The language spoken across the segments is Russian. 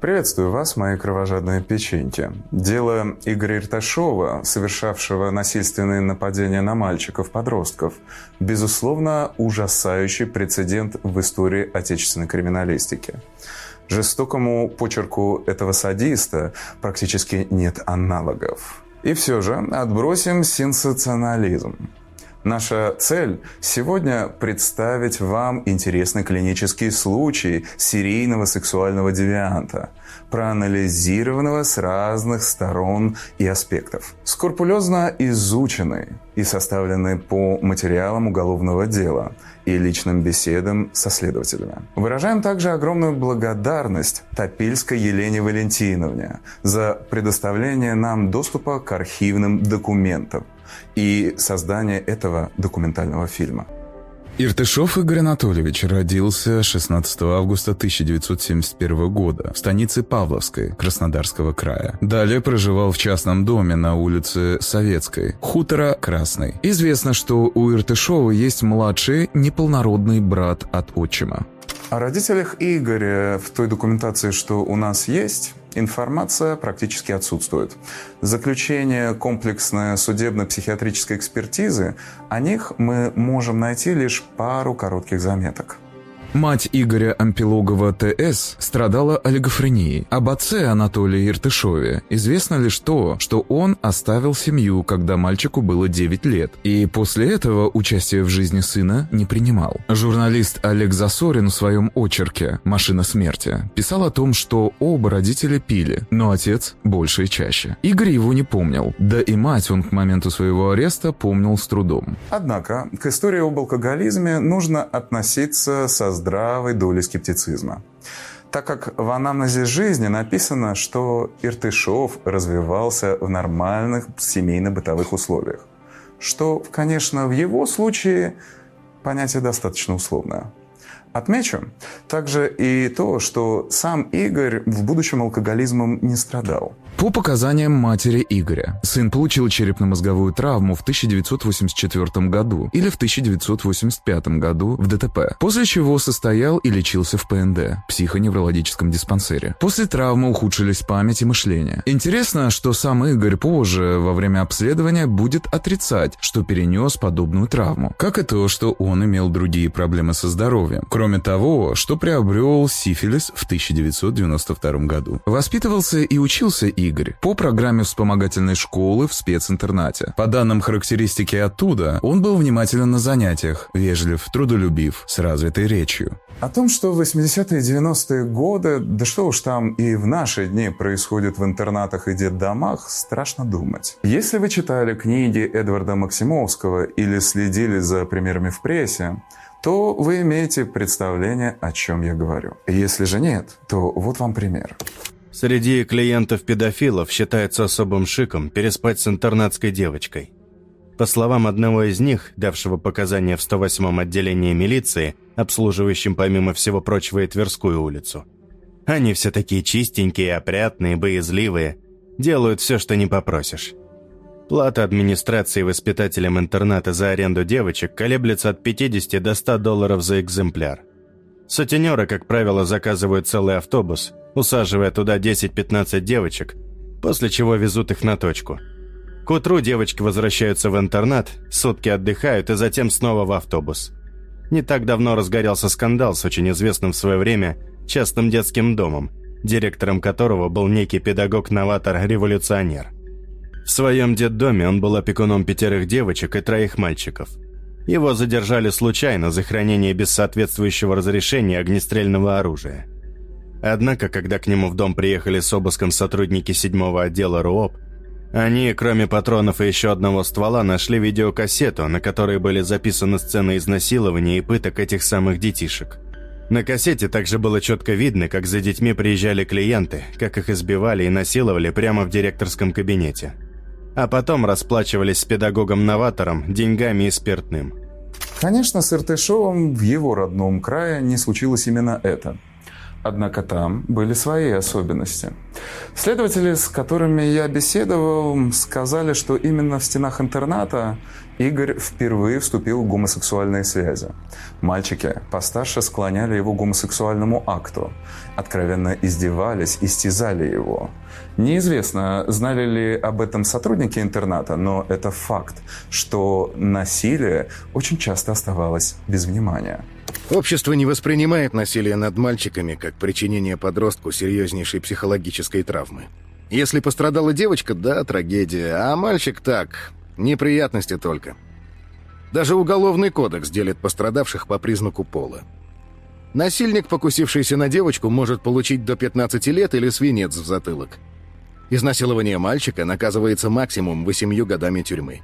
Приветствую вас, мои кровожадные печеньки. Дело Игоря Ирташова, совершавшего насильственные нападения на мальчиков-подростков, безусловно, ужасающий прецедент в истории отечественной криминалистики. Жестокому почерку этого садиста практически нет аналогов. И все же отбросим сенсационализм. Наша цель сегодня представить вам интересный клинический случай серийного сексуального девианта, проанализированного с разных сторон и аспектов, скрупулезно изученный и составленный по материалам уголовного дела и личным беседам со следователями. Выражаем также огромную благодарность Топильской Елене Валентиновне за предоставление нам доступа к архивным документам, и создание этого документального фильма. Иртышов Игорь Анатольевич родился 16 августа 1971 года в станице Павловской Краснодарского края. Далее проживал в частном доме на улице Советской, хутора Красный. Известно, что у Иртышова есть младший неполнородный брат от отчима. О родителях Игоря в той документации, что у нас есть, информация практически отсутствует. Заключение комплексной судебно-психиатрической экспертизы, о них мы можем найти лишь пару коротких заметок. Мать Игоря Ампилогова Т.С. страдала олигофренией. Об отце Анатолии Иртышове известно лишь то, что он оставил семью, когда мальчику было 9 лет, и после этого участие в жизни сына не принимал. Журналист Олег Засорин в своем очерке «Машина смерти» писал о том, что оба родителя пили, но отец больше и чаще. Игорь его не помнил, да и мать он к моменту своего ареста помнил с трудом. Однако к истории об алкоголизме нужно относиться со здравой долей скептицизма. Так как в анамнезе жизни написано, что Иртышов развивался в нормальных семейно-бытовых условиях. Что, конечно, в его случае понятие достаточно условное. Отмечу также и то, что сам Игорь в будущем алкоголизмом не страдал. По показаниям матери Игоря, сын получил черепно-мозговую травму в 1984 году или в 1985 году в ДТП, после чего состоял и лечился в ПНД, психоневрологическом диспансере. После травмы ухудшились память и мышление. Интересно, что сам Игорь позже, во время обследования, будет отрицать, что перенес подобную травму, как и то, что он имел другие проблемы со здоровьем, кроме того, что приобрел сифилис в 1992 году. Воспитывался и учился Игорь Игорь по программе вспомогательной школы в специнтернате. По данным характеристики оттуда, он был внимателен на занятиях, вежлив, трудолюбив, с развитой речью. О том, что в 80-е и 90-е годы, да что уж там и в наши дни происходит в интернатах и детдомах, страшно думать. Если вы читали книги Эдварда Максимовского или следили за примерами в прессе, то вы имеете представление, о чем я говорю. Если же нет, то вот вам пример. Среди клиентов-педофилов считается особым шиком переспать с интернатской девочкой. По словам одного из них, давшего показания в 108-м отделении милиции, обслуживающем помимо всего прочего и Тверскую улицу. Они все такие чистенькие, опрятные, боязливые, делают все, что не попросишь. Плата администрации воспитателям интерната за аренду девочек колеблется от 50 до 100 долларов за экземпляр. Сутенеры, как правило, заказывают целый автобус – усаживая туда 10-15 девочек, после чего везут их на точку. К утру девочки возвращаются в интернат, сутки отдыхают и затем снова в автобус. Не так давно разгорелся скандал с очень известным в свое время частным детским домом, директором которого был некий педагог-новатор-революционер. В своем детдоме он был опекуном пятерых девочек и троих мальчиков. Его задержали случайно за хранение без соответствующего разрешения огнестрельного оружия. Однако, когда к нему в дом приехали с обыском сотрудники седьмого отдела РУОП, они, кроме патронов и еще одного ствола, нашли видеокассету, на которой были записаны сцены изнасилования и пыток этих самых детишек. На кассете также было четко видно, как за детьми приезжали клиенты, как их избивали и насиловали прямо в директорском кабинете. А потом расплачивались с педагогом-новатором деньгами и спиртным. Конечно, с Иртышевым в его родном крае не случилось именно это – Однако там были свои особенности. Следователи, с которыми я беседовал, сказали, что именно в стенах интерната Игорь впервые вступил в гомосексуальные связи. Мальчики постарше склоняли его к гомосексуальному акту, откровенно издевались, истязали его. Неизвестно, знали ли об этом сотрудники интерната, но это факт, что насилие очень часто оставалось без внимания. Общество не воспринимает насилие над мальчиками как причинение подростку серьезнейшей психологической травмы. Если пострадала девочка, да, трагедия, а мальчик так, неприятности только. Даже уголовный кодекс делит пострадавших по признаку пола. Насильник, покусившийся на девочку, может получить до 15 лет или свинец в затылок. Изнасилование мальчика наказывается максимум 8 годами тюрьмы.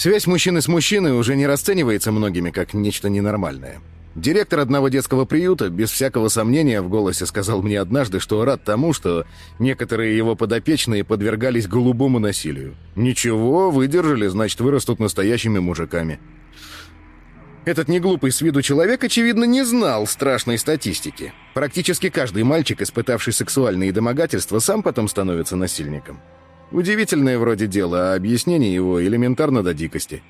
Связь мужчины с мужчиной уже не расценивается многими как нечто ненормальное. Директор одного детского приюта без всякого сомнения в голосе сказал мне однажды, что рад тому, что некоторые его подопечные подвергались голубому насилию. Ничего, выдержали, значит, вырастут настоящими мужиками. Этот неглупый с виду человек, очевидно, не знал страшной статистики. Практически каждый мальчик, испытавший сексуальные домогательства, сам потом становится насильником. Удивительное вроде дело, а объяснение его элементарно до дикости.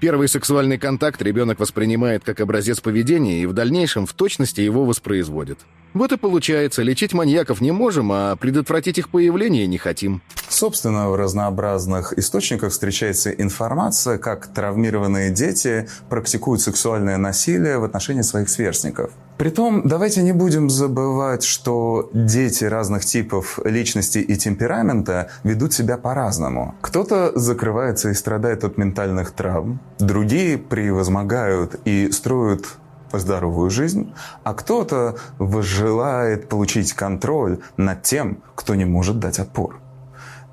Первый сексуальный контакт ребенок воспринимает как образец поведения и в дальнейшем в точности его воспроизводит. Вот и получается, лечить маньяков не можем, а предотвратить их появление не хотим. Собственно, в разнообразных источниках встречается информация, как травмированные дети практикуют сексуальное насилие в отношении своих сверстников. Притом, давайте не будем забывать, что дети разных типов личности и темперамента ведут себя по-разному. Кто-то закрывается и страдает от ментальных травм, другие превозмогают и строят здоровую жизнь, а кто-то желает получить контроль над тем, кто не может дать отпор.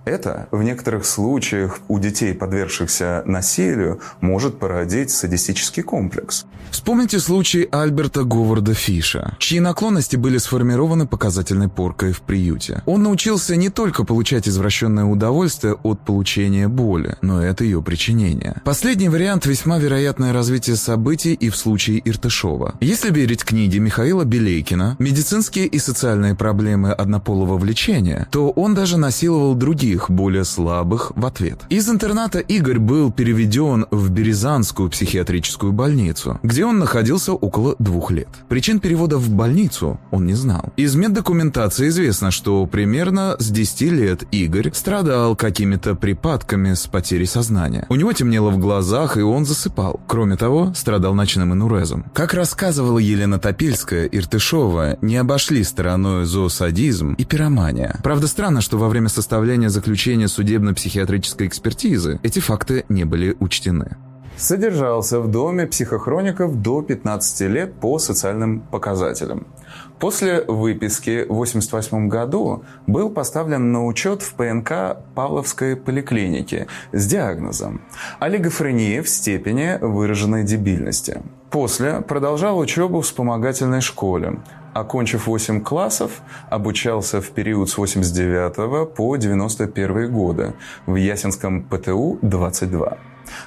Это в некоторых случаях у детей, подвергшихся насилию, может породить садистический комплекс. Вспомните случай Альберта Говарда Фиша, чьи наклонности были сформированы показательной поркой в приюте. Он научился не только получать извращенное удовольствие от получения боли, но и от ее причинения. Последний вариант весьма вероятное развитие событий и в случае Иртышова. Если верить книге Михаила Белейкина «Медицинские и социальные проблемы однополого влечения», то он даже насиловал других других, более слабых, в ответ. Из интерната Игорь был переведен в Березанскую психиатрическую больницу, где он находился около двух лет. Причин перевода в больницу он не знал. Из меддокументации известно, что примерно с 10 лет Игорь страдал какими-то припадками с потерей сознания. У него темнело в глазах, и он засыпал. Кроме того, страдал ночным инурезом. Как рассказывала Елена Топельская, Иртышова не обошли стороной зоосадизм и пиромания. Правда, странно, что во время составления заключения судебно-психиатрической экспертизы эти факты не были учтены. Содержался в доме психохроников до 15 лет по социальным показателям. После выписки в 1988 году был поставлен на учет в ПНК Павловской поликлиники с диагнозом олигофрения в степени выраженной дебильности. После продолжал учебу в вспомогательной школе, Окончив 8 классов, обучался в период с 89 по 91 годы в Ясенском ПТУ-22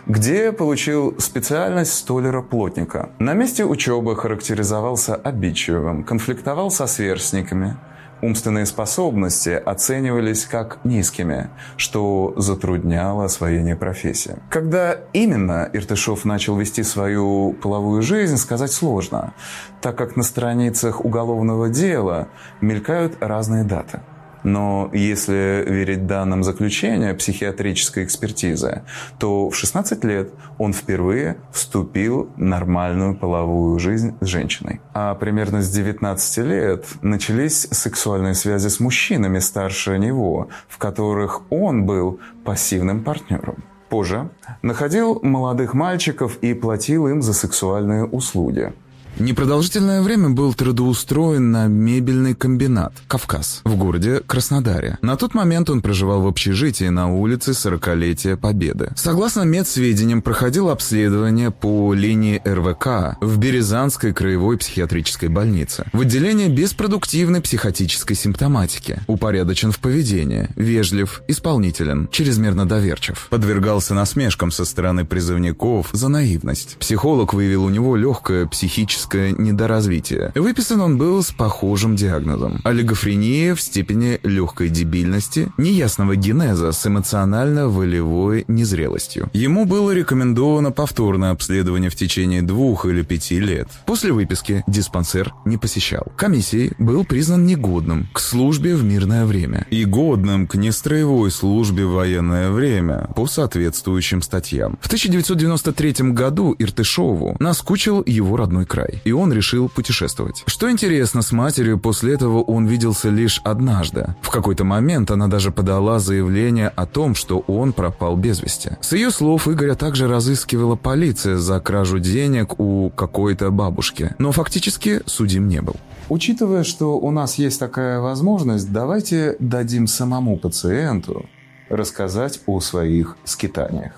где получил специальность столяра-плотника. На месте учебы характеризовался обидчивым, конфликтовал со сверстниками – Умственные способности оценивались как низкими, что затрудняло освоение профессии. Когда именно Иртышов начал вести свою половую жизнь, сказать сложно, так как на страницах уголовного дела мелькают разные даты – но если верить данным заключения психиатрической экспертизы, то в 16 лет он впервые вступил в нормальную половую жизнь с женщиной. А примерно с 19 лет начались сексуальные связи с мужчинами старше него, в которых он был пассивным партнером. Позже находил молодых мальчиков и платил им за сексуальные услуги. Непродолжительное время был трудоустроен на мебельный комбинат «Кавказ» в городе Краснодаре. На тот момент он проживал в общежитии на улице 40-летия Победы. Согласно медсведениям, проходил обследование по линии РВК в Березанской краевой психиатрической больнице. В отделении беспродуктивной психотической симптоматики. Упорядочен в поведении, вежлив, исполнителен, чрезмерно доверчив. Подвергался насмешкам со стороны призывников за наивность. Психолог выявил у него легкое психическое психическое недоразвитие. Выписан он был с похожим диагнозом – олигофрения в степени легкой дебильности, неясного генеза с эмоционально-волевой незрелостью. Ему было рекомендовано повторное обследование в течение двух или пяти лет. После выписки диспансер не посещал. Комиссией был признан негодным к службе в мирное время и годным к нестроевой службе в военное время по соответствующим статьям. В 1993 году Иртышову наскучил его родной край, и он решил путешествовать. Что интересно, с матерью после этого он виделся лишь однажды. В какой-то момент она даже подала заявление о том, что он пропал без вести. С ее слов Игоря также разыскивала полиция за кражу денег у какой-то бабушки, но фактически судим не был. Учитывая, что у нас есть такая возможность, давайте дадим самому пациенту рассказать о своих скитаниях.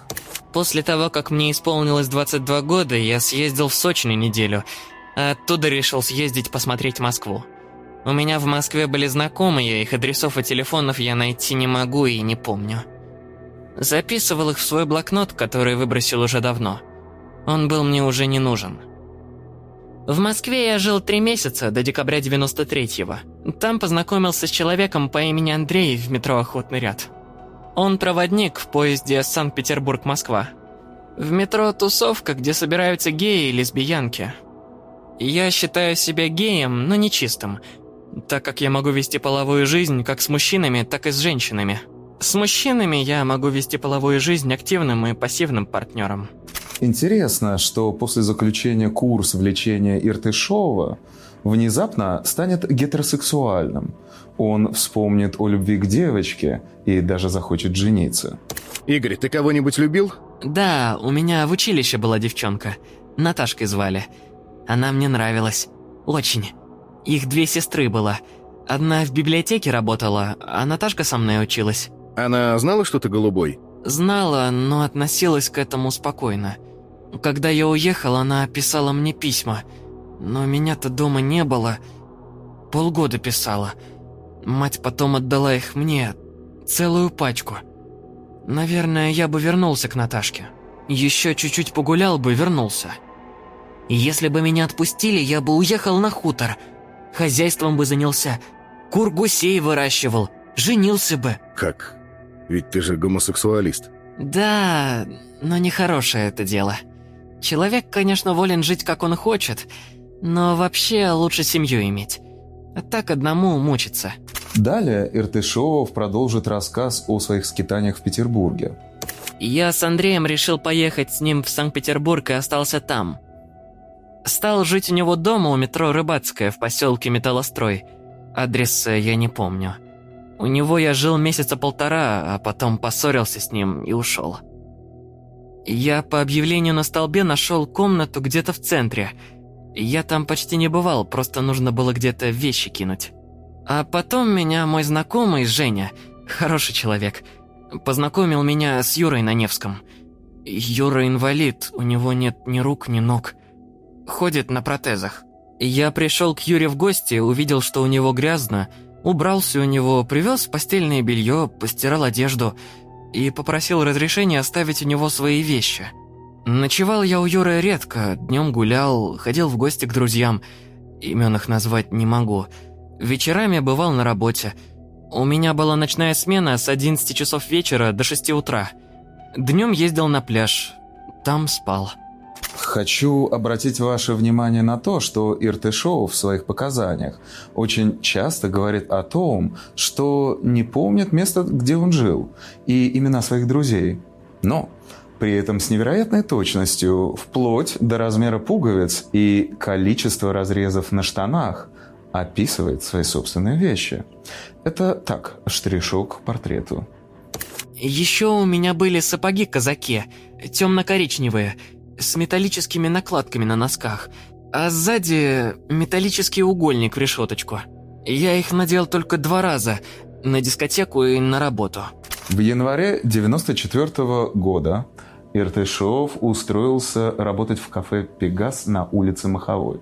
После того, как мне исполнилось 22 года, я съездил в Сочи на неделю, а оттуда решил съездить посмотреть Москву. У меня в Москве были знакомые, их адресов и телефонов я найти не могу и не помню. Записывал их в свой блокнот, который выбросил уже давно. Он был мне уже не нужен. В Москве я жил три месяца, до декабря 93-го. Там познакомился с человеком по имени Андрей в метро «Охотный ряд». Он проводник в поезде Санкт-Петербург-Москва. В метро тусовка, где собираются геи и лесбиянки. Я считаю себя геем, но не чистым, так как я могу вести половую жизнь как с мужчинами, так и с женщинами. С мужчинами я могу вести половую жизнь активным и пассивным партнером. Интересно, что после заключения курса влечения Иртышова внезапно станет гетеросексуальным. Он вспомнит о любви к девочке и даже захочет жениться. Игорь, ты кого-нибудь любил? Да, у меня в училище была девчонка. Наташкой звали. Она мне нравилась. Очень. Их две сестры было. Одна в библиотеке работала, а Наташка со мной училась. Она знала, что ты голубой? Знала, но относилась к этому спокойно. Когда я уехал, она писала мне письма. Но меня-то дома не было. Полгода писала. Мать потом отдала их мне. Целую пачку. Наверное, я бы вернулся к Наташке. Еще чуть-чуть погулял бы, вернулся. Если бы меня отпустили, я бы уехал на хутор. Хозяйством бы занялся. Кур гусей выращивал. Женился бы. Как? Ведь ты же гомосексуалист. Да, но нехорошее это дело. Человек, конечно, волен жить, как он хочет, но вообще лучше семью иметь. А так одному мучиться. Далее Иртышов продолжит рассказ о своих скитаниях в Петербурге. Я с Андреем решил поехать с ним в Санкт-Петербург и остался там. Стал жить у него дома у метро Рыбацкая в поселке Металлострой. Адреса я не помню. У него я жил месяца полтора, а потом поссорился с ним и ушел. Я по объявлению на столбе нашел комнату где-то в центре. Я там почти не бывал, просто нужно было где-то вещи кинуть. А потом меня мой знакомый Женя, хороший человек, познакомил меня с Юрой на Невском. Юра инвалид, у него нет ни рук, ни ног. Ходит на протезах. Я пришел к Юре в гости, увидел, что у него грязно, убрался у него, привез постельное белье, постирал одежду и попросил разрешения оставить у него свои вещи. Ночевал я у Юры редко, днем гулял, ходил в гости к друзьям. Имен их назвать не могу. Вечерами бывал на работе. У меня была ночная смена с 11 часов вечера до 6 утра. Днем ездил на пляж. Там спал. Хочу обратить ваше внимание на то, что Иртышов в своих показаниях очень часто говорит о том, что не помнит место, где он жил, и имена своих друзей. Но при этом с невероятной точностью, вплоть до размера пуговиц и количества разрезов на штанах, описывает свои собственные вещи. Это так, штришок к портрету. Еще у меня были сапоги-казаки, темно-коричневые, с металлическими накладками на носках, а сзади металлический угольник в решеточку. Я их надел только два раза, на дискотеку и на работу. В январе 94 -го года Иртышев устроился работать в кафе «Пегас» на улице Маховой.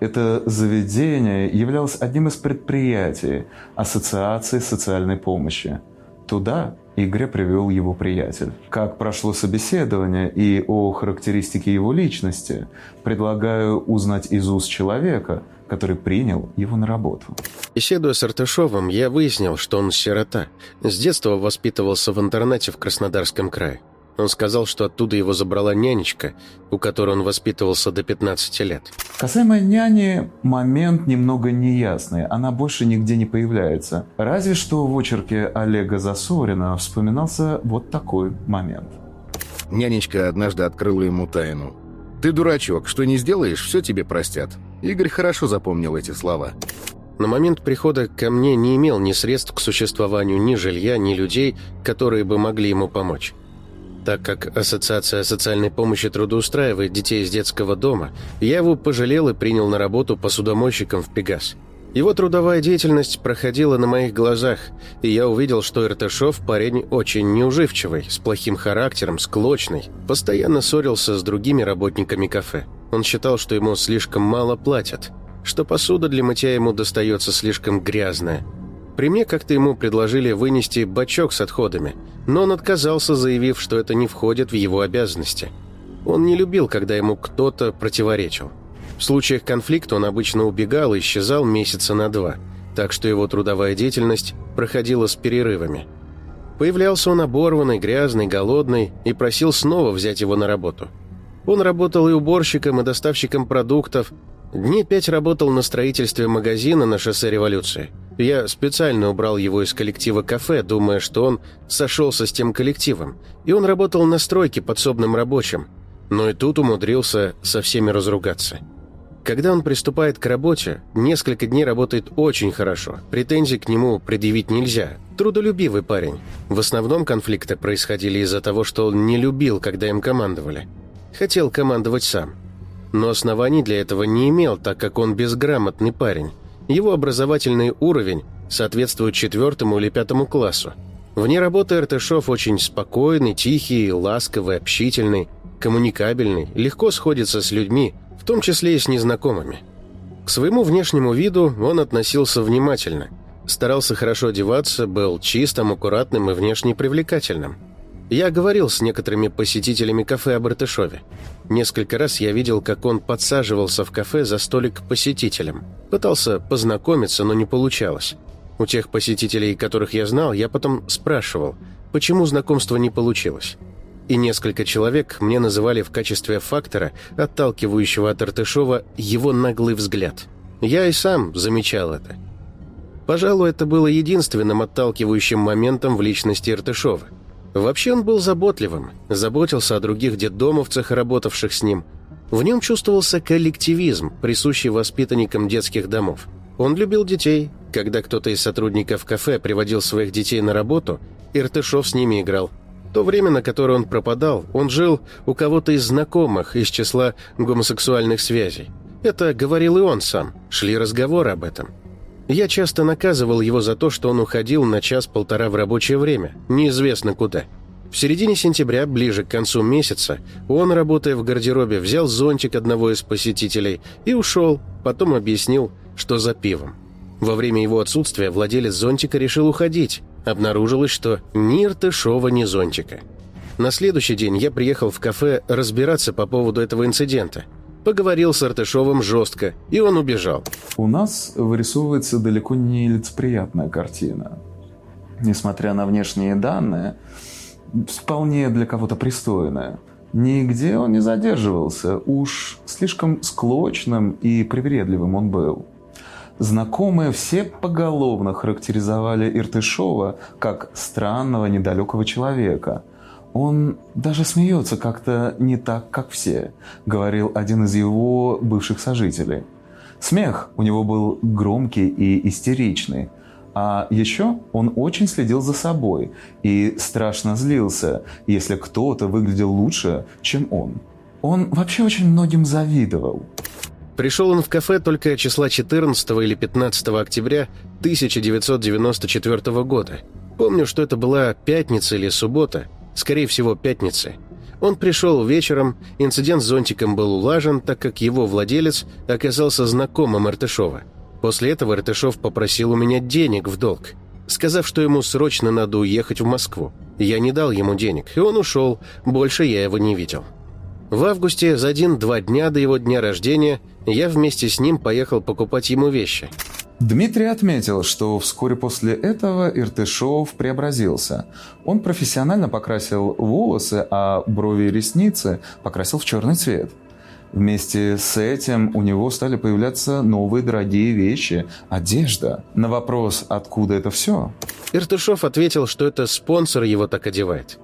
Это заведение являлось одним из предприятий Ассоциации социальной помощи – Туда Игоря привел его приятель. Как прошло собеседование и о характеристике его личности, предлагаю узнать из уст человека, который принял его на работу. Беседуя с Артышовым, я выяснил, что он сирота. С детства воспитывался в интернате в Краснодарском крае. Он сказал, что оттуда его забрала нянечка, у которой он воспитывался до 15 лет. Касаемо няни, момент немного неясный. Она больше нигде не появляется. Разве что в очерке Олега Засорина вспоминался вот такой момент. Нянечка однажды открыла ему тайну. «Ты дурачок, что не сделаешь, все тебе простят». Игорь хорошо запомнил эти слова. На момент прихода ко мне не имел ни средств к существованию, ни жилья, ни людей, которые бы могли ему помочь. Так как Ассоциация социальной помощи трудоустраивает детей из детского дома, я его пожалел и принял на работу посудомойщиком в «Пегас». Его трудовая деятельность проходила на моих глазах, и я увидел, что Иртышев парень очень неуживчивый, с плохим характером, склочный, постоянно ссорился с другими работниками кафе. Он считал, что ему слишком мало платят, что посуда для мытья ему достается слишком грязная, при мне как-то ему предложили вынести бачок с отходами, но он отказался, заявив, что это не входит в его обязанности. Он не любил, когда ему кто-то противоречил. В случаях конфликта он обычно убегал и исчезал месяца на два, так что его трудовая деятельность проходила с перерывами. Появлялся он оборванный, грязный, голодный и просил снова взять его на работу. Он работал и уборщиком, и доставщиком продуктов. Дни пять работал на строительстве магазина на шоссе Революции – я специально убрал его из коллектива кафе, думая, что он сошелся с тем коллективом, и он работал на стройке подсобным рабочим, но и тут умудрился со всеми разругаться. Когда он приступает к работе, несколько дней работает очень хорошо, претензий к нему предъявить нельзя. Трудолюбивый парень. В основном конфликты происходили из-за того, что он не любил, когда им командовали. Хотел командовать сам. Но оснований для этого не имел, так как он безграмотный парень. Его образовательный уровень соответствует четвертому или пятому классу. Вне работы Артышов очень спокойный, тихий, ласковый, общительный, коммуникабельный, легко сходится с людьми, в том числе и с незнакомыми. К своему внешнему виду он относился внимательно, старался хорошо одеваться, был чистым, аккуратным и внешне привлекательным. Я говорил с некоторыми посетителями кафе об Артышове. Несколько раз я видел, как он подсаживался в кафе за столик к посетителям. Пытался познакомиться, но не получалось. У тех посетителей, которых я знал, я потом спрашивал, почему знакомство не получилось. И несколько человек мне называли в качестве фактора, отталкивающего от Артышова, его наглый взгляд. Я и сам замечал это. Пожалуй, это было единственным отталкивающим моментом в личности Артышова – Вообще он был заботливым, заботился о других детдомовцах, работавших с ним. В нем чувствовался коллективизм, присущий воспитанникам детских домов. Он любил детей. Когда кто-то из сотрудников кафе приводил своих детей на работу, Иртышов с ними играл. То время, на которое он пропадал, он жил у кого-то из знакомых из числа гомосексуальных связей. Это говорил и он сам, шли разговоры об этом. Я часто наказывал его за то, что он уходил на час-полтора в рабочее время, неизвестно куда. В середине сентября, ближе к концу месяца, он, работая в гардеробе, взял зонтик одного из посетителей и ушел, потом объяснил, что за пивом. Во время его отсутствия владелец зонтика решил уходить. Обнаружилось, что ни Иртышова, ни зонтика. На следующий день я приехал в кафе разбираться по поводу этого инцидента – Поговорил с Артышовым жестко, и он убежал. У нас вырисовывается далеко не лицеприятная картина. Несмотря на внешние данные, вполне для кого-то пристойная. Нигде он не задерживался, уж слишком склочным и привередливым он был. Знакомые все поголовно характеризовали Иртышова как странного, недалекого человека – он даже смеется как-то не так, как все, говорил один из его бывших сожителей. Смех у него был громкий и истеричный. А еще он очень следил за собой и страшно злился, если кто-то выглядел лучше, чем он. Он вообще очень многим завидовал. Пришел он в кафе только числа 14 или 15 октября 1994 года. Помню, что это была пятница или суббота – скорее всего, пятницы. Он пришел вечером, инцидент с зонтиком был улажен, так как его владелец оказался знакомым Артышова. После этого Артышов попросил у меня денег в долг. сказав, что ему срочно надо уехать в Москву. Я не дал ему денег, и он ушел. Больше я его не видел. В августе, за один-два дня до его дня рождения, я вместе с ним поехал покупать ему вещи. Дмитрий отметил, что вскоре после этого Иртышов преобразился. Он профессионально покрасил волосы, а брови и ресницы покрасил в черный цвет. Вместе с этим у него стали появляться новые дорогие вещи, одежда. На вопрос, откуда это все, Иртышов ответил, что это спонсор его так одевает.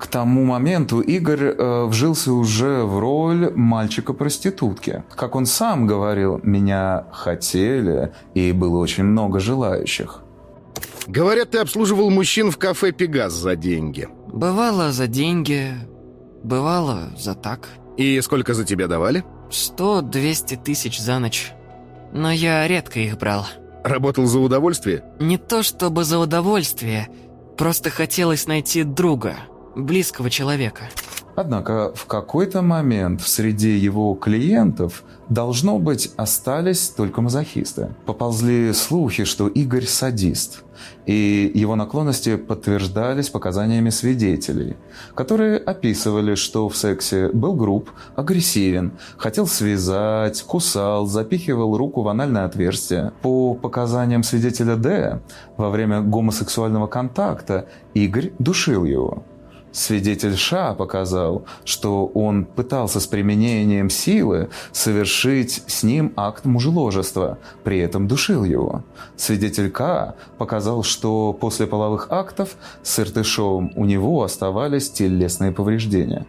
К тому моменту Игорь э, вжился уже в роль мальчика-проститутки. Как он сам говорил, меня хотели, и было очень много желающих. Говорят, ты обслуживал мужчин в кафе «Пегас» за деньги. Бывало за деньги, бывало за так. И сколько за тебя давали? Сто-двести тысяч за ночь. Но я редко их брал. Работал за удовольствие? Не то чтобы за удовольствие, просто хотелось найти друга, близкого человека. Однако в какой-то момент среди его клиентов, должно быть, остались только мазохисты. Поползли слухи, что Игорь садист, и его наклонности подтверждались показаниями свидетелей, которые описывали, что в сексе был груб, агрессивен, хотел связать, кусал, запихивал руку в анальное отверстие. По показаниям свидетеля Д, во время гомосексуального контакта Игорь душил его. Свидетель Ша показал, что он пытался с применением силы совершить с ним акт мужеложества, при этом душил его. Свидетель К показал, что после половых актов с Иртышовым у него оставались телесные повреждения.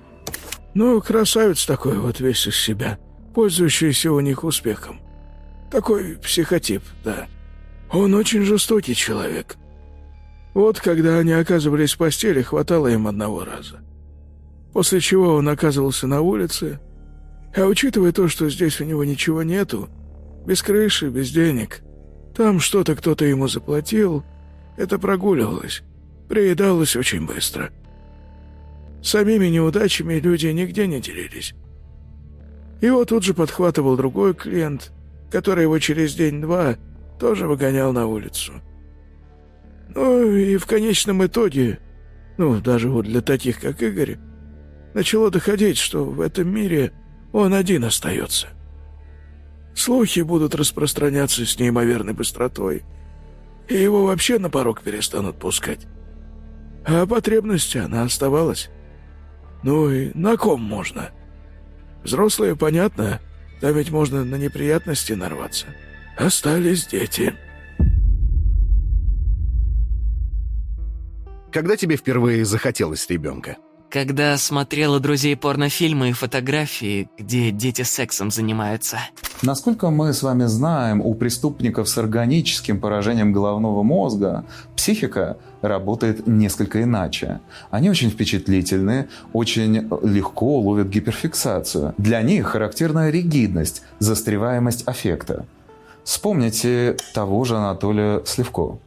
Ну, красавец такой вот весь из себя, пользующийся у них успехом. Такой психотип, да. Он очень жестокий человек. Вот когда они оказывались в постели, хватало им одного раза. После чего он оказывался на улице, а учитывая то, что здесь у него ничего нету, без крыши, без денег, там что-то кто-то ему заплатил, это прогуливалось, приедалось очень быстро. Самими неудачами люди нигде не делились. Его тут же подхватывал другой клиент, который его через день-два тоже выгонял на улицу. Ну и в конечном итоге, ну даже вот для таких, как Игорь, начало доходить, что в этом мире он один остается. Слухи будут распространяться с неимоверной быстротой, и его вообще на порог перестанут пускать. А потребность, она оставалась. Ну и на ком можно? Взрослые, понятно, да ведь можно на неприятности нарваться. Остались дети». Когда тебе впервые захотелось ребенка? Когда смотрела друзей порнофильмы и фотографии, где дети сексом занимаются. Насколько мы с вами знаем, у преступников с органическим поражением головного мозга психика работает несколько иначе. Они очень впечатлительны, очень легко ловят гиперфиксацию. Для них характерна ригидность, застреваемость аффекта. Вспомните того же Анатолия Сливко.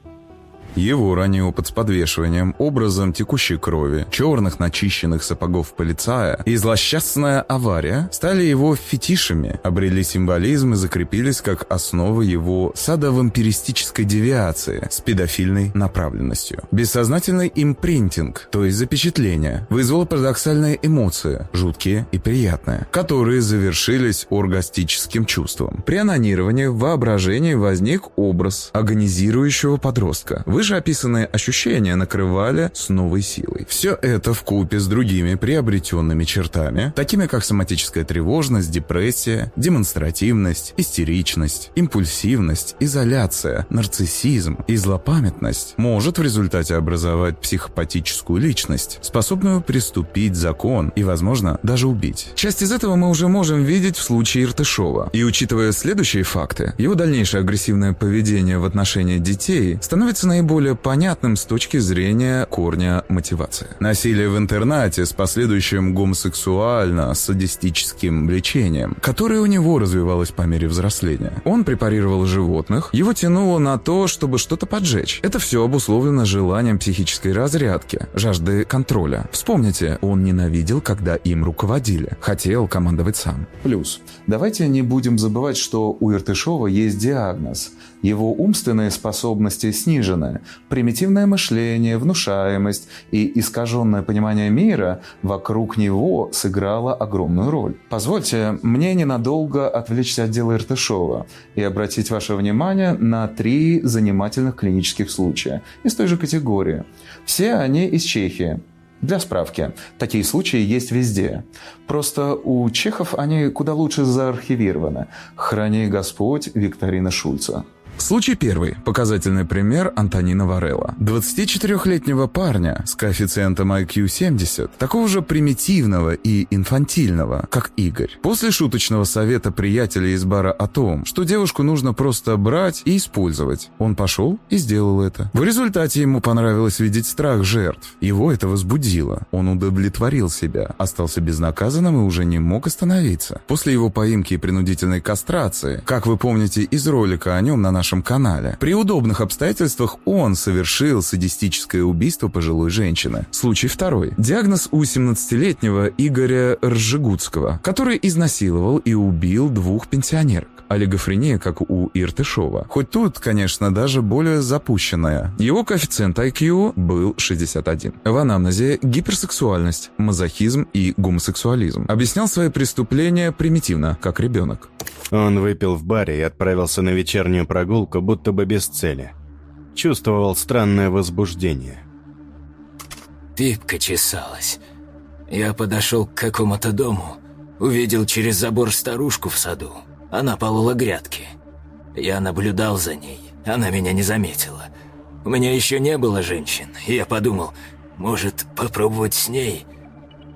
Его ранний опыт с подвешиванием, образом текущей крови, черных начищенных сапогов полицая и злосчастная авария стали его фетишами, обрели символизм и закрепились как основа его садовампиристической девиации с педофильной направленностью. Бессознательный импринтинг, то есть запечатление, вызвало парадоксальные эмоции, жуткие и приятные, которые завершились оргастическим чувством. При анонировании в воображении возник образ агонизирующего подростка. Вышеописанные ощущения накрывали с новой силой. Все это в купе с другими приобретенными чертами, такими как соматическая тревожность, депрессия, демонстративность, истеричность, импульсивность, изоляция, нарциссизм и злопамятность, может в результате образовать психопатическую личность, способную приступить закон и, возможно, даже убить. Часть из этого мы уже можем видеть в случае Иртышова. И учитывая следующие факты, его дальнейшее агрессивное поведение в отношении детей становится наиболее понятным с точки зрения корня мотивации. Насилие в интернате с последующим гомосексуально-садистическим влечением, которое у него развивалось по мере взросления. Он препарировал животных, его тянуло на то, чтобы что-то поджечь. Это все обусловлено желанием психической разрядки, жажды контроля. Вспомните, он ненавидел, когда им руководили, хотел командовать сам. Плюс, давайте не будем забывать, что у Иртышова есть диагноз – Его умственные способности снижены. Примитивное мышление, внушаемость и искаженное понимание мира вокруг него сыграло огромную роль. Позвольте мне ненадолго отвлечься от дела Иртышова и обратить ваше внимание на три занимательных клинических случая из той же категории. Все они из Чехии. Для справки, такие случаи есть везде. Просто у чехов они куда лучше заархивированы. Храни Господь Викторина Шульца. Случай первый. Показательный пример Антонина Варелла. 24-летнего парня с коэффициентом IQ 70, такого же примитивного и инфантильного, как Игорь. После шуточного совета приятеля из бара о том, что девушку нужно просто брать и использовать, он пошел и сделал это. В результате ему понравилось видеть страх жертв. Его это возбудило. Он удовлетворил себя, остался безнаказанным и уже не мог остановиться. После его поимки и принудительной кастрации, как вы помните из ролика о нем на нашем нашем канале. При удобных обстоятельствах он совершил садистическое убийство пожилой женщины. Случай второй. Диагноз у 17-летнего Игоря Ржегутского, который изнасиловал и убил двух пенсионерок. Олигофрения, как у Иртышова. Хоть тут, конечно, даже более запущенная. Его коэффициент IQ был 61. В анамнезе гиперсексуальность, мазохизм и гомосексуализм. Объяснял свои преступления примитивно, как ребенок. Он выпил в баре и отправился на вечернюю прогулку, будто бы без цели. Чувствовал странное возбуждение. Пипка чесалась. Я подошел к какому-то дому, увидел через забор старушку в саду. Она полола грядки. Я наблюдал за ней, она меня не заметила. У меня еще не было женщин, и я подумал, может, попробовать с ней?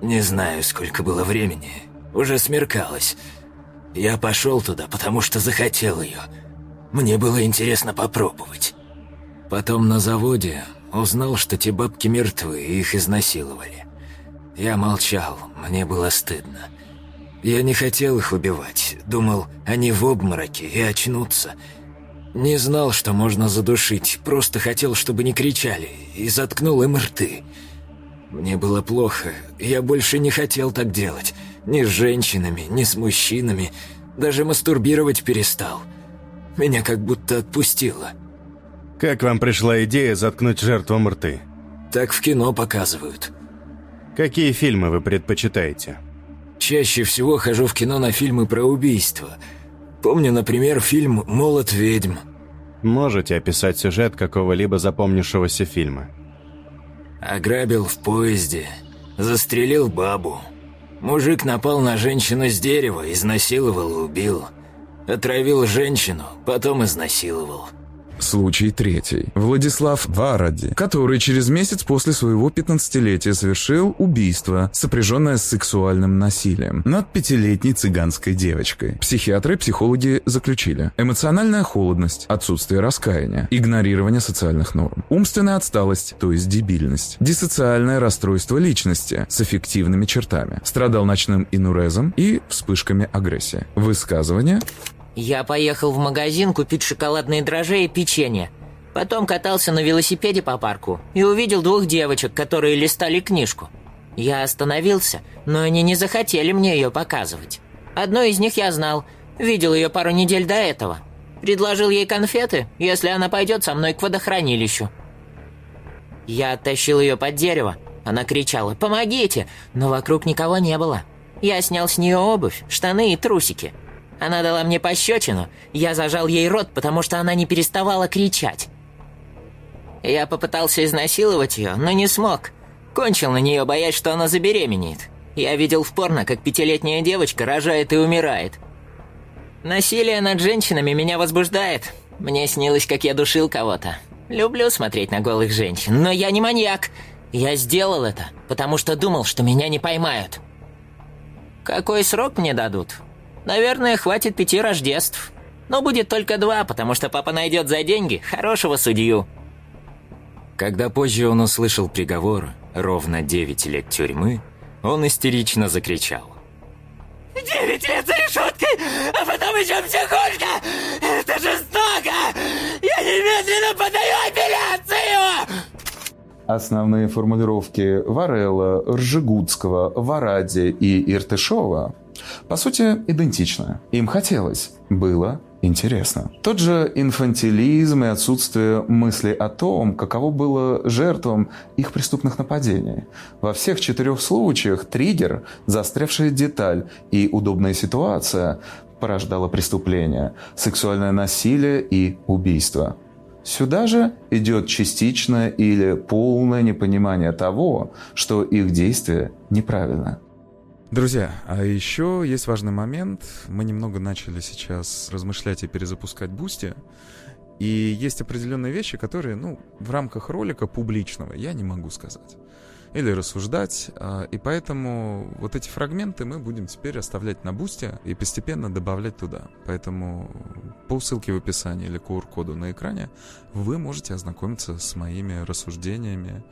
Не знаю, сколько было времени. Уже смеркалось. Я пошел туда, потому что захотел ее. Мне было интересно попробовать. Потом на заводе узнал, что те бабки мертвы и их изнасиловали. Я молчал, мне было стыдно. Я не хотел их убивать, думал, они в обмороке и очнутся. Не знал, что можно задушить, просто хотел, чтобы не кричали, и заткнул им рты. Мне было плохо, я больше не хотел так делать. Ни с женщинами, ни с мужчинами. Даже мастурбировать перестал. Меня как будто отпустило. Как вам пришла идея заткнуть жертвам рты? Так в кино показывают. Какие фильмы вы предпочитаете? Чаще всего хожу в кино на фильмы про убийство. Помню, например, фильм «Молот ведьм». Можете описать сюжет какого-либо запомнившегося фильма? Ограбил в поезде, застрелил бабу. Мужик напал на женщину с дерева, изнасиловал и убил. Отравил женщину, потом изнасиловал. Случай третий. Владислав Варади, который через месяц после своего 15-летия совершил убийство, сопряженное с сексуальным насилием, над пятилетней цыганской девочкой. Психиатры и психологи заключили. Эмоциональная холодность, отсутствие раскаяния, игнорирование социальных норм, умственная отсталость, то есть дебильность, диссоциальное расстройство личности с эффективными чертами, страдал ночным инурезом и вспышками агрессии. Высказывание я поехал в магазин купить шоколадные дрожжи и печенье. Потом катался на велосипеде по парку и увидел двух девочек, которые листали книжку. Я остановился, но они не захотели мне ее показывать. Одну из них я знал, видел ее пару недель до этого. Предложил ей конфеты, если она пойдет со мной к водохранилищу. Я оттащил ее под дерево. Она кричала «Помогите!», но вокруг никого не было. Я снял с нее обувь, штаны и трусики – она дала мне пощечину, я зажал ей рот, потому что она не переставала кричать. Я попытался изнасиловать ее, но не смог. Кончил на нее, боясь, что она забеременеет. Я видел в порно, как пятилетняя девочка рожает и умирает. Насилие над женщинами меня возбуждает. Мне снилось, как я душил кого-то. Люблю смотреть на голых женщин, но я не маньяк. Я сделал это, потому что думал, что меня не поймают. Какой срок мне дадут? Наверное, хватит пяти рождеств. Но будет только два, потому что папа найдет за деньги хорошего судью. Когда позже он услышал приговор, ровно девять лет тюрьмы, он истерично закричал. «Девять лет за решеткой, а потом еще психушка! Это жестоко! Я немедленно подаю апелляцию!» Основные формулировки Варелла, Ржегутского, Варади и Иртышова по сути, идентично. Им хотелось, было интересно. Тот же инфантилизм и отсутствие мысли о том, каково было жертвам их преступных нападений. Во всех четырех случаях триггер, застрявшая деталь и удобная ситуация порождало преступление, сексуальное насилие и убийство. Сюда же идет частичное или полное непонимание того, что их действие неправильно. Друзья, а еще есть важный момент. Мы немного начали сейчас размышлять и перезапускать Boosty. И есть определенные вещи, которые, ну, в рамках ролика публичного я не могу сказать. Или рассуждать. А, и поэтому вот эти фрагменты мы будем теперь оставлять на Boosty и постепенно добавлять туда. Поэтому по ссылке в описании или QR-коду на экране вы можете ознакомиться с моими рассуждениями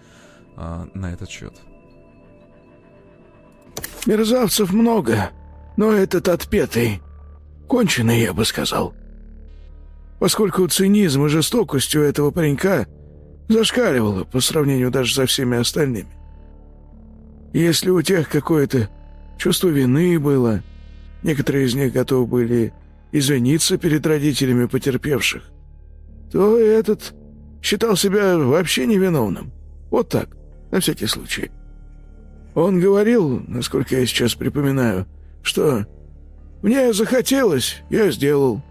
а, на этот счет. Мерзавцев много, но этот отпетый. Конченый, я бы сказал. Поскольку цинизм и жестокость у этого паренька зашкаливало по сравнению даже со всеми остальными. Если у тех какое-то чувство вины было, некоторые из них готовы были извиниться перед родителями потерпевших, то этот считал себя вообще невиновным. Вот так, на всякий случай. Он говорил, насколько я сейчас припоминаю, что «мне захотелось, я сделал.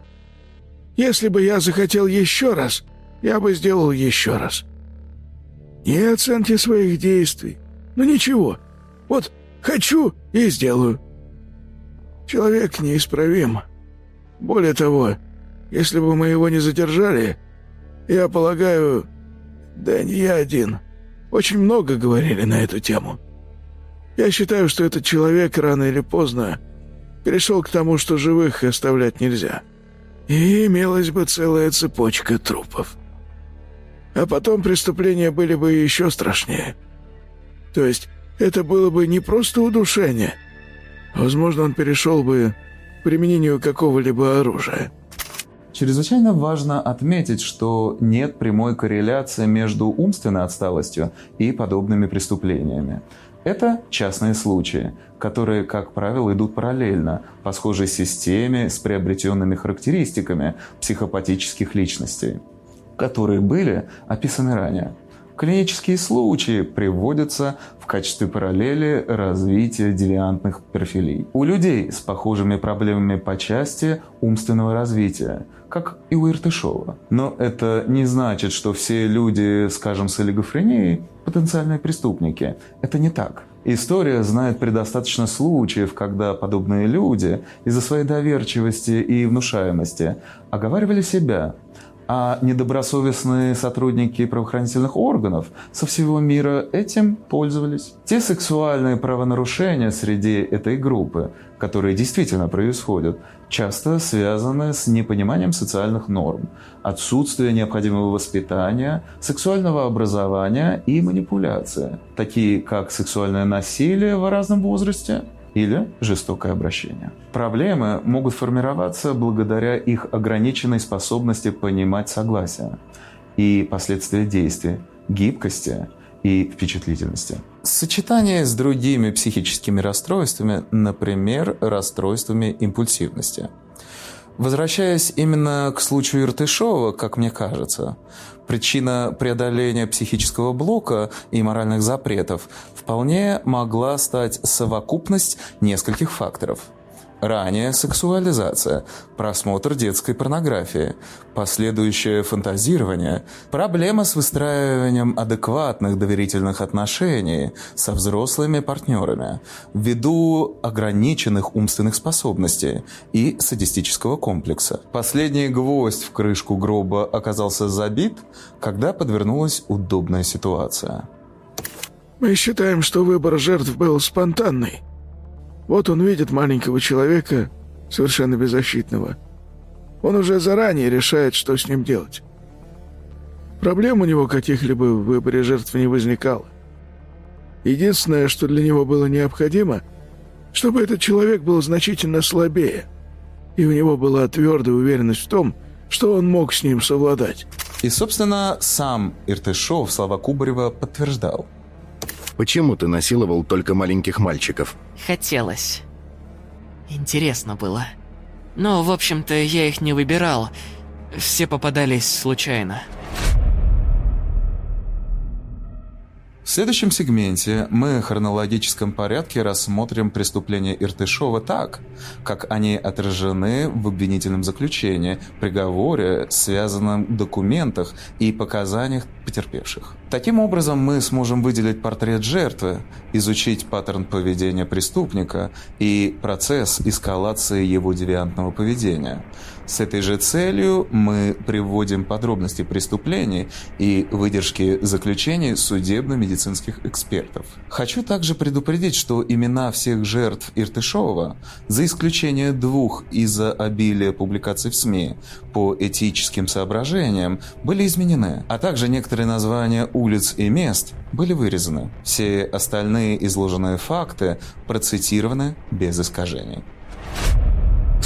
Если бы я захотел еще раз, я бы сделал еще раз». Не оценки своих действий. Ну ничего, вот хочу и сделаю. Человек неисправим. Более того, если бы мы его не задержали, я полагаю, да не я один, очень много говорили на эту тему. Я считаю, что этот человек рано или поздно перешел к тому, что живых оставлять нельзя. И имелась бы целая цепочка трупов. А потом преступления были бы еще страшнее. То есть это было бы не просто удушение. Возможно, он перешел бы к применению какого-либо оружия. Чрезвычайно важно отметить, что нет прямой корреляции между умственной отсталостью и подобными преступлениями. Это частные случаи, которые, как правило, идут параллельно по схожей системе с приобретенными характеристиками психопатических личностей, которые были описаны ранее. Клинические случаи приводятся в качестве параллели развития девиантных профилей. У людей с похожими проблемами по части умственного развития, как и у Иртышова. Но это не значит, что все люди, скажем, с олигофренией потенциальные преступники. Это не так. История знает предостаточно случаев, когда подобные люди из-за своей доверчивости и внушаемости оговаривали себя, а недобросовестные сотрудники правоохранительных органов со всего мира этим пользовались. Те сексуальные правонарушения среди этой группы, которые действительно происходят, часто связаны с непониманием социальных норм, отсутствие необходимого воспитания, сексуального образования и манипуляция, такие как сексуальное насилие в разном возрасте или жестокое обращение. Проблемы могут формироваться благодаря их ограниченной способности понимать согласие и последствия действий, гибкости и впечатлительности. Сочетание с другими психическими расстройствами, например, расстройствами импульсивности. Возвращаясь именно к случаю Иртышова, как мне кажется, причина преодоления психического блока и моральных запретов вполне могла стать совокупность нескольких факторов – Ранее сексуализация, просмотр детской порнографии, последующее фантазирование, проблема с выстраиванием адекватных доверительных отношений со взрослыми партнерами ввиду ограниченных умственных способностей и садистического комплекса. Последний гвоздь в крышку гроба оказался забит, когда подвернулась удобная ситуация. Мы считаем, что выбор жертв был спонтанный. Вот он видит маленького человека, совершенно беззащитного. Он уже заранее решает, что с ним делать. Проблем у него каких-либо в выборе жертв не возникало. Единственное, что для него было необходимо, чтобы этот человек был значительно слабее, и у него была твердая уверенность в том, что он мог с ним совладать. И, собственно, сам Иртышов слова Кубарева подтверждал – Почему ты насиловал только маленьких мальчиков? Хотелось. Интересно было. Но, в общем-то, я их не выбирал. Все попадались случайно. В следующем сегменте мы в хронологическом порядке рассмотрим преступления Иртышова так, как они отражены в обвинительном заключении, приговоре, связанном документах и показаниях потерпевших. Таким образом, мы сможем выделить портрет жертвы, изучить паттерн поведения преступника и процесс эскалации его девиантного поведения. С этой же целью мы приводим подробности преступлений и выдержки заключений судебно-медицинских экспертов. Хочу также предупредить, что имена всех жертв Иртышова, за исключением двух из-за обилия публикаций в СМИ по этическим соображениям, были изменены, а также некоторые названия улиц и мест были вырезаны. Все остальные изложенные факты процитированы без искажений.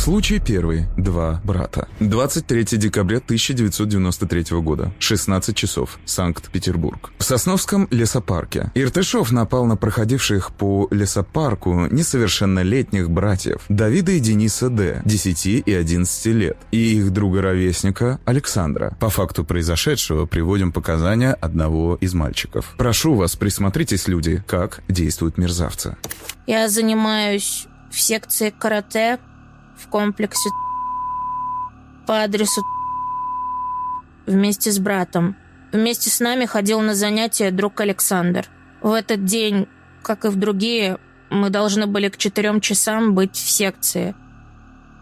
Случай первый. Два брата. 23 декабря 1993 года. 16 часов. Санкт-Петербург. В Сосновском лесопарке. Иртышов напал на проходивших по лесопарку несовершеннолетних братьев Давида и Дениса Д. 10 и 11 лет и их друга-ровесника Александра. По факту произошедшего приводим показания одного из мальчиков. Прошу вас, присмотритесь, люди, как действуют мерзавцы. Я занимаюсь в секции карате в комплексе по адресу вместе с братом. Вместе с нами ходил на занятия друг Александр. В этот день, как и в другие, мы должны были к четырем часам быть в секции.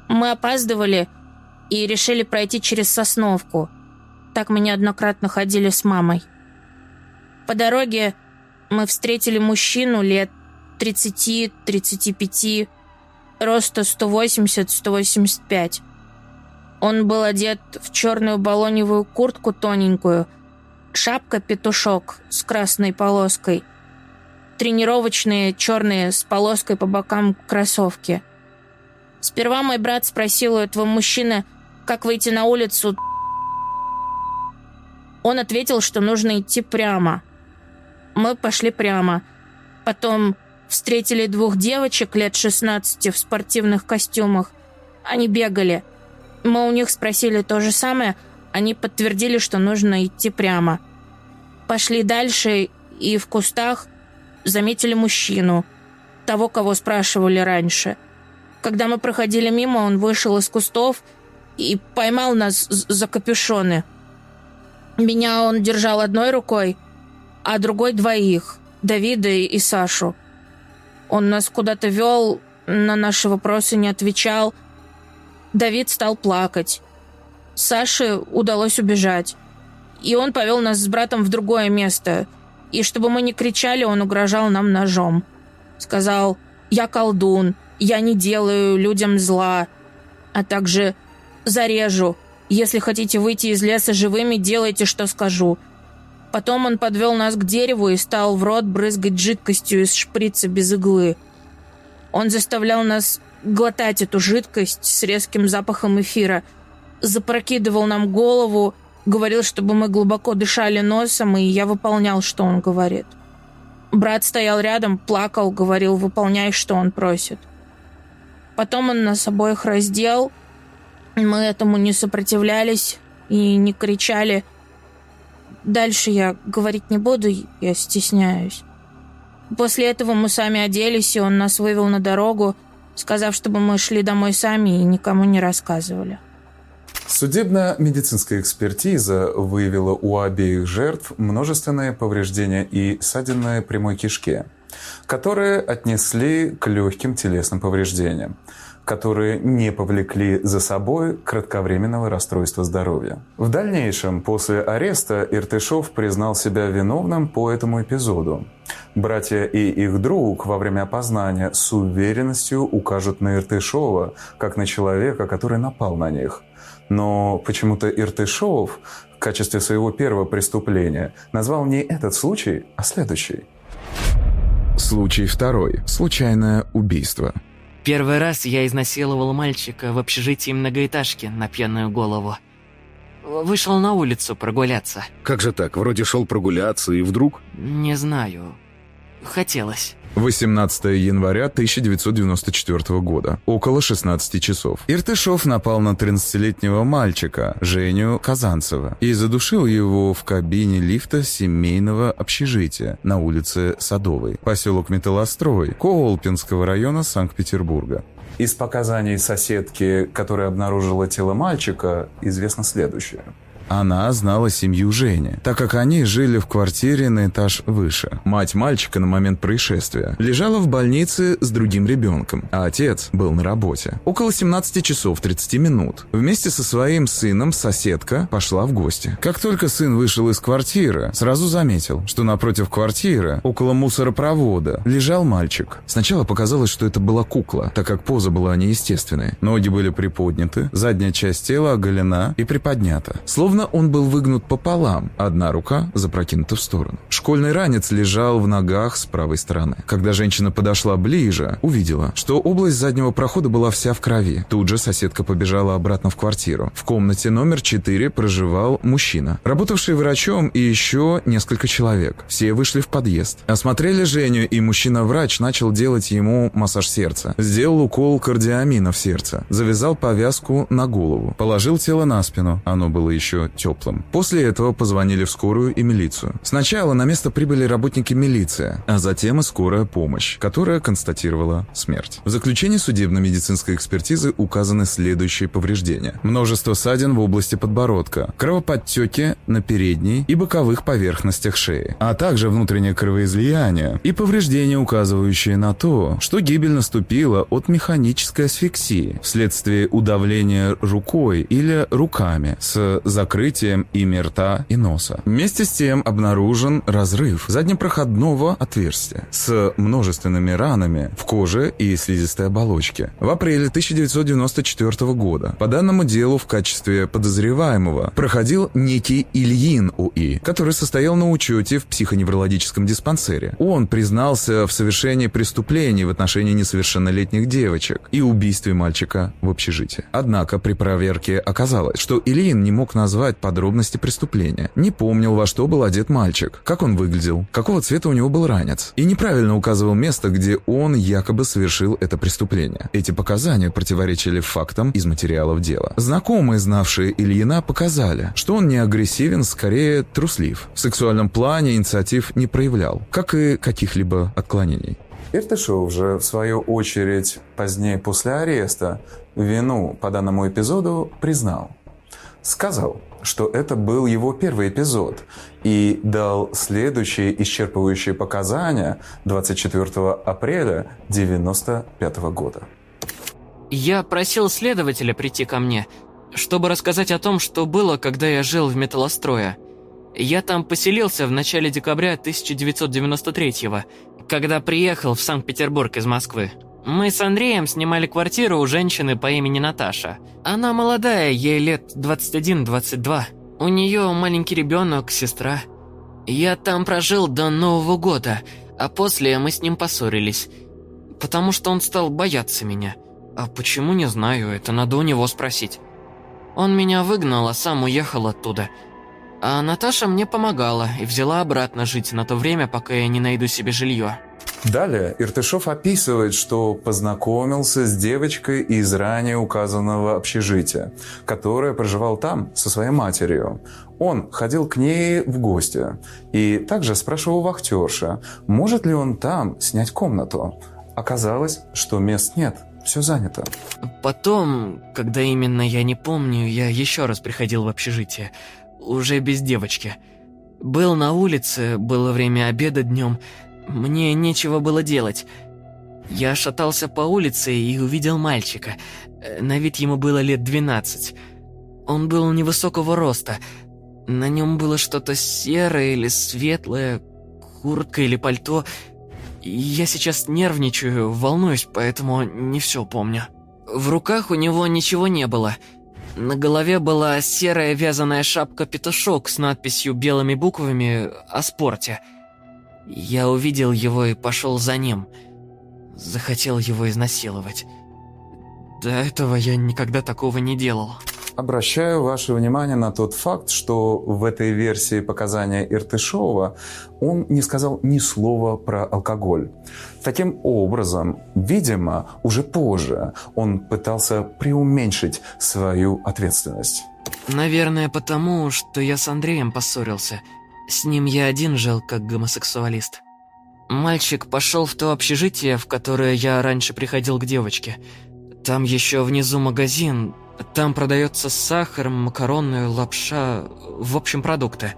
Мы опаздывали и решили пройти через Сосновку. Так мы неоднократно ходили с мамой. По дороге мы встретили мужчину лет 30-35, роста 180-185. Он был одет в черную балоневую куртку тоненькую, шапка-петушок с красной полоской, тренировочные черные с полоской по бокам кроссовки. Сперва мой брат спросил у этого мужчины, как выйти на улицу. Он ответил, что нужно идти прямо. Мы пошли прямо. Потом Встретили двух девочек лет 16 в спортивных костюмах. Они бегали. Мы у них спросили то же самое. Они подтвердили, что нужно идти прямо. Пошли дальше и в кустах заметили мужчину. Того, кого спрашивали раньше. Когда мы проходили мимо, он вышел из кустов и поймал нас за капюшоны. Меня он держал одной рукой, а другой двоих, Давида и Сашу. Он нас куда-то вел, на наши вопросы не отвечал. Давид стал плакать. Саше удалось убежать. И он повел нас с братом в другое место. И чтобы мы не кричали, он угрожал нам ножом. Сказал, я колдун, я не делаю людям зла. А также зарежу. Если хотите выйти из леса живыми, делайте, что скажу. Потом он подвел нас к дереву и стал в рот брызгать жидкостью из шприца без иглы. Он заставлял нас глотать эту жидкость с резким запахом эфира, запрокидывал нам голову, говорил, чтобы мы глубоко дышали носом, и я выполнял, что он говорит. Брат стоял рядом, плакал, говорил, выполняй, что он просит. Потом он нас обоих раздел, мы этому не сопротивлялись и не кричали – Дальше я говорить не буду, я стесняюсь. После этого мы сами оделись, и он нас вывел на дорогу, сказав, чтобы мы шли домой сами и никому не рассказывали. Судебно-медицинская экспертиза выявила у обеих жертв множественные повреждения и ссадины прямой кишки, которые отнесли к легким телесным повреждениям которые не повлекли за собой кратковременного расстройства здоровья. В дальнейшем, после ареста, Иртышов признал себя виновным по этому эпизоду. Братья и их друг во время опознания с уверенностью укажут на Иртышова, как на человека, который напал на них. Но почему-то Иртышов в качестве своего первого преступления назвал не этот случай, а следующий. Случай второй. Случайное убийство. Первый раз я изнасиловал мальчика в общежитии многоэтажки на пьяную голову. Вышел на улицу прогуляться. Как же так? Вроде шел прогуляться и вдруг... Не знаю. Хотелось. 18 января 1994 года, около 16 часов. Иртышов напал на 13-летнего мальчика, Женю Казанцева, и задушил его в кабине лифта семейного общежития на улице Садовой, поселок Металлострой, Колпинского района Санкт-Петербурга. Из показаний соседки, которая обнаружила тело мальчика, известно следующее – она знала семью Жени, так как они жили в квартире на этаж выше. Мать мальчика на момент происшествия лежала в больнице с другим ребенком, а отец был на работе. Около 17 часов 30 минут. Вместе со своим сыном соседка пошла в гости. Как только сын вышел из квартиры, сразу заметил, что напротив квартиры, около мусоропровода, лежал мальчик. Сначала показалось, что это была кукла, так как поза была неестественной. Ноги были приподняты, задняя часть тела оголена и приподнята, словно Словно он был выгнут пополам, одна рука запрокинута в сторону. Школьный ранец лежал в ногах с правой стороны. Когда женщина подошла ближе, увидела, что область заднего прохода была вся в крови. Тут же соседка побежала обратно в квартиру. В комнате номер 4 проживал мужчина, работавший врачом и еще несколько человек. Все вышли в подъезд. Осмотрели Женю, и мужчина-врач начал делать ему массаж сердца. Сделал укол кардиамина в сердце. Завязал повязку на голову. Положил тело на спину. Оно было еще теплым. После этого позвонили в скорую и милицию. Сначала на место прибыли работники милиции, а затем и скорая помощь, которая констатировала смерть. В заключении судебно-медицинской экспертизы указаны следующие повреждения. Множество ссадин в области подбородка, кровоподтеки на передней и боковых поверхностях шеи, а также внутреннее кровоизлияние и повреждения, указывающие на то, что гибель наступила от механической асфиксии вследствие удавления рукой или руками с закрытым закрытием ими рта и носа. Вместе с тем обнаружен разрыв заднепроходного отверстия с множественными ранами в коже и слизистой оболочке. В апреле 1994 года по данному делу в качестве подозреваемого проходил некий Ильин УИ, который состоял на учете в психоневрологическом диспансере. Он признался в совершении преступлений в отношении несовершеннолетних девочек и убийстве мальчика в общежитии. Однако при проверке оказалось, что Ильин не мог назвать назвать подробности преступления. Не помнил, во что был одет мальчик, как он выглядел, какого цвета у него был ранец. И неправильно указывал место, где он якобы совершил это преступление. Эти показания противоречили фактам из материалов дела. Знакомые, знавшие Ильина, показали, что он не агрессивен, скорее труслив. В сексуальном плане инициатив не проявлял, как и каких-либо отклонений. Иртышев же, в свою очередь, позднее после ареста, вину по данному эпизоду признал. Сказал, что это был его первый эпизод и дал следующие исчерпывающие показания 24 апреля 1995 года. Я просил следователя прийти ко мне, чтобы рассказать о том, что было, когда я жил в металлострое. Я там поселился в начале декабря 1993 когда приехал в Санкт-Петербург из Москвы. Мы с Андреем снимали квартиру у женщины по имени Наташа. Она молодая, ей лет 21-22. У нее маленький ребенок, сестра. Я там прожил до Нового года, а после мы с ним поссорились. Потому что он стал бояться меня. А почему, не знаю, это надо у него спросить. Он меня выгнал, а сам уехал оттуда. А Наташа мне помогала и взяла обратно жить на то время, пока я не найду себе жилье. Далее Иртышов описывает, что познакомился с девочкой из ранее указанного общежития, которая проживала там со своей матерью. Он ходил к ней в гости и также спрашивал вахтерша, может ли он там снять комнату. Оказалось, что мест нет, все занято. Потом, когда именно я не помню, я еще раз приходил в общежитие, уже без девочки. Был на улице, было время обеда днем, мне нечего было делать. Я шатался по улице и увидел мальчика. Э, на вид ему было лет 12. Он был невысокого роста. На нем было что-то серое или светлое, куртка или пальто. Я сейчас нервничаю, волнуюсь, поэтому не все помню. В руках у него ничего не было. На голове была серая вязаная шапка-петушок с надписью белыми буквами о спорте – я увидел его и пошел за ним. Захотел его изнасиловать. До этого я никогда такого не делал. обращаю ваше внимание на тот факт, что в этой версии показания Иртышова он не сказал ни слова про алкоголь. Таким образом, видимо, уже позже он пытался преуменьшить свою ответственность. Наверное, потому, что я с Андреем поссорился. С ним я один жил, как гомосексуалист. Мальчик пошел в то общежитие, в которое я раньше приходил к девочке. Там еще внизу магазин, там продается сахар, макароны, лапша, в общем, продукты.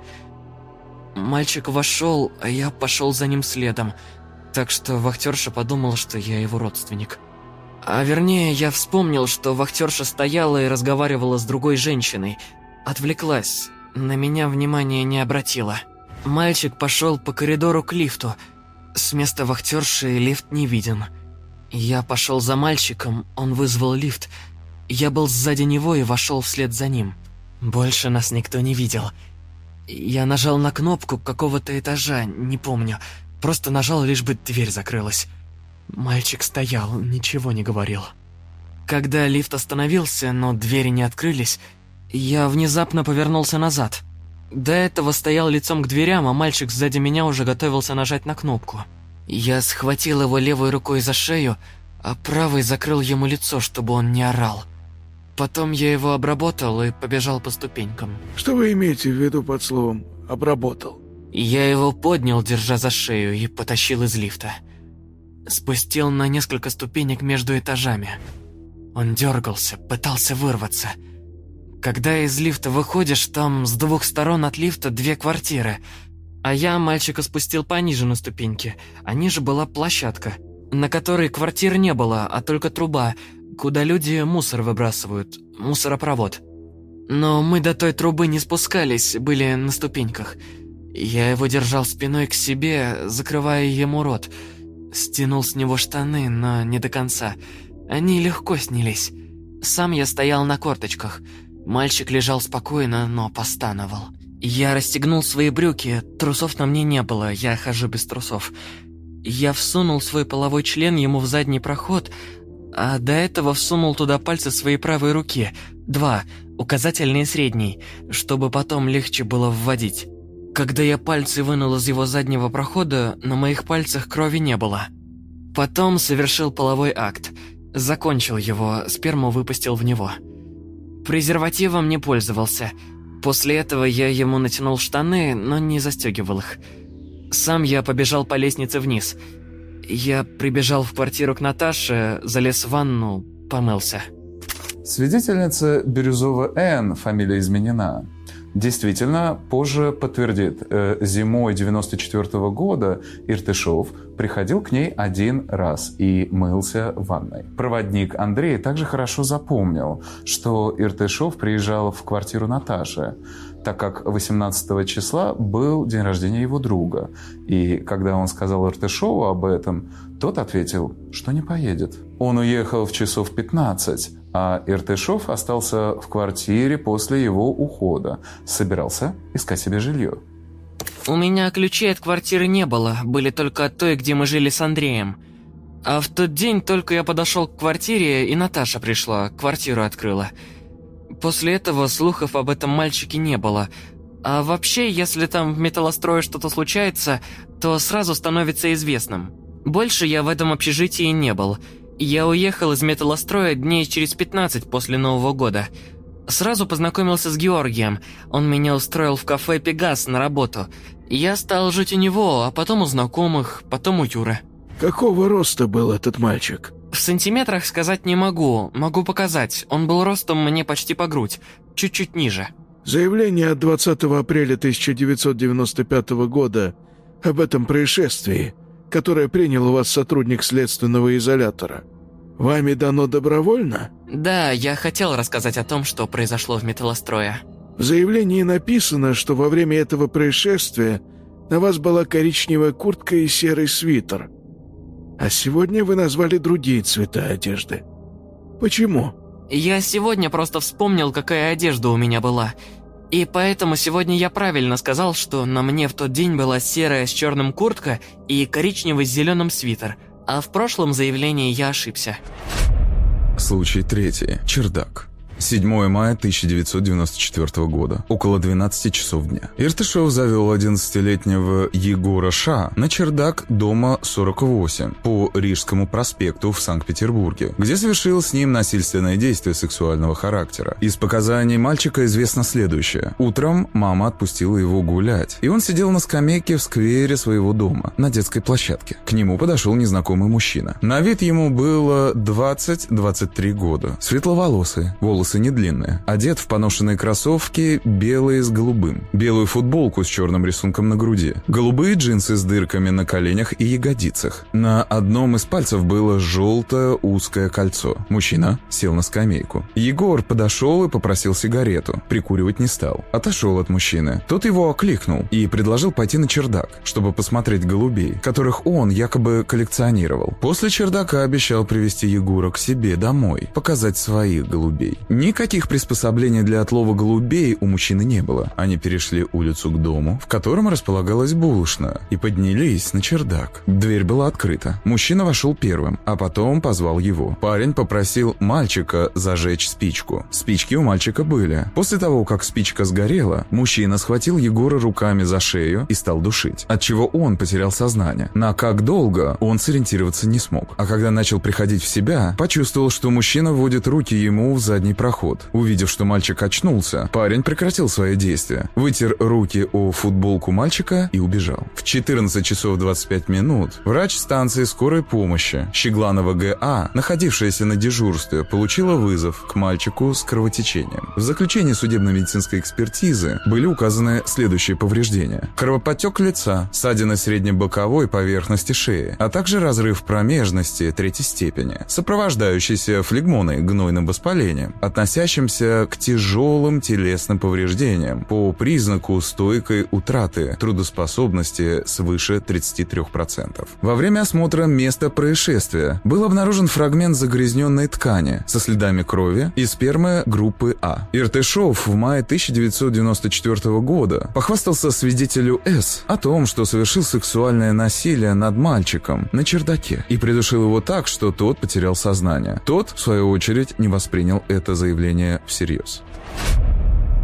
Мальчик вошел, а я пошел за ним следом, так что вахтерша подумала, что я его родственник. А вернее, я вспомнил, что вахтерша стояла и разговаривала с другой женщиной. Отвлеклась, на меня внимания не обратила. Мальчик пошел по коридору к лифту. С места вахтерши лифт не виден. Я пошел за мальчиком, он вызвал лифт. Я был сзади него и вошел вслед за ним. Больше нас никто не видел. Я нажал на кнопку какого-то этажа, не помню. Просто нажал, лишь бы дверь закрылась. Мальчик стоял, ничего не говорил. Когда лифт остановился, но двери не открылись, я внезапно повернулся назад. До этого стоял лицом к дверям, а мальчик сзади меня уже готовился нажать на кнопку. Я схватил его левой рукой за шею, а правой закрыл ему лицо, чтобы он не орал. Потом я его обработал и побежал по ступенькам. Что вы имеете в виду под словом «обработал»? Я его поднял, держа за шею, и потащил из лифта. Спустил на несколько ступенек между этажами. Он дергался, пытался вырваться. Когда из лифта выходишь, там с двух сторон от лифта две квартиры. А я мальчика спустил пониже на ступеньки, а ниже была площадка, на которой квартир не было, а только труба, куда люди мусор выбрасывают, мусоропровод. Но мы до той трубы не спускались, были на ступеньках. Я его держал спиной к себе, закрывая ему рот. Стянул с него штаны, но не до конца. Они легко снялись. Сам я стоял на корточках. Мальчик лежал спокойно, но постановал. Я расстегнул свои брюки, трусов на мне не было, я хожу без трусов. Я всунул свой половой член ему в задний проход, а до этого всунул туда пальцы своей правой руки, два, указательный и средний, чтобы потом легче было вводить. Когда я пальцы вынул из его заднего прохода, на моих пальцах крови не было. Потом совершил половой акт. Закончил его, сперму выпустил в него. Презервативом не пользовался. После этого я ему натянул штаны, но не застегивал их. Сам я побежал по лестнице вниз. Я прибежал в квартиру к Наташе, залез в ванну, помылся. Свидетельница Бирюзова Н, фамилия изменена, действительно позже подтвердит, э, зимой 94 -го года Иртышов приходил к ней один раз и мылся в ванной. Проводник Андрей также хорошо запомнил, что Иртышов приезжал в квартиру Наташи, так как 18 числа был день рождения его друга. И когда он сказал Иртышову об этом, тот ответил, что не поедет. Он уехал в часов 15, а Иртышов остался в квартире после его ухода. Собирался искать себе жилье. У меня ключей от квартиры не было, были только от той, где мы жили с Андреем. А в тот день только я подошел к квартире, и Наташа пришла, квартиру открыла. После этого слухов об этом мальчике не было. А вообще, если там в металлострое что-то случается, то сразу становится известным. Больше я в этом общежитии не был – я уехал из металлостроя дней через 15 после Нового года. Сразу познакомился с Георгием. Он меня устроил в кафе «Пегас» на работу. Я стал жить у него, а потом у знакомых, потом у Юры. Какого роста был этот мальчик? В сантиметрах сказать не могу, могу показать. Он был ростом мне почти по грудь, чуть-чуть ниже. Заявление от 20 апреля 1995 года об этом происшествии – которое принял у вас сотрудник следственного изолятора, вами дано добровольно? Да, я хотел рассказать о том, что произошло в металлострое. В заявлении написано, что во время этого происшествия на вас была коричневая куртка и серый свитер. А сегодня вы назвали другие цвета одежды. Почему? Я сегодня просто вспомнил, какая одежда у меня была – и поэтому сегодня я правильно сказал, что на мне в тот день была серая с черным куртка и коричневый с зеленым свитер, а в прошлом заявлении я ошибся. Случай третий. Чердак. 7 мая 1994 года, около 12 часов дня. Иртышев завел 11-летнего Егора Ша на чердак дома 48 по Рижскому проспекту в Санкт-Петербурге, где совершил с ним насильственное действие сексуального характера. Из показаний мальчика известно следующее. Утром мама отпустила его гулять, и он сидел на скамейке в сквере своего дома, на детской площадке. К нему подошел незнакомый мужчина. На вид ему было 20-23 года. Светловолосый, волосы не длинные. Одет в поношенные кроссовки, белые с голубым. Белую футболку с черным рисунком на груди. Голубые джинсы с дырками на коленях и ягодицах. На одном из пальцев было желтое узкое кольцо. Мужчина сел на скамейку. Егор подошел и попросил сигарету. Прикуривать не стал. Отошел от мужчины. Тот его окликнул и предложил пойти на чердак, чтобы посмотреть голубей, которых он якобы коллекционировал. После чердака обещал привести Егора к себе домой, показать своих голубей. Никаких приспособлений для отлова голубей у мужчины не было. Они перешли улицу к дому, в котором располагалась булочная, и поднялись на чердак. Дверь была открыта. Мужчина вошел первым, а потом позвал его. Парень попросил мальчика зажечь спичку. Спички у мальчика были. После того, как спичка сгорела, мужчина схватил Егора руками за шею и стал душить, отчего он потерял сознание. На как долго он сориентироваться не смог. А когда начал приходить в себя, почувствовал, что мужчина вводит руки ему в задний проход. Увидев, что мальчик очнулся, парень прекратил свои действия, вытер руки о футболку мальчика и убежал. В 14 часов 25 минут врач станции скорой помощи Щегланова ГА, находившаяся на дежурстве, получила вызов к мальчику с кровотечением. В заключении судебно-медицинской экспертизы были указаны следующие повреждения. Кровоподтек лица, ссадина среднебоковой поверхности шеи, а также разрыв промежности третьей степени, сопровождающийся флегмоной, гнойным воспалением, относящимся к тяжелым телесным повреждениям по признаку стойкой утраты трудоспособности свыше 33%. Во время осмотра места происшествия был обнаружен фрагмент загрязненной ткани со следами крови и спермы группы А. Иртышов в мае 1994 года похвастался свидетелю С о том, что совершил сексуальное насилие над мальчиком на чердаке и придушил его так, что тот потерял сознание. Тот, в свою очередь, не воспринял это заявление всерьез.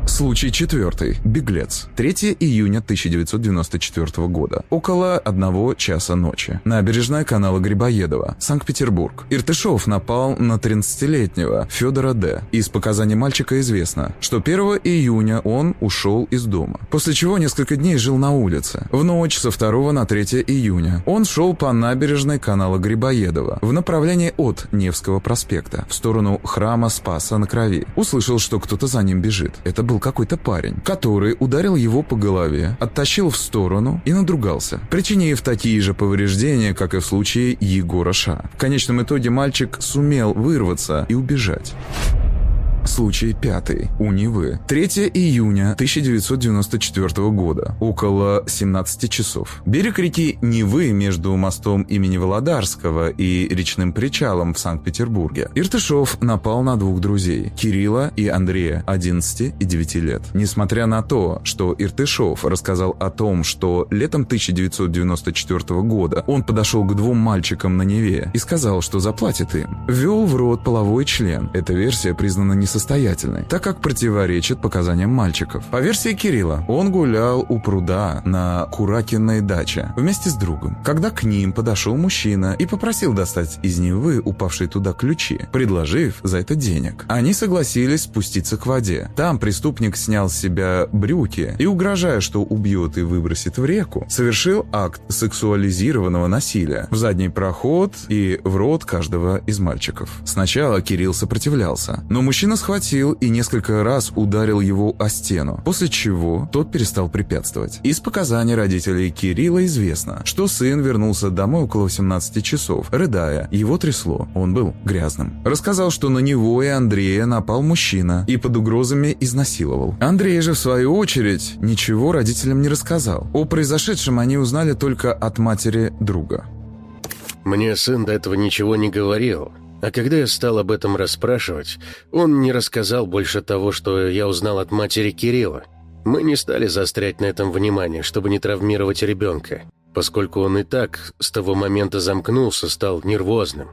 Случай четвертый. Беглец. 3 июня 1994 года. Около одного часа ночи. Набережная канала Грибоедова, Санкт-Петербург. Иртышов напал на 13-летнего Федора Д. Из показаний мальчика известно, что 1 июня он ушел из дома, после чего несколько дней жил на улице. В ночь со 2 на 3 июня он шел по набережной канала Грибоедова в направлении от Невского проспекта в сторону храма Спаса на Крови. Услышал, что кто-то за ним бежит. Это был какой-то парень, который ударил его по голове, оттащил в сторону и надругался, причинив такие же повреждения, как и в случае Егора Ша. В конечном итоге мальчик сумел вырваться и убежать. Случай пятый. У Невы. 3 июня 1994 года. Около 17 часов. Берег реки Невы между мостом имени Володарского и речным причалом в Санкт-Петербурге. Иртышов напал на двух друзей. Кирилла и Андрея, 11 и 9 лет. Несмотря на то, что Иртышов рассказал о том, что летом 1994 года он подошел к двум мальчикам на Неве и сказал, что заплатит им, ввел в рот половой член. Эта версия признана несостоятельной несостоятельной, так как противоречит показаниям мальчиков. По версии Кирилла, он гулял у пруда на Куракиной даче вместе с другом, когда к ним подошел мужчина и попросил достать из Невы упавшие туда ключи, предложив за это денег. Они согласились спуститься к воде. Там преступник снял с себя брюки и, угрожая, что убьет и выбросит в реку, совершил акт сексуализированного насилия в задний проход и в рот каждого из мальчиков. Сначала Кирилл сопротивлялся, но мужчина схватил и несколько раз ударил его о стену, после чего тот перестал препятствовать. Из показаний родителей Кирилла известно, что сын вернулся домой около 18 часов, рыдая, его трясло, он был грязным. Рассказал, что на него и Андрея напал мужчина и под угрозами изнасиловал. Андрей же, в свою очередь, ничего родителям не рассказал. О произошедшем они узнали только от матери друга. Мне сын до этого ничего не говорил, а когда я стал об этом расспрашивать, он не рассказал больше того, что я узнал от матери Кирилла. Мы не стали заострять на этом внимание, чтобы не травмировать ребенка, поскольку он и так с того момента замкнулся, стал нервозным.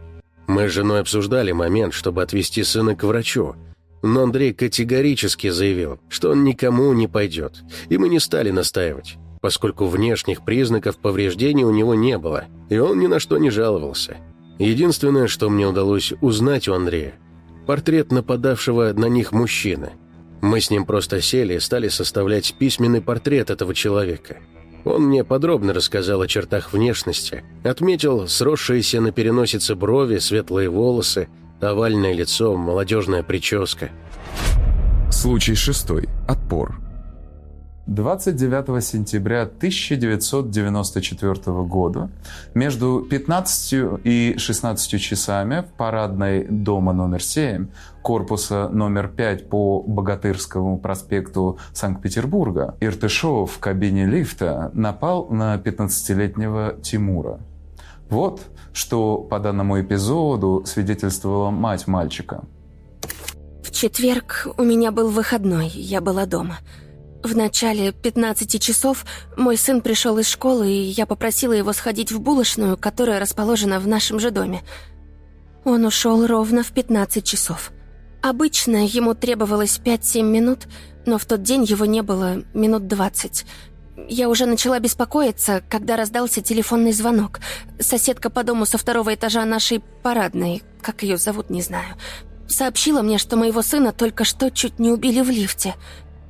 Мы с женой обсуждали момент, чтобы отвезти сына к врачу. Но Андрей категорически заявил, что он никому не пойдет, и мы не стали настаивать, поскольку внешних признаков повреждений у него не было, и он ни на что не жаловался. Единственное, что мне удалось узнать у Андрея, портрет нападавшего на них мужчины. Мы с ним просто сели и стали составлять письменный портрет этого человека. Он мне подробно рассказал о чертах внешности, отметил сросшиеся на переносице брови, светлые волосы, овальное лицо, молодежная прическа. Случай шестой. Отпор. 29 сентября 1994 года между 15 и 16 часами в парадной дома номер 7 корпуса номер 5 по Богатырскому проспекту Санкт-Петербурга Иртышов в кабине лифта напал на 15-летнего Тимура. Вот что по данному эпизоду свидетельствовала мать мальчика. В четверг у меня был выходной, я была дома – в начале 15 часов мой сын пришел из школы, и я попросила его сходить в булочную, которая расположена в нашем же доме. Он ушел ровно в 15 часов. Обычно ему требовалось 5-7 минут, но в тот день его не было минут 20. Я уже начала беспокоиться, когда раздался телефонный звонок. Соседка по дому со второго этажа нашей парадной, как ее зовут, не знаю, сообщила мне, что моего сына только что чуть не убили в лифте –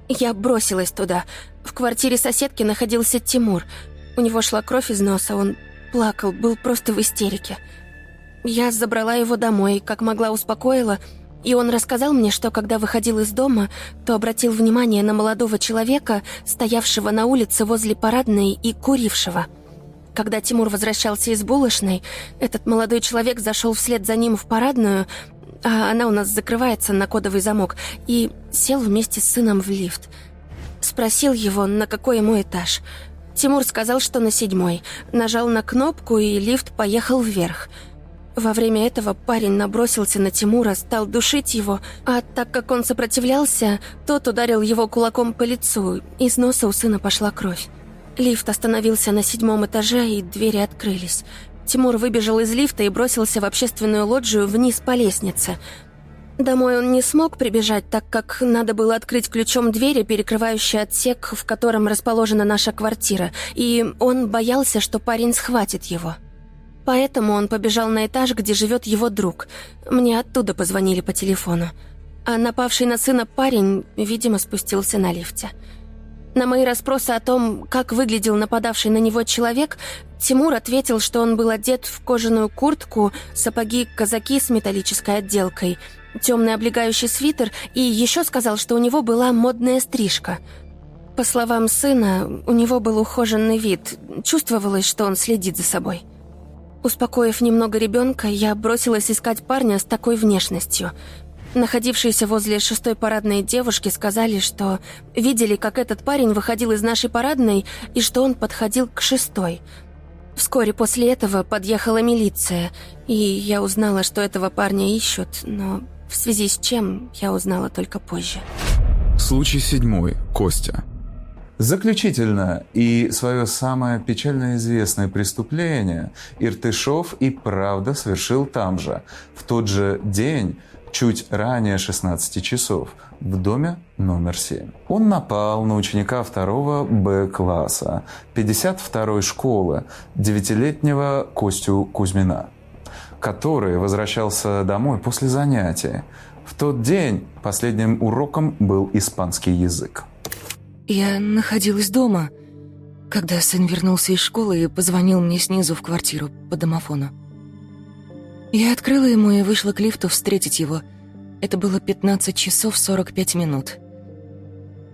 я бросилась туда. В квартире соседки находился Тимур. У него шла кровь из носа, он плакал, был просто в истерике. Я забрала его домой, как могла успокоила, и он рассказал мне, что когда выходил из дома, то обратил внимание на молодого человека, стоявшего на улице возле парадной и курившего. Когда Тимур возвращался из булочной, этот молодой человек зашел вслед за ним в парадную, а она у нас закрывается на кодовый замок, и сел вместе с сыном в лифт. Спросил его, на какой ему этаж. Тимур сказал, что на седьмой. Нажал на кнопку, и лифт поехал вверх. Во время этого парень набросился на Тимура, стал душить его, а так как он сопротивлялся, тот ударил его кулаком по лицу, из носа у сына пошла кровь. Лифт остановился на седьмом этаже, и двери открылись. Тимур выбежал из лифта и бросился в общественную лоджию вниз по лестнице. Домой он не смог прибежать, так как надо было открыть ключом двери, перекрывающие отсек, в котором расположена наша квартира, и он боялся, что парень схватит его. Поэтому он побежал на этаж, где живет его друг. Мне оттуда позвонили по телефону. А напавший на сына парень, видимо, спустился на лифте. На мои расспросы о том, как выглядел нападавший на него человек, Тимур ответил, что он был одет в кожаную куртку, сапоги-казаки с металлической отделкой, темный облегающий свитер и еще сказал, что у него была модная стрижка. По словам сына, у него был ухоженный вид, чувствовалось, что он следит за собой. Успокоив немного ребенка, я бросилась искать парня с такой внешностью – Находившиеся возле шестой парадной девушки сказали, что видели, как этот парень выходил из нашей парадной и что он подходил к шестой. Вскоре после этого подъехала милиция, и я узнала, что этого парня ищут, но в связи с чем я узнала только позже. Случай седьмой. Костя. Заключительно, и свое самое печально известное преступление Иртышов и правда совершил там же, в тот же день, чуть ранее 16 часов в доме номер 7. Он напал на ученика второго Б-класса 52-й школы, девятилетнего Костю Кузьмина, который возвращался домой после занятия. В тот день последним уроком был испанский язык. Я находилась дома, когда сын вернулся из школы и позвонил мне снизу в квартиру по домофону. Я открыла ему и вышла к лифту встретить его. Это было 15 часов 45 минут.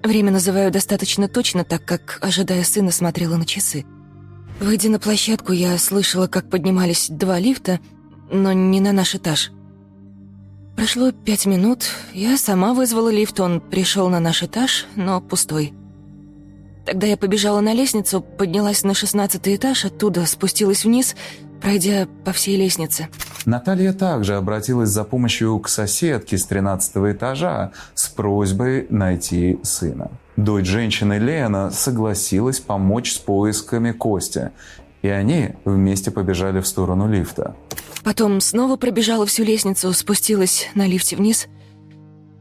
Время называю достаточно точно, так как, ожидая сына, смотрела на часы. Выйдя на площадку, я слышала, как поднимались два лифта, но не на наш этаж. Прошло пять минут, я сама вызвала лифт, он пришел на наш этаж, но пустой. Тогда я побежала на лестницу, поднялась на шестнадцатый этаж, оттуда спустилась вниз — пройдя по всей лестнице. Наталья также обратилась за помощью к соседке с 13 этажа с просьбой найти сына. Дочь женщины Лена согласилась помочь с поисками Костя, и они вместе побежали в сторону лифта. Потом снова пробежала всю лестницу, спустилась на лифте вниз.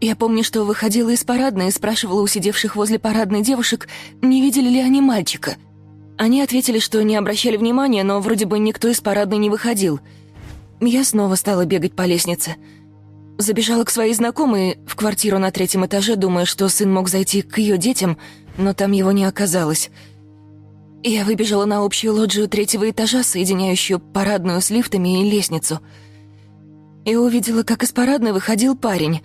Я помню, что выходила из парадной и спрашивала у сидевших возле парадной девушек, не видели ли они мальчика. Они ответили, что не обращали внимания, но вроде бы никто из парадной не выходил. Я снова стала бегать по лестнице. Забежала к своей знакомой в квартиру на третьем этаже, думая, что сын мог зайти к ее детям, но там его не оказалось. Я выбежала на общую лоджию третьего этажа, соединяющую парадную с лифтами и лестницу. И увидела, как из парадной выходил парень.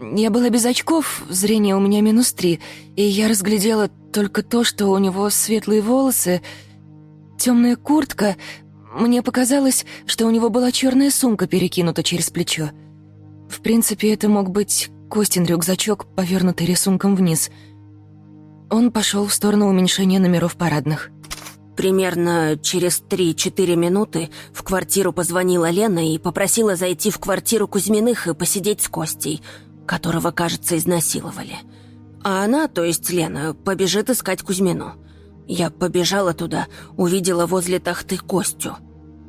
Я была без очков, зрение у меня минус три, и я разглядела только то, что у него светлые волосы, темная куртка. Мне показалось, что у него была черная сумка перекинута через плечо. В принципе, это мог быть Костин рюкзачок, повернутый рисунком вниз. Он пошел в сторону уменьшения номеров парадных. Примерно через 3-4 минуты в квартиру позвонила Лена и попросила зайти в квартиру Кузьминых и посидеть с Костей, которого, кажется, изнасиловали. А она, то есть Лена, побежит искать Кузьмину. Я побежала туда, увидела возле тахты Костю.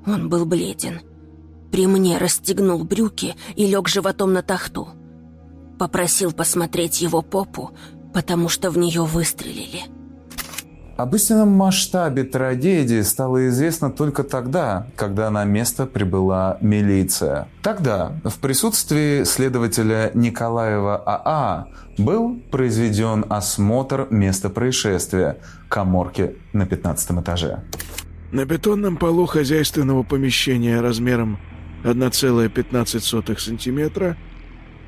Он был бледен. При мне расстегнул брюки и лег животом на тахту. Попросил посмотреть его попу, потому что в нее выстрелили. Об истинном масштабе трагедии стало известно только тогда, когда на место прибыла милиция. Тогда, в присутствии следователя Николаева АА, был произведен осмотр места происшествия – коморки на 15 этаже. На бетонном полу хозяйственного помещения размером 1,15 сантиметра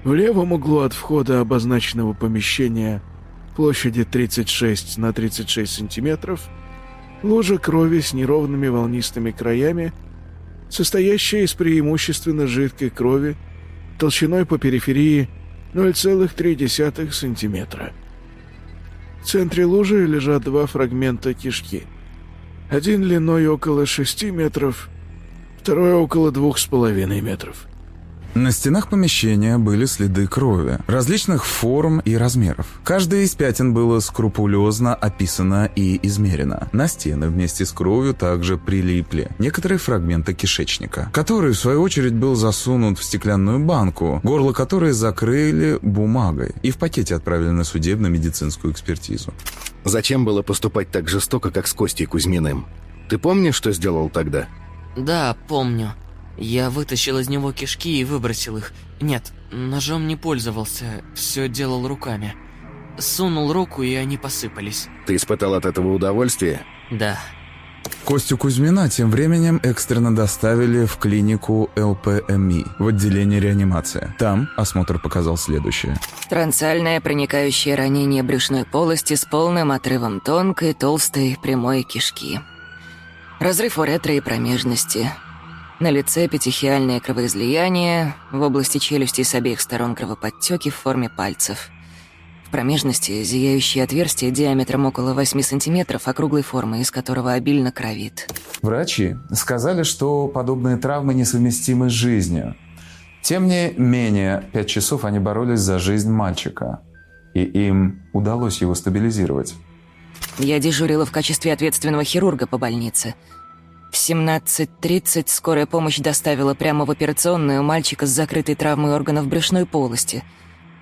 в левом углу от входа обозначенного помещения площади 36 на 36 сантиметров лужа крови с неровными волнистыми краями, состоящая из преимущественно жидкой крови толщиной по периферии 0,3 сантиметра. В центре лужи лежат два фрагмента кишки. Один длиной около 6 метров, второе около двух с половиной метров. На стенах помещения были следы крови, различных форм и размеров. Каждая из пятен было скрупулезно описано и измерено. На стены вместе с кровью также прилипли некоторые фрагменты кишечника, который, в свою очередь, был засунут в стеклянную банку, горло которой закрыли бумагой и в пакете отправили на судебно-медицинскую экспертизу. Зачем было поступать так жестоко, как с Костей Кузьминым? Ты помнишь, что сделал тогда? Да, помню. Я вытащил из него кишки и выбросил их. Нет, ножом не пользовался, все делал руками. Сунул руку, и они посыпались. Ты испытал от этого удовольствие? Да. Костю Кузьмина тем временем экстренно доставили в клинику ЛПМИ в отделение реанимации. Там осмотр показал следующее. Трансальное проникающее ранение брюшной полости с полным отрывом тонкой, толстой, прямой кишки. Разрыв уретры и промежности. На лице петехиальное кровоизлияние, в области челюсти с обеих сторон кровоподтеки в форме пальцев. В промежности зияющее отверстие диаметром около 8 сантиметров округлой формы, из которого обильно кровит. Врачи сказали, что подобные травмы несовместимы с жизнью. Тем не менее, пять часов они боролись за жизнь мальчика. И им удалось его стабилизировать. Я дежурила в качестве ответственного хирурга по больнице – в 17.30 скорая помощь доставила прямо в операционную мальчика с закрытой травмой органов брюшной полости,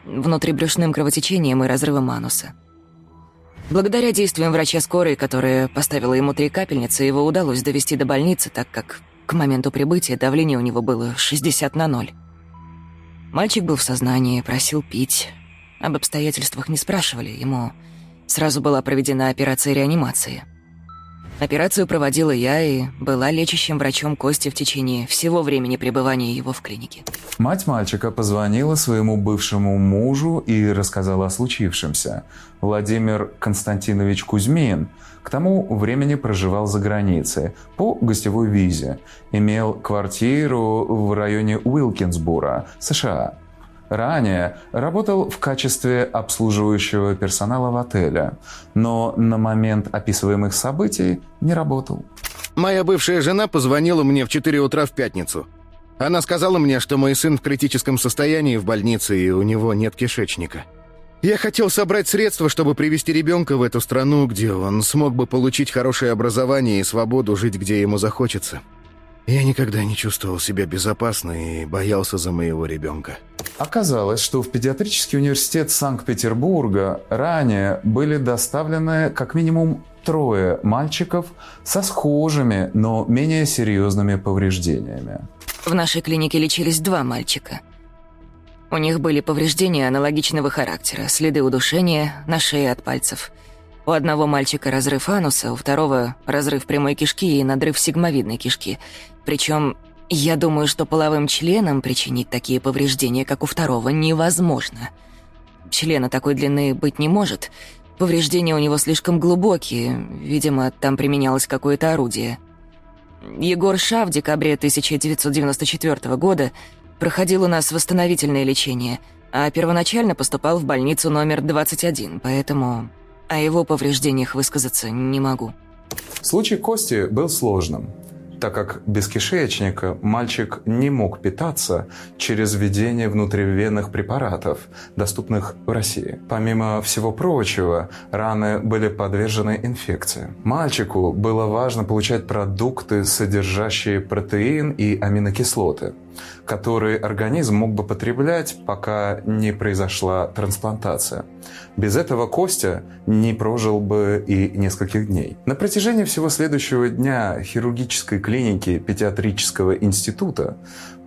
внутрибрюшным кровотечением и разрывом ануса. Благодаря действиям врача скорой, которая поставила ему три капельницы, его удалось довести до больницы, так как к моменту прибытия давление у него было 60 на 0. Мальчик был в сознании, просил пить. Об обстоятельствах не спрашивали, ему сразу была проведена операция реанимации – Операцию проводила я и была лечащим врачом Кости в течение всего времени пребывания его в клинике. Мать мальчика позвонила своему бывшему мужу и рассказала о случившемся. Владимир Константинович Кузьмин к тому времени проживал за границей по гостевой визе. Имел квартиру в районе Уилкинсбура, США. Ранее работал в качестве обслуживающего персонала в отеле, но на момент описываемых событий не работал. Моя бывшая жена позвонила мне в 4 утра в пятницу. Она сказала мне, что мой сын в критическом состоянии в больнице и у него нет кишечника. Я хотел собрать средства, чтобы привести ребенка в эту страну, где он смог бы получить хорошее образование и свободу жить, где ему захочется. Я никогда не чувствовал себя безопасно и боялся за моего ребенка. Оказалось, что в педиатрический университет Санкт-Петербурга ранее были доставлены как минимум трое мальчиков со схожими, но менее серьезными повреждениями. В нашей клинике лечились два мальчика. У них были повреждения аналогичного характера, следы удушения на шее от пальцев. У одного мальчика разрыв ануса, у второго разрыв прямой кишки и надрыв сигмовидной кишки. Причем я думаю, что половым членам причинить такие повреждения, как у второго, невозможно. Члена такой длины быть не может. Повреждения у него слишком глубокие, видимо, там применялось какое-то орудие. Егор Ша в декабре 1994 года проходил у нас восстановительное лечение, а первоначально поступал в больницу номер 21, поэтому о его повреждениях высказаться не могу. Случай Кости был сложным так как без кишечника мальчик не мог питаться через введение внутривенных препаратов, доступных в России. Помимо всего прочего, раны были подвержены инфекции. Мальчику было важно получать продукты, содержащие протеин и аминокислоты которые организм мог бы потреблять, пока не произошла трансплантация. Без этого Костя не прожил бы и нескольких дней. На протяжении всего следующего дня хирургической клиники педиатрического института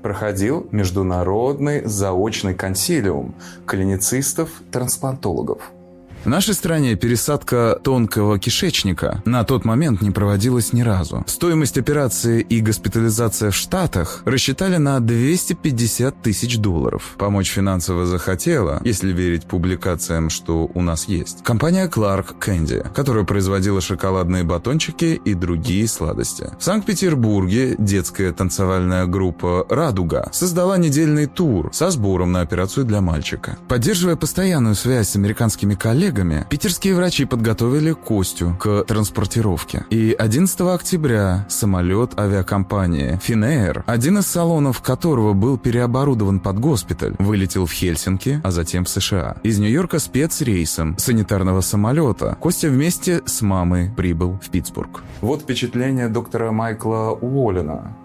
проходил международный заочный консилиум клиницистов-трансплантологов. В нашей стране пересадка тонкого кишечника на тот момент не проводилась ни разу. Стоимость операции и госпитализация в Штатах рассчитали на 250 тысяч долларов. Помочь финансово захотела, если верить публикациям, что у нас есть. Компания Clark Candy, которая производила шоколадные батончики и другие сладости. В Санкт-Петербурге детская танцевальная группа «Радуга» создала недельный тур со сбором на операцию для мальчика. Поддерживая постоянную связь с американскими коллегами, коллегами, питерские врачи подготовили Костю к транспортировке. И 11 октября самолет авиакомпании Finnair, один из салонов которого был переоборудован под госпиталь, вылетел в Хельсинки, а затем в США. Из Нью-Йорка спецрейсом санитарного самолета Костя вместе с мамой прибыл в Питтсбург. Вот впечатление доктора Майкла Уоллена,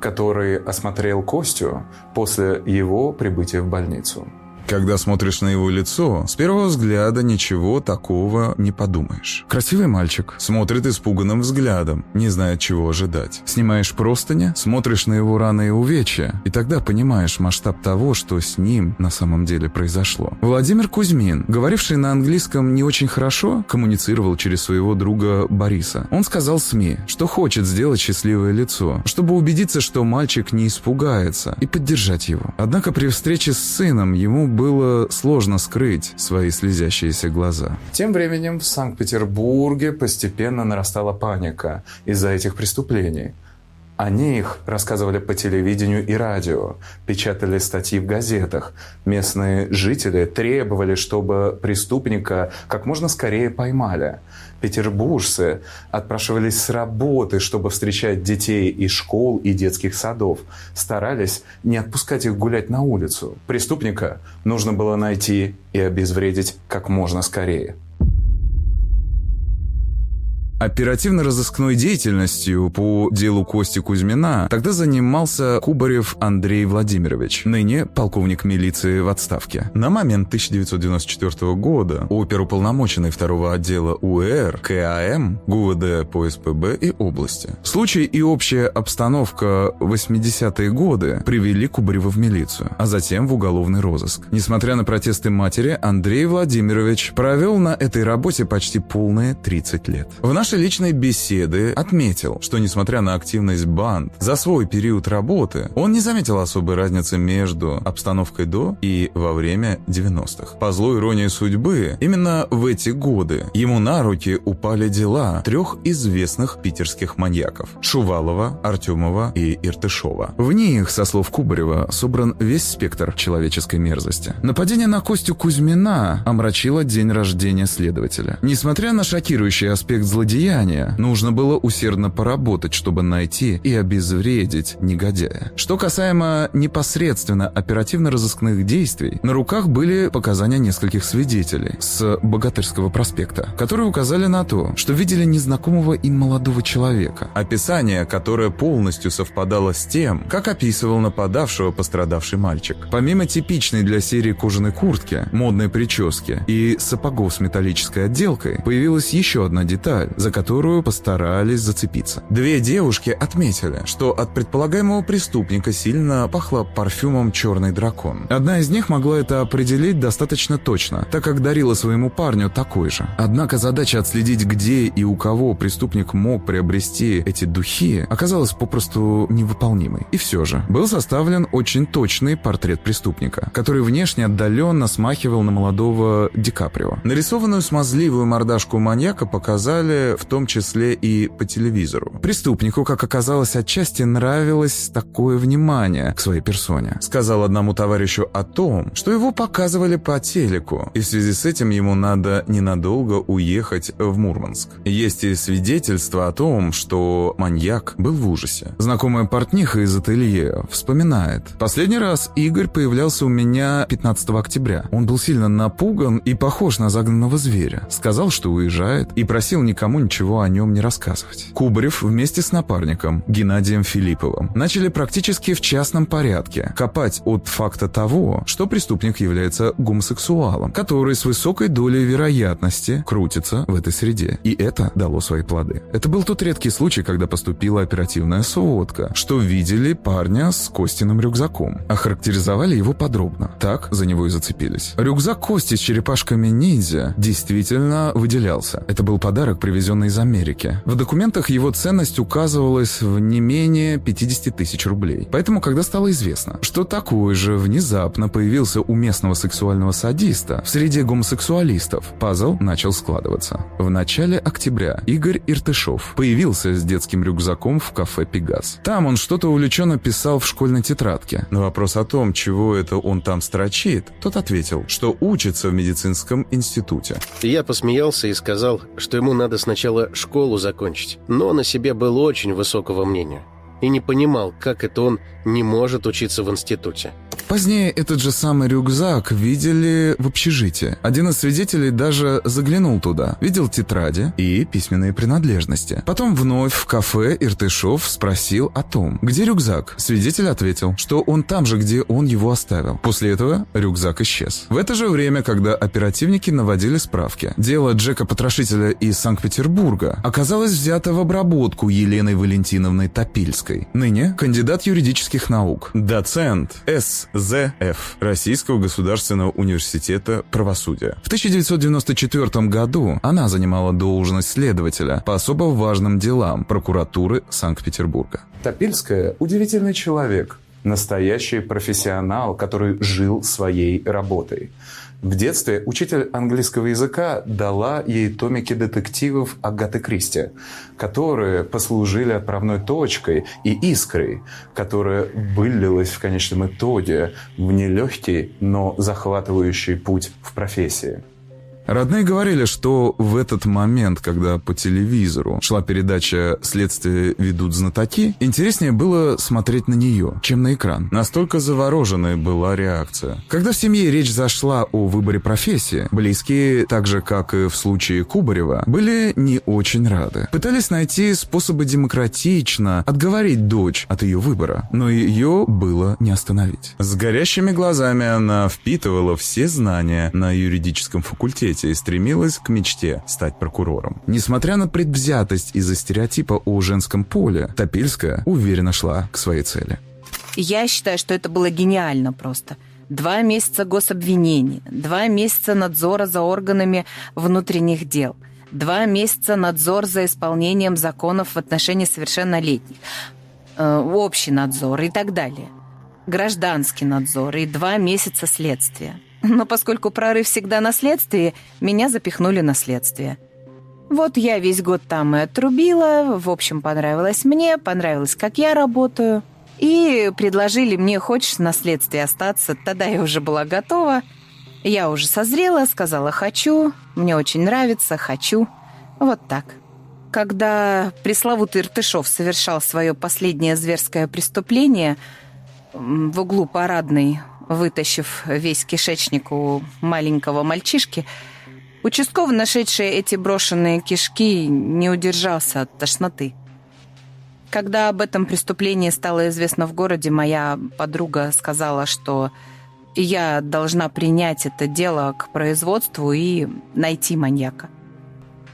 который осмотрел Костю после его прибытия в больницу. Когда смотришь на его лицо, с первого взгляда ничего такого не подумаешь. Красивый мальчик, смотрит испуганным взглядом, не знает, чего ожидать. Снимаешь простыни, смотришь на его раны и увечья, и тогда понимаешь масштаб того, что с ним на самом деле произошло. Владимир Кузьмин, говоривший на английском не очень хорошо, коммуницировал через своего друга Бориса. Он сказал СМИ, что хочет сделать счастливое лицо, чтобы убедиться, что мальчик не испугается, и поддержать его. Однако при встрече с сыном ему было сложно скрыть свои слезящиеся глаза. Тем временем в Санкт-Петербурге постепенно нарастала паника из-за этих преступлений. О них рассказывали по телевидению и радио, печатали статьи в газетах. Местные жители требовали, чтобы преступника как можно скорее поймали. Петербуржцы отпрашивались с работы, чтобы встречать детей из школ и детских садов. Старались не отпускать их гулять на улицу. Преступника нужно было найти и обезвредить как можно скорее. Оперативно-розыскной деятельностью по делу Кости Кузьмина тогда занимался Кубарев Андрей Владимирович, ныне полковник милиции в отставке. На момент 1994 года оперуполномоченный второго отдела УЭР, КАМ, ГУВД по СПБ и области. Случай и общая обстановка 80-е годы привели Кубарева в милицию, а затем в уголовный розыск. Несмотря на протесты матери, Андрей Владимирович провел на этой работе почти полные 30 лет. В нашей личной беседы отметил, что несмотря на активность банд за свой период работы, он не заметил особой разницы между обстановкой до и во время 90-х. По злой иронии судьбы, именно в эти годы ему на руки упали дела трех известных питерских маньяков – Шувалова, Артемова и Иртышова. В них, со слов Кубарева, собран весь спектр человеческой мерзости. Нападение на Костю Кузьмина омрачило день рождения следователя. Несмотря на шокирующий аспект злодеяния, злодеяния, нужно было усердно поработать, чтобы найти и обезвредить негодяя. Что касаемо непосредственно оперативно-розыскных действий, на руках были показания нескольких свидетелей с Богатырского проспекта, которые указали на то, что видели незнакомого им молодого человека. Описание, которое полностью совпадало с тем, как описывал нападавшего пострадавший мальчик. Помимо типичной для серии кожаной куртки, модной прически и сапогов с металлической отделкой, появилась еще одна деталь, за которую постарались зацепиться. Две девушки отметили, что от предполагаемого преступника сильно пахло парфюмом «Черный дракон». Одна из них могла это определить достаточно точно, так как дарила своему парню такой же. Однако задача отследить, где и у кого преступник мог приобрести эти духи, оказалась попросту невыполнимой. И все же, был составлен очень точный портрет преступника, который внешне отдаленно смахивал на молодого Ди Каприо. Нарисованную смазливую мордашку маньяка показали в том числе и по телевизору. Преступнику, как оказалось, отчасти нравилось такое внимание к своей персоне. Сказал одному товарищу о том, что его показывали по телеку, и в связи с этим ему надо ненадолго уехать в Мурманск. Есть и свидетельство о том, что маньяк был в ужасе. Знакомая портниха из ателье вспоминает. «Последний раз Игорь появлялся у меня 15 октября. Он был сильно напуган и похож на загнанного зверя. Сказал, что уезжает, и просил никому ничего о нем не рассказывать. Кубарев вместе с напарником Геннадием Филипповым начали практически в частном порядке копать от факта того, что преступник является гомосексуалом, который с высокой долей вероятности крутится в этой среде. И это дало свои плоды. Это был тот редкий случай, когда поступила оперативная сводка, что видели парня с Костиным рюкзаком. Охарактеризовали его подробно. Так за него и зацепились. Рюкзак Кости с черепашками ниндзя действительно выделялся. Это был подарок, привезенный из Америки. В документах его ценность указывалась в не менее 50 тысяч рублей. Поэтому, когда стало известно, что такой же внезапно появился у местного сексуального садиста в среде гомосексуалистов, пазл начал складываться. В начале октября Игорь Иртышов появился с детским рюкзаком в кафе «Пегас». Там он что-то увлеченно писал в школьной тетрадке. На вопрос о том, чего это он там строчит, тот ответил, что учится в медицинском институте. Я посмеялся и сказал, что ему надо сначала школу закончить, но на себе был очень высокого мнения и не понимал, как это он не может учиться в институте. Позднее этот же самый рюкзак видели в общежитии. Один из свидетелей даже заглянул туда, видел тетради и письменные принадлежности. Потом вновь в кафе Иртышов спросил о том, где рюкзак. Свидетель ответил, что он там же, где он его оставил. После этого рюкзак исчез. В это же время, когда оперативники наводили справки, дело Джека-потрошителя из Санкт-Петербурга оказалось взято в обработку Еленой Валентиновной Топильской, ныне кандидат юридических наук, доцент С. ЗФ Российского государственного университета правосудия. В 1994 году она занимала должность следователя по особо важным делам прокуратуры Санкт-Петербурга. Топильская – удивительный человек, настоящий профессионал, который жил своей работой. В детстве учитель английского языка дала ей томики детективов Агаты Кристи, которые послужили отправной точкой и искрой, которая вылилась в конечном итоге в нелегкий, но захватывающий путь в профессии. Родные говорили, что в этот момент, когда по телевизору шла передача «Следствие ведут знатоки», интереснее было смотреть на нее, чем на экран. Настолько завороженной была реакция. Когда в семье речь зашла о выборе профессии, близкие, так же как и в случае Кубарева, были не очень рады. Пытались найти способы демократично отговорить дочь от ее выбора, но ее было не остановить. С горящими глазами она впитывала все знания на юридическом факультете, и стремилась к мечте стать прокурором. Несмотря на предвзятость из-за стереотипа о женском поле, Топильская уверенно шла к своей цели. Я считаю, что это было гениально просто. Два месяца гособвинений, два месяца надзора за органами внутренних дел, два месяца надзор за исполнением законов в отношении совершеннолетних, э, общий надзор и так далее, гражданский надзор и два месяца следствия. Но поскольку прорыв всегда на следствии, меня запихнули на следствие. Вот я весь год там и отрубила, в общем, понравилось мне, понравилось, как я работаю. И предложили мне, хочешь на следствии остаться, тогда я уже была готова. Я уже созрела, сказала «хочу», мне очень нравится, хочу. Вот так. когда пресловутый Иртышов совершал свое последнее зверское преступление в углу парадной, вытащив весь кишечник у маленького мальчишки, участковый, нашедший эти брошенные кишки, не удержался от тошноты. Когда об этом преступлении стало известно в городе, моя подруга сказала, что я должна принять это дело к производству и найти маньяка.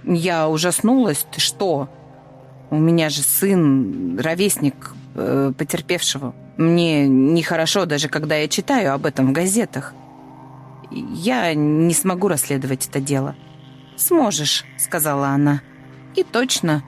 Я ужаснулась. Ты что? У меня же сын, ровесник э, потерпевшего. Мне нехорошо, даже когда я читаю об этом в газетах. Я не смогу расследовать это дело. «Сможешь», — сказала она. И точно.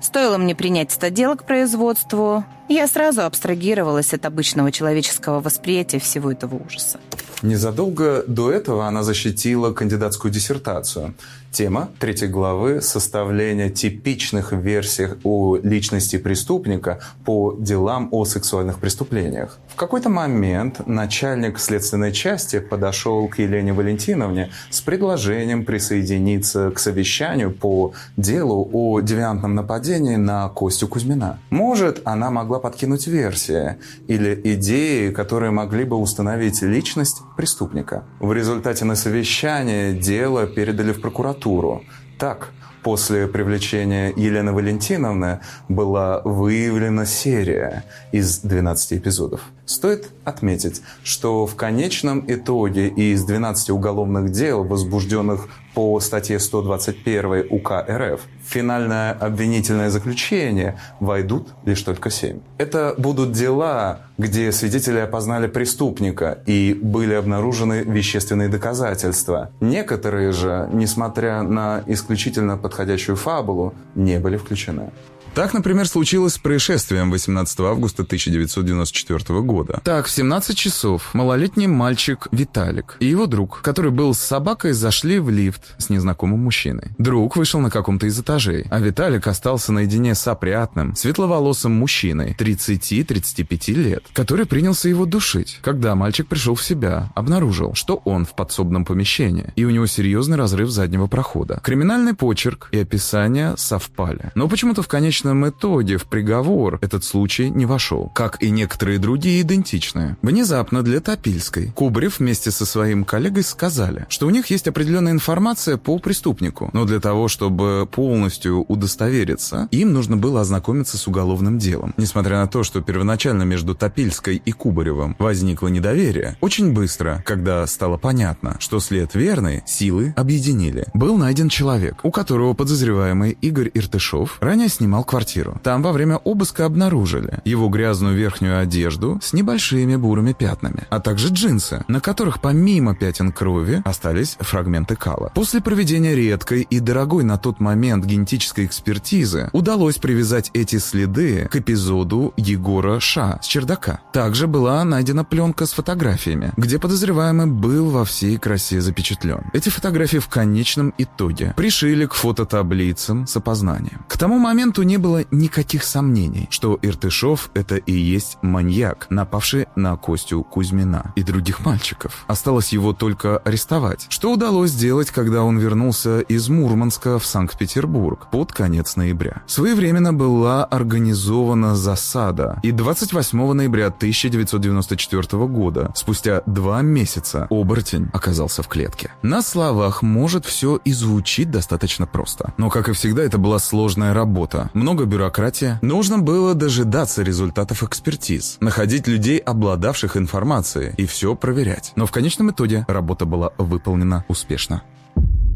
Стоило мне принять это дело к производству, я сразу абстрагировалась от обычного человеческого восприятия всего этого ужаса. Незадолго до этого она защитила кандидатскую диссертацию. Тема третьей главы – составление типичных версий о личности преступника по делам о сексуальных преступлениях. В какой-то момент начальник следственной части подошел к Елене Валентиновне с предложением присоединиться к совещанию по делу о девиантном нападении на Костю Кузьмина. Может, она могла подкинуть версии или идеи, которые могли бы установить личность преступника. В результате на совещании дело передали в прокуратуру. Так, после привлечения Елены Валентиновны была выявлена серия из 12 эпизодов. Стоит отметить, что в конечном итоге из 12 уголовных дел, возбужденных по статье 121 УК РФ, финальное обвинительное заключение войдут лишь только 7. Это будут дела, где свидетели опознали преступника и были обнаружены вещественные доказательства. Некоторые же, несмотря на исключительно подходящую фабулу, не были включены. Так, например, случилось с происшествием 18 августа 1994 года. Так, в 17 часов малолетний мальчик Виталик и его друг, который был с собакой, зашли в лифт с незнакомым мужчиной. Друг вышел на каком-то из этажей, а Виталик остался наедине с опрятным, светловолосым мужчиной 30-35 лет, который принялся его душить. Когда мальчик пришел в себя, обнаружил, что он в подсобном помещении, и у него серьезный разрыв заднего прохода. Криминальный почерк и описание совпали. Но почему-то в конечном конечном итоге в приговор этот случай не вошел, как и некоторые другие идентичные. Внезапно для Топильской Кубрев вместе со своим коллегой сказали, что у них есть определенная информация по преступнику, но для того, чтобы полностью удостовериться, им нужно было ознакомиться с уголовным делом. Несмотря на то, что первоначально между Топильской и Кубаревым возникло недоверие, очень быстро, когда стало понятно, что след верный, силы объединили. Был найден человек, у которого подозреваемый Игорь Иртышов ранее снимал квартиру. Там во время обыска обнаружили его грязную верхнюю одежду с небольшими бурыми пятнами, а также джинсы, на которых помимо пятен крови остались фрагменты кала. После проведения редкой и дорогой на тот момент генетической экспертизы удалось привязать эти следы к эпизоду Егора Ша с чердака. Также была найдена пленка с фотографиями, где подозреваемый был во всей красе запечатлен. Эти фотографии в конечном итоге пришили к фототаблицам с опознанием. К тому моменту не было никаких сомнений, что Иртышов — это и есть маньяк, напавший на Костю Кузьмина и других мальчиков. Осталось его только арестовать, что удалось сделать, когда он вернулся из Мурманска в Санкт-Петербург под конец ноября. Своевременно была организована засада, и 28 ноября 1994 года, спустя два месяца, оборотень оказался в клетке. На словах может все и звучит достаточно просто, но, как и всегда, это была сложная работа, много бюрократии. Нужно было дожидаться результатов экспертиз, находить людей, обладавших информацией, и все проверять. Но в конечном итоге работа была выполнена успешно.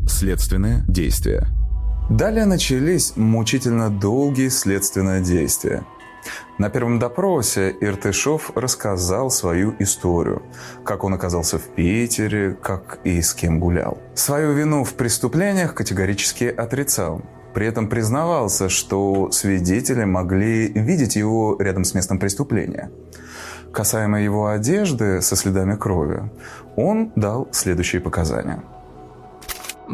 Следственные действия. Далее начались мучительно долгие следственные действия. На первом допросе Иртышов рассказал свою историю, как он оказался в Питере, как и с кем гулял. Свою вину в преступлениях категорически отрицал. При этом признавался, что свидетели могли видеть его рядом с местом преступления. Касаемо его одежды со следами крови, он дал следующие показания.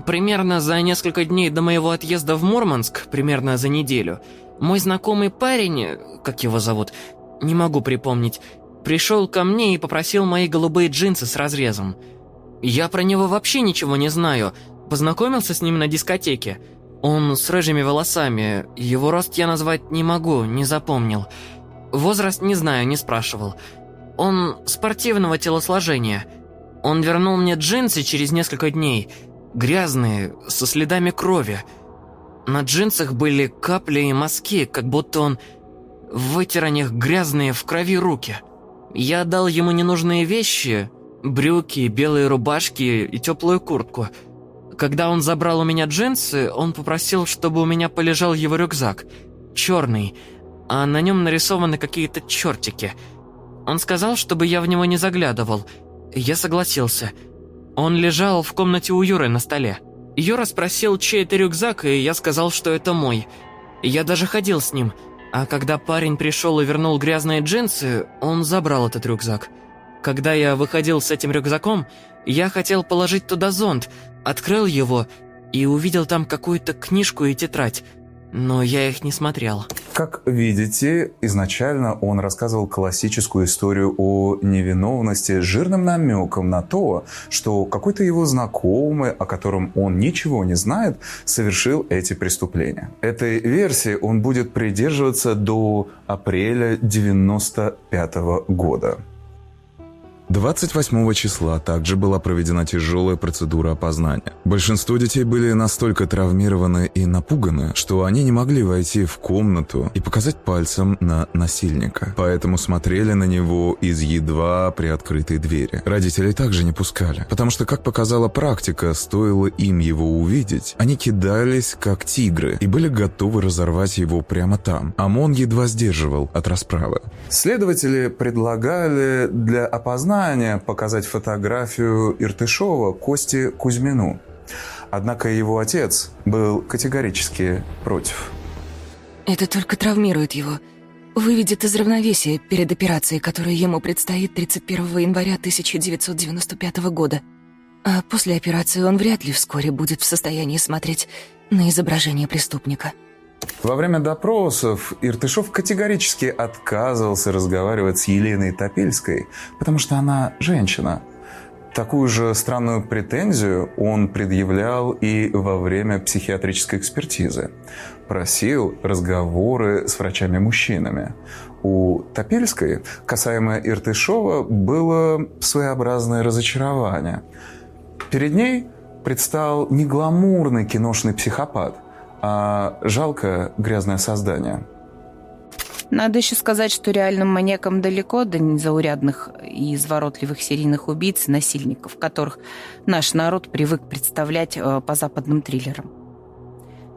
Примерно за несколько дней до моего отъезда в Мурманск, примерно за неделю, мой знакомый парень, как его зовут, не могу припомнить, пришел ко мне и попросил мои голубые джинсы с разрезом. Я про него вообще ничего не знаю, познакомился с ним на дискотеке – Он с рыжими волосами. Его рост я назвать не могу, не запомнил. Возраст не знаю, не спрашивал. Он спортивного телосложения. Он вернул мне джинсы через несколько дней. Грязные, со следами крови. На джинсах были капли и мазки, как будто он вытер о них грязные в крови руки. Я дал ему ненужные вещи, брюки, белые рубашки и теплую куртку. Когда он забрал у меня джинсы, он попросил, чтобы у меня полежал его рюкзак. Черный, а на нем нарисованы какие-то чертики. Он сказал, чтобы я в него не заглядывал. Я согласился. Он лежал в комнате у Юры на столе. Юра спросил, чей это рюкзак, и я сказал, что это мой. Я даже ходил с ним. А когда парень пришел и вернул грязные джинсы, он забрал этот рюкзак. Когда я выходил с этим рюкзаком, я хотел положить туда зонт, открыл его и увидел там какую-то книжку и тетрадь но я их не смотрел. Как видите, изначально он рассказывал классическую историю о невиновности жирным намеком на то, что какой-то его знакомый, о котором он ничего не знает, совершил эти преступления. Этой версии он будет придерживаться до апреля 95 года. 28 числа также была проведена тяжелая процедура опознания. Большинство детей были настолько травмированы и напуганы, что они не могли войти в комнату и показать пальцем на насильника. Поэтому смотрели на него из едва приоткрытой двери. Родителей также не пускали, потому что, как показала практика, стоило им его увидеть, они кидались как тигры и были готовы разорвать его прямо там. ОМОН едва сдерживал от расправы. Следователи предлагали для опознания сознания показать фотографию Иртышова Косте Кузьмину. Однако его отец был категорически против. Это только травмирует его. Выведет из равновесия перед операцией, которая ему предстоит 31 января 1995 года. А после операции он вряд ли вскоре будет в состоянии смотреть на изображение преступника. Во время допросов Иртышов категорически отказывался разговаривать с Еленой Топельской, потому что она женщина. Такую же странную претензию он предъявлял и во время психиатрической экспертизы. Просил разговоры с врачами-мужчинами. У Топельской, касаемо Иртышова, было своеобразное разочарование. Перед ней предстал не гламурный киношный психопат – а жалкое грязное создание. Надо еще сказать, что реальным маньякам далеко до незаурядных и изворотливых серийных убийц и насильников, которых наш народ привык представлять э, по западным триллерам.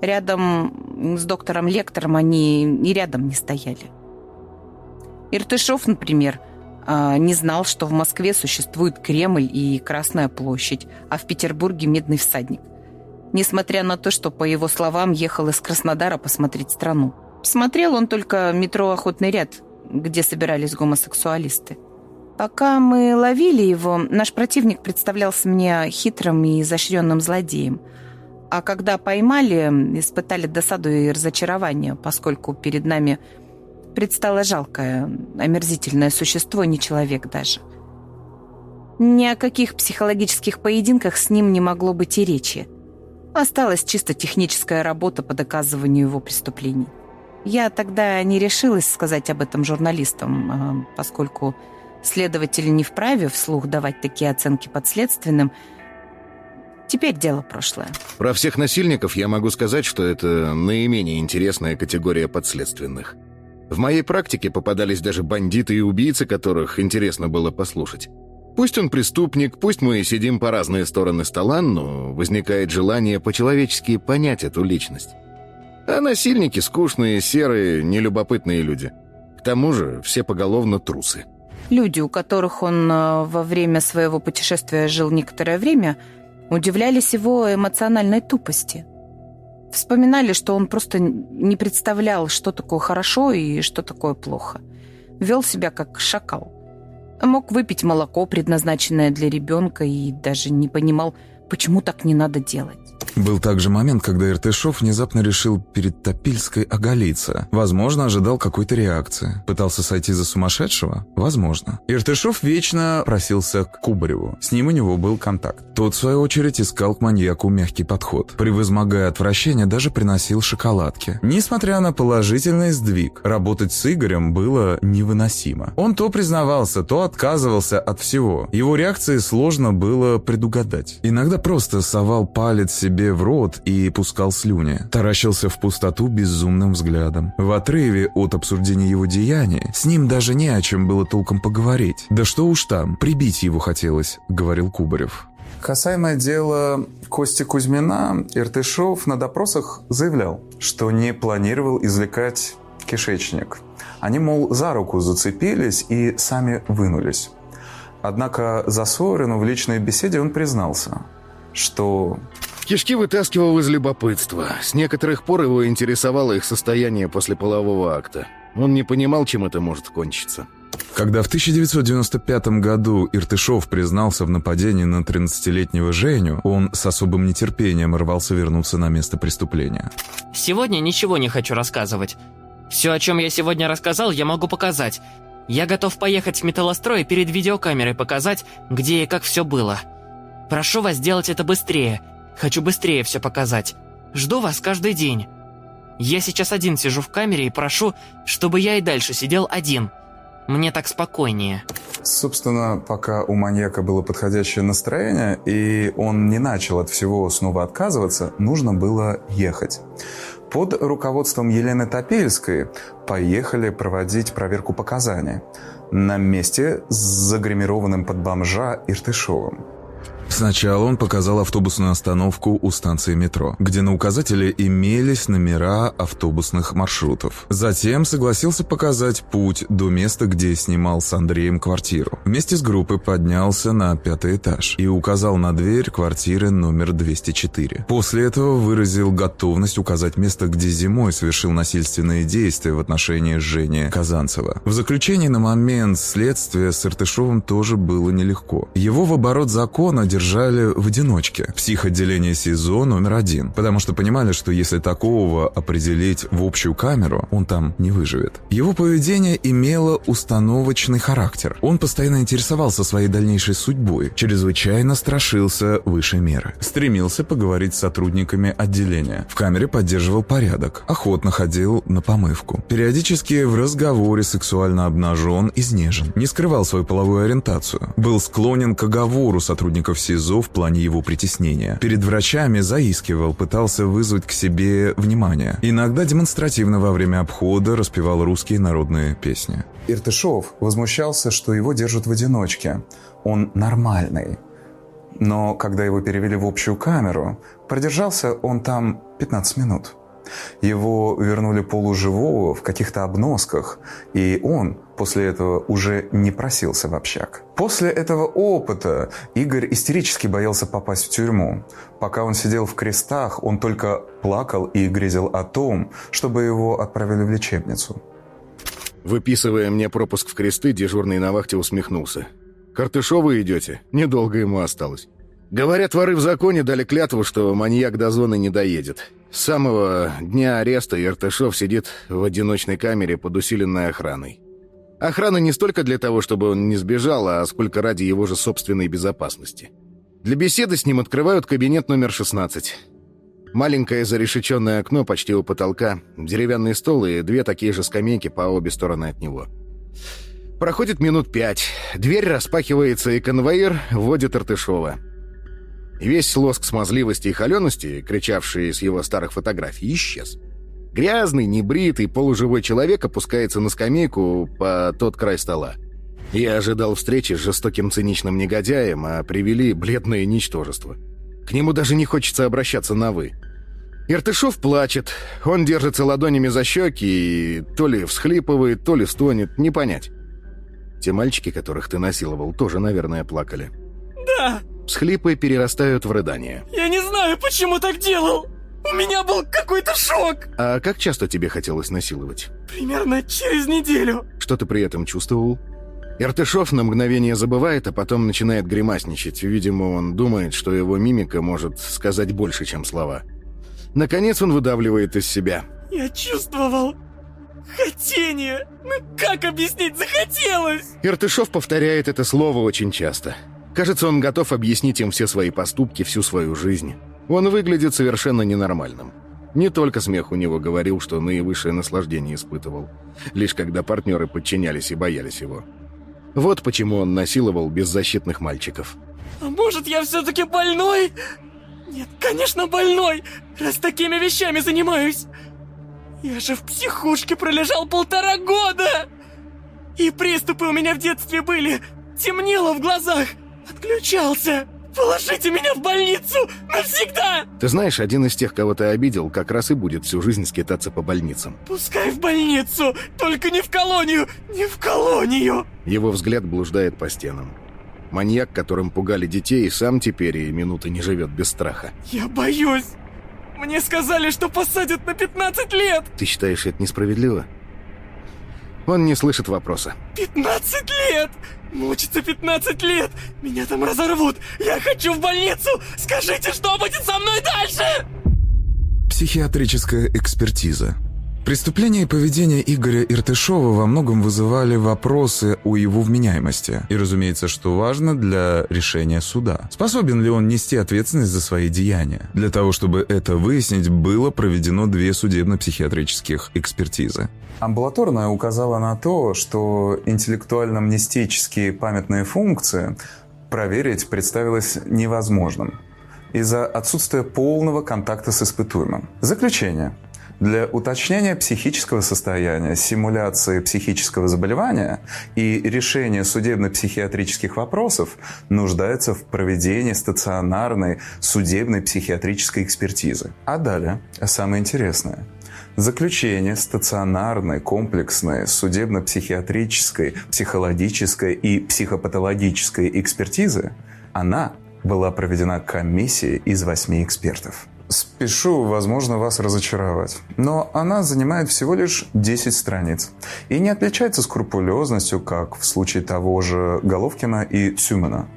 Рядом с доктором Лектором они и рядом не стояли. Иртышов, например, э, не знал, что в Москве существует Кремль и Красная площадь, а в Петербурге Медный всадник несмотря на то, что, по его словам, ехал из Краснодара посмотреть страну. Смотрел он только метро «Охотный ряд», где собирались гомосексуалисты. Пока мы ловили его, наш противник представлялся мне хитрым и изощренным злодеем. А когда поймали, испытали досаду и разочарование, поскольку перед нами предстало жалкое, омерзительное существо, не человек даже. Ни о каких психологических поединках с ним не могло быть и речи. Осталась чисто техническая работа по доказыванию его преступлений. Я тогда не решилась сказать об этом журналистам, а, поскольку следователь не вправе вслух давать такие оценки подследственным. Теперь дело прошлое. Про всех насильников я могу сказать, что это наименее интересная категория подследственных. В моей практике попадались даже бандиты и убийцы, которых интересно было послушать. Пусть он преступник, пусть мы сидим по разные стороны стола, но возникает желание по-человечески понять эту личность. А насильники скучные, серые, нелюбопытные люди. К тому же все поголовно трусы. Люди, у которых он э, во время своего путешествия жил некоторое время, удивлялись его эмоциональной тупости. Вспоминали, что он просто не представлял, что такое хорошо и что такое плохо. Вел себя как шакал. Мог выпить молоко, предназначенное для ребенка, и даже не понимал, почему так не надо делать. Был также момент, когда Иртышов внезапно решил перед Топильской оголиться. Возможно, ожидал какой-то реакции. Пытался сойти за сумасшедшего? Возможно. Иртышов вечно просился к Кубареву. С ним у него был контакт. Тот, в свою очередь, искал к маньяку мягкий подход. Превозмогая отвращение, даже приносил шоколадки. Несмотря на положительный сдвиг, работать с Игорем было невыносимо. Он то признавался, то отказывался от всего. Его реакции сложно было предугадать. Иногда просто совал палец себе в рот и пускал слюни. Таращился в пустоту безумным взглядом. В отрыве от обсуждения его деяний с ним даже не о чем было толком поговорить. Да что уж там, прибить его хотелось, говорил Кубарев. Касаемо дела Кости Кузьмина, Иртышов на допросах заявлял, что не планировал извлекать кишечник. Они, мол, за руку зацепились и сами вынулись. Однако за Сорину в личной беседе он признался, что... Кишки вытаскивал из любопытства. С некоторых пор его интересовало их состояние после полового акта. Он не понимал, чем это может кончиться. Когда в 1995 году Иртышов признался в нападении на 13-летнего Женю, он с особым нетерпением рвался вернуться на место преступления. Сегодня ничего не хочу рассказывать. Все, о чем я сегодня рассказал, я могу показать. Я готов поехать в металлострой и перед видеокамерой показать, где и как все было. Прошу вас сделать это быстрее. Хочу быстрее все показать. Жду вас каждый день. Я сейчас один сижу в камере и прошу, чтобы я и дальше сидел один. Мне так спокойнее. Собственно, пока у маньяка было подходящее настроение, и он не начал от всего снова отказываться, нужно было ехать. Под руководством Елены Топельской поехали проводить проверку показаний на месте с загримированным под бомжа Иртышовым. Сначала он показал автобусную остановку у станции метро, где на указателе имелись номера автобусных маршрутов. Затем согласился показать путь до места, где снимал с Андреем квартиру. Вместе с группой поднялся на пятый этаж и указал на дверь квартиры номер 204. После этого выразил готовность указать место, где зимой совершил насильственные действия в отношении Жени Казанцева. В заключении на момент следствия с Иртышовым тоже было нелегко. Его в оборот закона держали держали в одиночке. Психоделение СИЗО номер один. Потому что понимали, что если такого определить в общую камеру, он там не выживет. Его поведение имело установочный характер. Он постоянно интересовался своей дальнейшей судьбой, чрезвычайно страшился выше меры. Стремился поговорить с сотрудниками отделения. В камере поддерживал порядок. Охотно ходил на помывку. Периодически в разговоре сексуально обнажен, изнежен. Не скрывал свою половую ориентацию. Был склонен к оговору сотрудников СИЗО СИЗО в плане его притеснения. Перед врачами заискивал, пытался вызвать к себе внимание. Иногда демонстративно во время обхода распевал русские народные песни. Иртышов возмущался, что его держат в одиночке. Он нормальный. Но когда его перевели в общую камеру, продержался он там 15 минут. Его вернули полуживого в каких-то обносках, и он после этого уже не просился в общак. После этого опыта Игорь истерически боялся попасть в тюрьму. Пока он сидел в крестах, он только плакал и грезил о том, чтобы его отправили в лечебницу. Выписывая мне пропуск в кресты, дежурный на вахте усмехнулся. «Картышовы идете? Недолго ему осталось». Говорят, воры в законе дали клятву, что маньяк до зоны не доедет. С самого дня ареста Иртышов сидит в одиночной камере под усиленной охраной. Охрана не столько для того, чтобы он не сбежал, а сколько ради его же собственной безопасности. Для беседы с ним открывают кабинет номер 16. Маленькое зарешеченное окно почти у потолка, деревянный стол и две такие же скамейки по обе стороны от него. Проходит минут пять. Дверь распахивается, и конвоир вводит Иртышова. Весь лоск смазливости и холености, кричавший с его старых фотографий, исчез. Грязный, небритый, полуживой человек опускается на скамейку по тот край стола. Я ожидал встречи с жестоким циничным негодяем, а привели бледное ничтожество. К нему даже не хочется обращаться на «вы». Иртышов плачет. Он держится ладонями за щеки и то ли всхлипывает, то ли стонет, не понять. Те мальчики, которых ты насиловал, тоже, наверное, плакали. «Да!» Всхлипы перерастают в рыдание. «Я не знаю, почему так делал! У меня был какой-то шок!» «А как часто тебе хотелось насиловать?» «Примерно через неделю». «Что ты при этом чувствовал?» Иртышов на мгновение забывает, а потом начинает гримасничать. Видимо, он думает, что его мимика может сказать больше, чем слова. Наконец он выдавливает из себя. Я чувствовал хотение. Ну как объяснить захотелось? Иртышов повторяет это слово очень часто. Кажется, он готов объяснить им все свои поступки, всю свою жизнь. Он выглядит совершенно ненормальным. Не только смех у него говорил, что наивысшее наслаждение испытывал, лишь когда партнеры подчинялись и боялись его. Вот почему он насиловал беззащитных мальчиков. А может, я все-таки больной? Нет, конечно, больной, раз такими вещами занимаюсь. Я же в психушке пролежал полтора года. И приступы у меня в детстве были. Темнело в глазах. Отключался. Положите меня в больницу навсегда! Ты знаешь, один из тех, кого ты обидел, как раз и будет всю жизнь скитаться по больницам. Пускай в больницу, только не в колонию, не в колонию! Его взгляд блуждает по стенам. Маньяк, которым пугали детей, сам теперь и минуты не живет без страха. Я боюсь! Мне сказали, что посадят на 15 лет! Ты считаешь это несправедливо? Он не слышит вопроса. 15 лет! Мучиться 15 лет! Меня там разорвут! Я хочу в больницу! Скажите, что будет со мной дальше? Психиатрическая экспертиза. Преступления и поведение Игоря Иртышова во многом вызывали вопросы о его вменяемости. И, разумеется, что важно для решения суда. Способен ли он нести ответственность за свои деяния? Для того, чтобы это выяснить, было проведено две судебно-психиатрических экспертизы. Амбулаторная указала на то, что интеллектуально-мнестические памятные функции проверить представилось невозможным из-за отсутствия полного контакта с испытуемым. Заключение. Для уточнения психического состояния, симуляции психического заболевания и решения судебно-психиатрических вопросов нуждается в проведении стационарной судебной психиатрической экспертизы. А далее, самое интересное – Заключение стационарной, комплексной, судебно-психиатрической, психологической и психопатологической экспертизы, она была проведена комиссией из восьми экспертов. Спешу, возможно, вас разочаровать, но она занимает всего лишь 10 страниц и не отличается скрупулезностью, как в случае того же Головкина и Сюмана.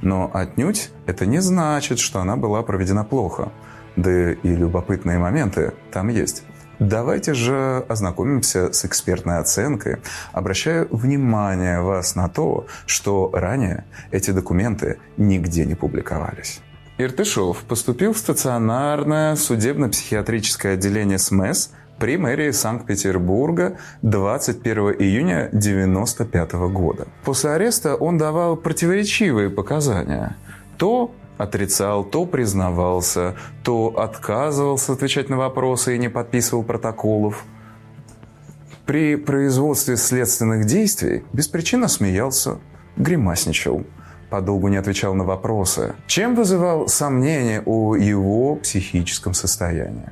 Но отнюдь это не значит, что она была проведена плохо. Да и любопытные моменты там есть. Давайте же ознакомимся с экспертной оценкой. Обращаю внимание вас на то, что ранее эти документы нигде не публиковались. Иртышов поступил в стационарное судебно-психиатрическое отделение СМЭС при мэрии Санкт-Петербурга 21 июня 1995 года. После ареста он давал противоречивые показания. То отрицал, то признавался, то отказывался отвечать на вопросы и не подписывал протоколов. При производстве следственных действий беспричинно смеялся, гримасничал, подолгу не отвечал на вопросы, чем вызывал сомнения о его психическом состоянии.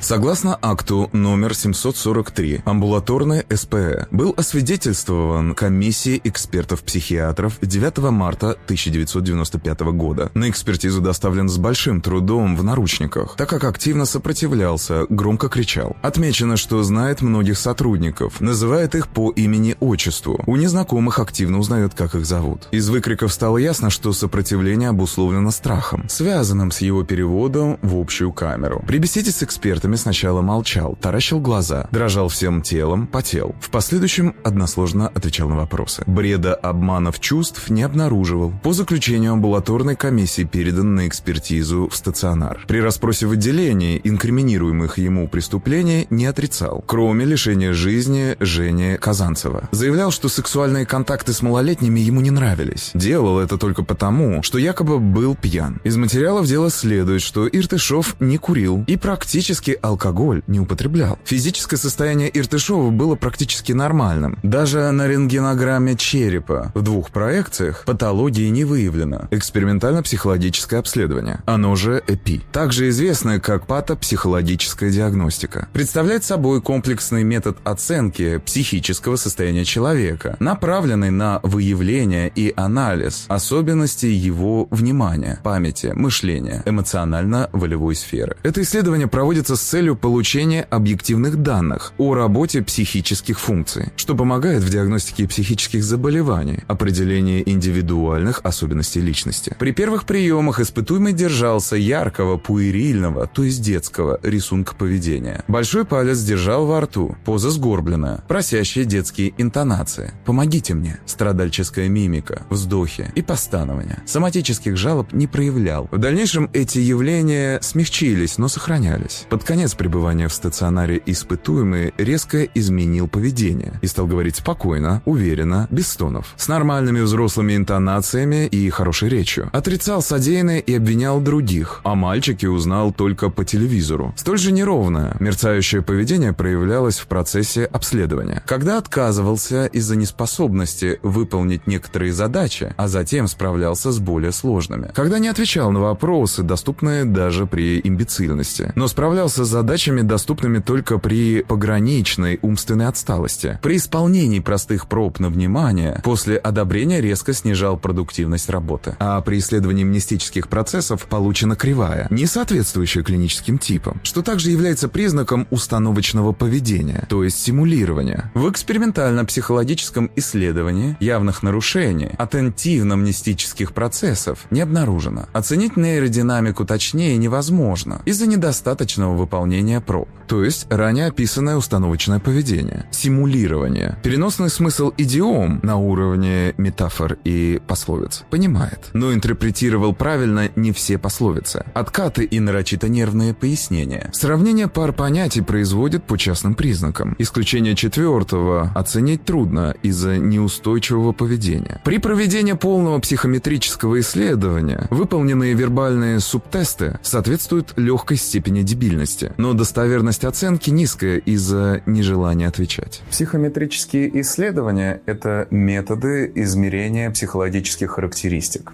Согласно акту номер 743, амбулаторное СПЭ был освидетельствован комиссией экспертов-психиатров 9 марта 1995 года. На экспертизу доставлен с большим трудом в наручниках, так как активно сопротивлялся, громко кричал. Отмечено, что знает многих сотрудников, называет их по имени-отчеству. У незнакомых активно узнает, как их зовут. Из выкриков стало ясно, что сопротивление обусловлено страхом, связанным с его переводом в общую камеру. При беседе с экспертами минутами сначала молчал, таращил глаза, дрожал всем телом, потел. В последующем односложно отвечал на вопросы. Бреда обманов чувств не обнаруживал. По заключению амбулаторной комиссии передан на экспертизу в стационар. При расспросе в отделении инкриминируемых ему преступления не отрицал, кроме лишения жизни Жени Казанцева. Заявлял, что сексуальные контакты с малолетними ему не нравились. Делал это только потому, что якобы был пьян. Из материалов дела следует, что Иртышов не курил и практически алкоголь не употреблял. Физическое состояние Иртышова было практически нормальным. Даже на рентгенограмме черепа в двух проекциях патологии не выявлено. Экспериментально-психологическое обследование, оно же ЭПИ, также известное как патопсихологическая диагностика, представляет собой комплексный метод оценки психического состояния человека, направленный на выявление и анализ особенностей его внимания, памяти, мышления, эмоционально-волевой сферы. Это исследование проводится с целью получения объективных данных о работе психических функций, что помогает в диагностике психических заболеваний, определении индивидуальных особенностей личности. При первых приемах испытуемый держался яркого, пуэрильного, то есть детского, рисунка поведения. Большой палец держал во рту, поза сгорбленная, просящие детские интонации. «Помогите мне», страдальческая мимика, вздохи и постанования. Соматических жалоб не проявлял. В дальнейшем эти явления смягчились, но сохранялись. Под конец пребывания в стационаре испытуемый резко изменил поведение и стал говорить спокойно, уверенно, без стонов, с нормальными взрослыми интонациями и хорошей речью. Отрицал содеянное и обвинял других, а мальчики узнал только по телевизору. Столь же неровное, мерцающее поведение проявлялось в процессе обследования. Когда отказывался из-за неспособности выполнить некоторые задачи, а затем справлялся с более сложными. Когда не отвечал на вопросы, доступные даже при имбецильности, но справлялся задачами, доступными только при пограничной умственной отсталости. При исполнении простых проб на внимание, после одобрения резко снижал продуктивность работы. А при исследовании мнестических процессов получена кривая, не соответствующая клиническим типам, что также является признаком установочного поведения, то есть симулирования. В экспериментально-психологическом исследовании явных нарушений атентивно-мнестических процессов не обнаружено. Оценить нейродинамику точнее невозможно из-за недостаточного выполнения проб, то есть ранее описанное установочное поведение, симулирование. Переносный смысл идиом на уровне метафор и пословиц понимает, но интерпретировал правильно не все пословицы. Откаты и нарочито нервные пояснения. Сравнение пар понятий производит по частным признакам. Исключение четвертого оценить трудно из-за неустойчивого поведения. При проведении полного психометрического исследования выполненные вербальные субтесты соответствуют легкой степени дебильности, но достоверность оценки низкая из-за нежелания отвечать. Психометрические исследования – это методы измерения психологических характеристик.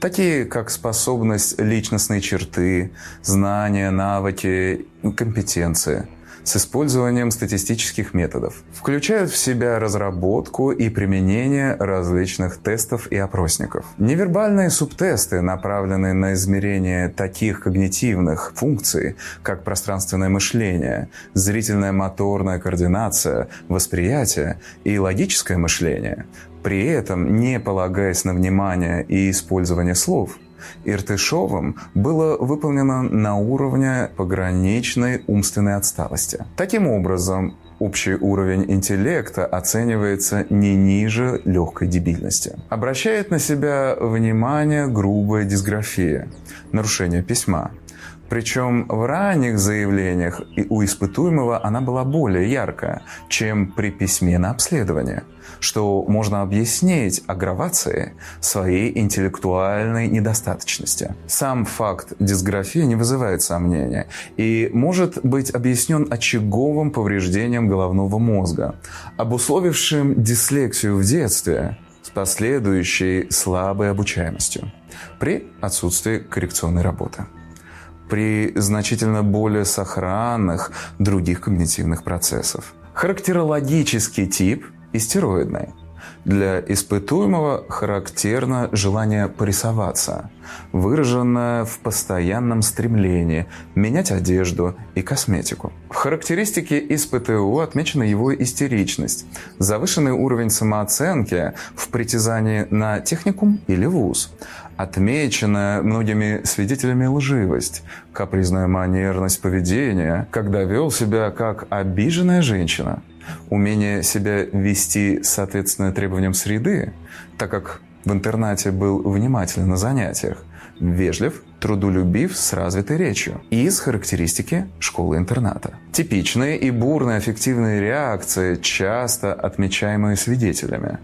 Такие как способность личностной черты, знания, навыки, компетенции – с использованием статистических методов. Включают в себя разработку и применение различных тестов и опросников. Невербальные субтесты, направленные на измерение таких когнитивных функций, как пространственное мышление, зрительная моторная координация, восприятие и логическое мышление, при этом не полагаясь на внимание и использование слов – Иртышовым было выполнено на уровне пограничной умственной отсталости. Таким образом, общий уровень интеллекта оценивается не ниже легкой дебильности. Обращает на себя внимание грубая дисграфия, нарушение письма. Причем в ранних заявлениях у испытуемого она была более яркая, чем при письме на обследование – что можно объяснить агравацией своей интеллектуальной недостаточности. Сам факт дисграфии не вызывает сомнения и может быть объяснен очаговым повреждением головного мозга, обусловившим дислексию в детстве с последующей слабой обучаемостью при отсутствии коррекционной работы при значительно более сохранных других когнитивных процессов. Характерологический тип истероидной. Для испытуемого характерно желание порисоваться, выраженное в постоянном стремлении менять одежду и косметику. В характеристике ИСПТУ отмечена его истеричность, завышенный уровень самооценки в притязании на техникум или вуз, отмечена многими свидетелями лживость, капризная манерность поведения, когда вел себя как обиженная женщина – умение себя вести соответственно требованиям среды, так как в интернате был внимателен на занятиях, вежлив, трудолюбив с развитой речью и из характеристики школы-интерната. Типичные и бурные аффективные реакции, часто отмечаемые свидетелями.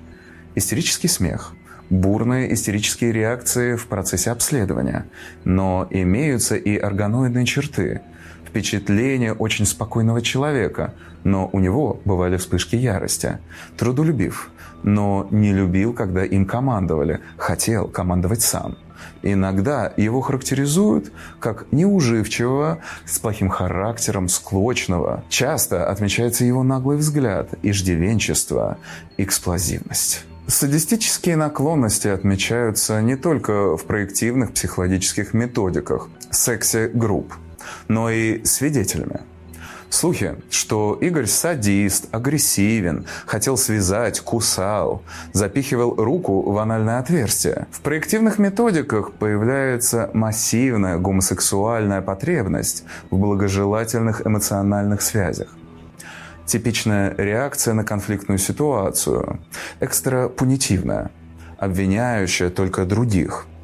Истерический смех, бурные истерические реакции в процессе обследования, но имеются и органоидные черты, впечатление очень спокойного человека, но у него бывали вспышки ярости. Трудолюбив, но не любил, когда им командовали, хотел командовать сам. Иногда его характеризуют как неуживчивого, с плохим характером, склочного. Часто отмечается его наглый взгляд, иждивенчество, эксплозивность. Садистические наклонности отмечаются не только в проективных психологических методиках, сексе групп – но и свидетелями. Слухи, что Игорь садист, агрессивен, хотел связать, кусал, запихивал руку в анальное отверстие. В проективных методиках появляется массивная гомосексуальная потребность в благожелательных эмоциональных связях. Типичная реакция на конфликтную ситуацию, экстрапунитивная, обвиняющая только других –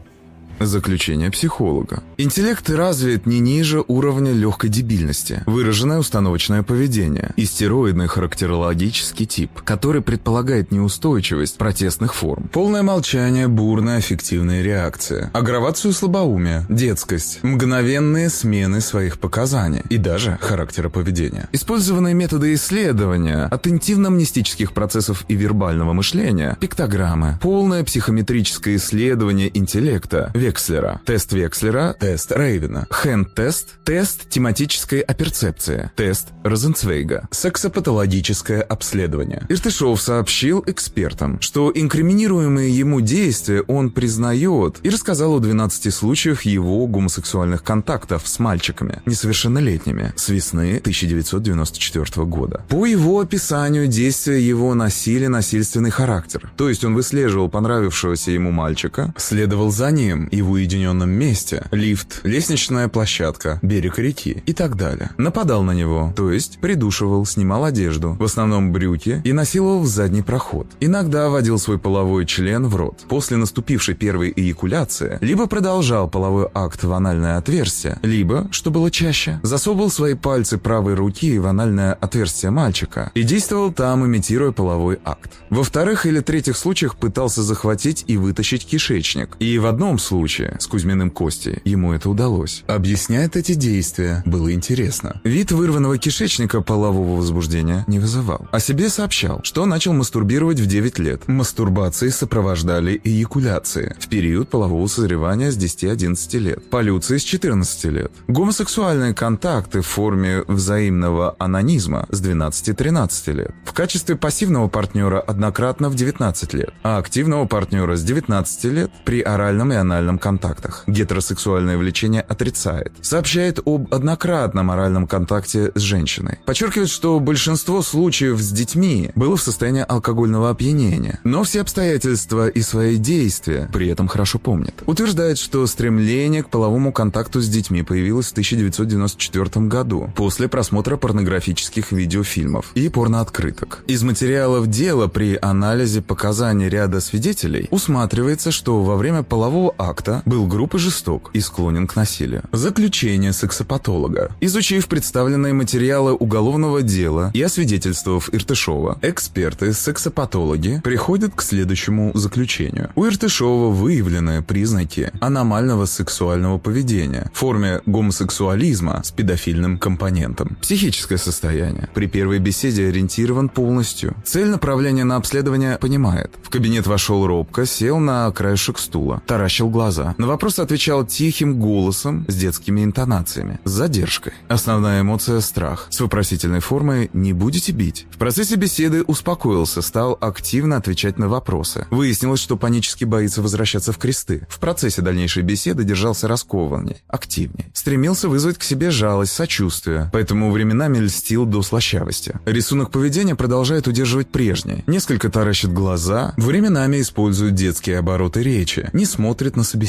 Заключение психолога. Интеллект развит не ниже уровня легкой дебильности, выраженное установочное поведение, истероидный характерологический тип, который предполагает неустойчивость протестных форм, полное молчание, бурная аффективная реакция, агравацию слабоумия, детскость, мгновенные смены своих показаний и даже характера поведения. Использованные методы исследования от интимно-мнестических процессов и вербального мышления, пиктограммы, полное психометрическое исследование интеллекта, Векслера, тест Векслера, тест Рейвена, Хенд-тест, тест тематической оперцепции, тест Розенцвейга, сексопатологическое обследование. Иртышов сообщил экспертам, что инкриминируемые ему действия он признает и рассказал о 12 случаях его гомосексуальных контактов с мальчиками, несовершеннолетними, с весны 1994 года. По его описанию действия его носили насильственный характер, то есть он выслеживал понравившегося ему мальчика, следовал за ним в уединенном месте, лифт, лестничная площадка, берег реки и так далее. Нападал на него, то есть придушивал, снимал одежду, в основном брюки, и насиловал в задний проход. Иногда вводил свой половой член в рот. После наступившей первой эякуляции, либо продолжал половой акт в анальное отверстие, либо, что было чаще, засовывал свои пальцы правой руки в анальное отверстие мальчика и действовал там, имитируя половой акт. Во вторых или третьих случаях пытался захватить и вытащить кишечник. И в одном случае случае с Кузьминым Костей ему это удалось. Объясняет эти действия, было интересно. Вид вырванного кишечника полового возбуждения не вызывал. О себе сообщал, что начал мастурбировать в 9 лет. Мастурбации сопровождали эякуляции в период полового созревания с 10-11 лет. Полюции с 14 лет. Гомосексуальные контакты в форме взаимного анонизма с 12-13 лет. В качестве пассивного партнера однократно в 19 лет, а активного партнера с 19 лет при оральном и анальном моральном контактах. Гетеросексуальное влечение отрицает. Сообщает об однократном моральном контакте с женщиной. Подчеркивает, что большинство случаев с детьми было в состоянии алкогольного опьянения. Но все обстоятельства и свои действия при этом хорошо помнит. Утверждает, что стремление к половому контакту с детьми появилось в 1994 году после просмотра порнографических видеофильмов и порнооткрыток. Из материалов дела при анализе показаний ряда свидетелей усматривается, что во время полового акта факта был груб и жесток и склонен к насилию. Заключение сексопатолога. Изучив представленные материалы уголовного дела и освидетельствовав Иртышова, эксперты-сексопатологи приходят к следующему заключению. У Иртышова выявлены признаки аномального сексуального поведения в форме гомосексуализма с педофильным компонентом. Психическое состояние. При первой беседе ориентирован полностью. Цель направления на обследование понимает. В кабинет вошел робко, сел на краешек стула, таращил глаза глаза. На вопрос отвечал тихим голосом с детскими интонациями, с задержкой. Основная эмоция – страх. С вопросительной формой «не будете бить?». В процессе беседы успокоился, стал активно отвечать на вопросы. Выяснилось, что панически боится возвращаться в кресты. В процессе дальнейшей беседы держался раскованней, активнее. Стремился вызвать к себе жалость, сочувствие, поэтому временами льстил до слащавости. Рисунок поведения продолжает удерживать прежний. Несколько таращит глаза, временами использует детские обороты речи, не смотрит на собеседника.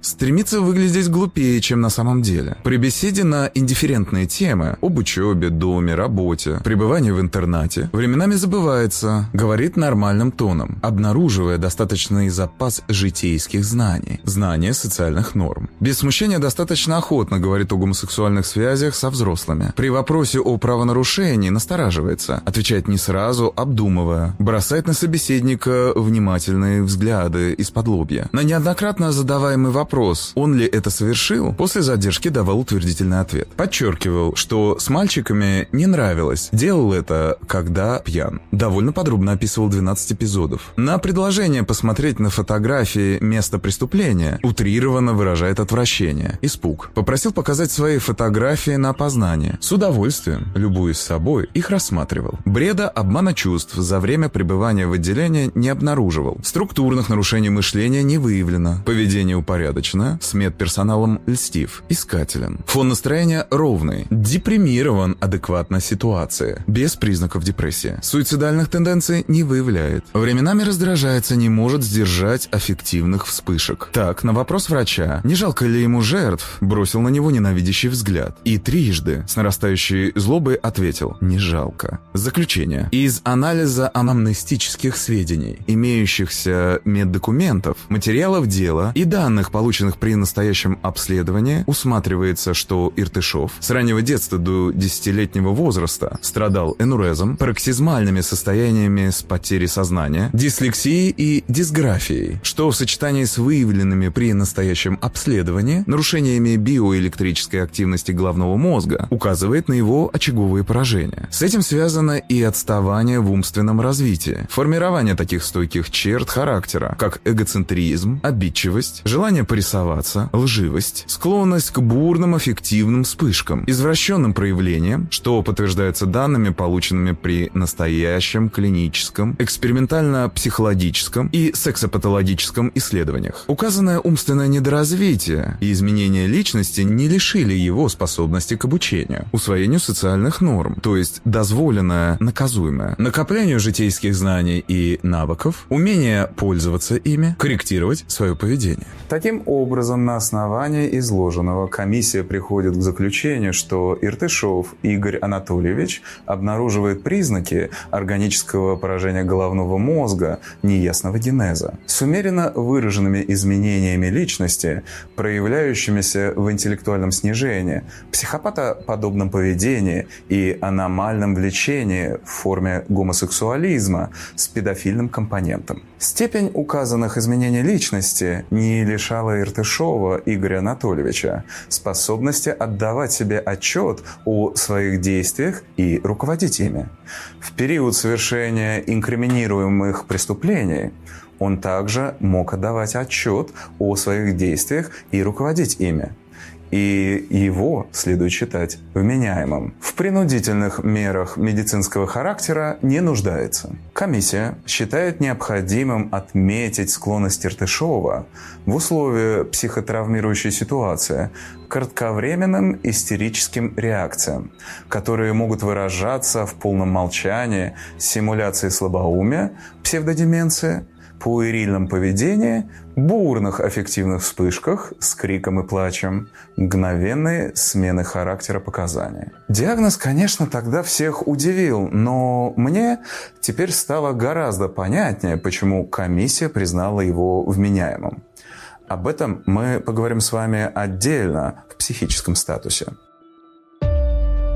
Стремится выглядеть глупее, чем на самом деле. При беседе на индифферентные темы об учебе, доме, работе, пребывании в интернате временами забывается, говорит нормальным тоном, обнаруживая достаточный запас житейских знаний, знания социальных норм. Без смущения достаточно охотно говорит о гомосексуальных связях со взрослыми. При вопросе о правонарушении настораживается, отвечает не сразу, обдумывая, бросает на собеседника внимательные взгляды из-под лобья. На неоднократно задаваемый вопрос, он ли это совершил, после задержки давал утвердительный ответ. Подчеркивал, что с мальчиками не нравилось, делал это, когда пьян. Довольно подробно описывал 12 эпизодов. На предложение посмотреть на фотографии места преступления утрированно выражает отвращение, испуг. Попросил показать свои фотографии на опознание. С удовольствием, любуясь собой, их рассматривал. Бреда, обмана чувств за время пребывания в отделении не обнаруживал. Структурных нарушений мышления не выявлено. Поведение Поведение упорядочено, с медперсоналом льстив, искателен. Фон настроения ровный, депримирован адекватно ситуации, без признаков депрессии. Суицидальных тенденций не выявляет. Временами раздражается, не может сдержать аффективных вспышек. Так, на вопрос врача, не жалко ли ему жертв, бросил на него ненавидящий взгляд. И трижды с нарастающей злобой ответил «не жалко». Заключение. Из анализа анамнестических сведений, имеющихся меддокументов, материалов дела и данных, полученных при настоящем обследовании, усматривается, что Иртышов с раннего детства до десятилетнего возраста страдал энурезом, пароксизмальными состояниями с потерей сознания, дислексией и дисграфией, что в сочетании с выявленными при настоящем обследовании нарушениями биоэлектрической активности головного мозга указывает на его очаговые поражения. С этим связано и отставание в умственном развитии, формирование таких стойких черт характера, как эгоцентризм, обидчивость, желание порисоваться, лживость, склонность к бурным аффективным вспышкам, извращенным проявлениям, что подтверждается данными, полученными при настоящем клиническом, экспериментально-психологическом и сексопатологическом исследованиях. Указанное умственное недоразвитие и изменение личности не лишили его способности к обучению, усвоению социальных норм, то есть дозволенное наказуемое, накоплению житейских знаний и навыков, умение пользоваться ими, корректировать свое поведение. Таким образом, на основании изложенного комиссия приходит к заключению, что Иртышев Игорь Анатольевич обнаруживает признаки органического поражения головного мозга неясного генеза с умеренно выраженными изменениями личности, проявляющимися в интеллектуальном снижении, психопатоподобном поведении и аномальном влечении в форме гомосексуализма с педофильным компонентом. Степень указанных изменений личности не лишала Иртышова Игоря Анатольевича способности отдавать себе отчет о своих действиях и руководить ими. В период совершения инкриминируемых преступлений он также мог отдавать отчет о своих действиях и руководить ими и его следует считать вменяемым. В принудительных мерах медицинского характера не нуждается. Комиссия считает необходимым отметить склонность Иртышова в условии психотравмирующей ситуации к кратковременным истерическим реакциям, которые могут выражаться в полном молчании, симуляции слабоумия, псевдодеменции – пуэрильном поведении, бурных аффективных вспышках с криком и плачем, мгновенные смены характера показания. Диагноз, конечно, тогда всех удивил, но мне теперь стало гораздо понятнее, почему комиссия признала его вменяемым. Об этом мы поговорим с вами отдельно в психическом статусе.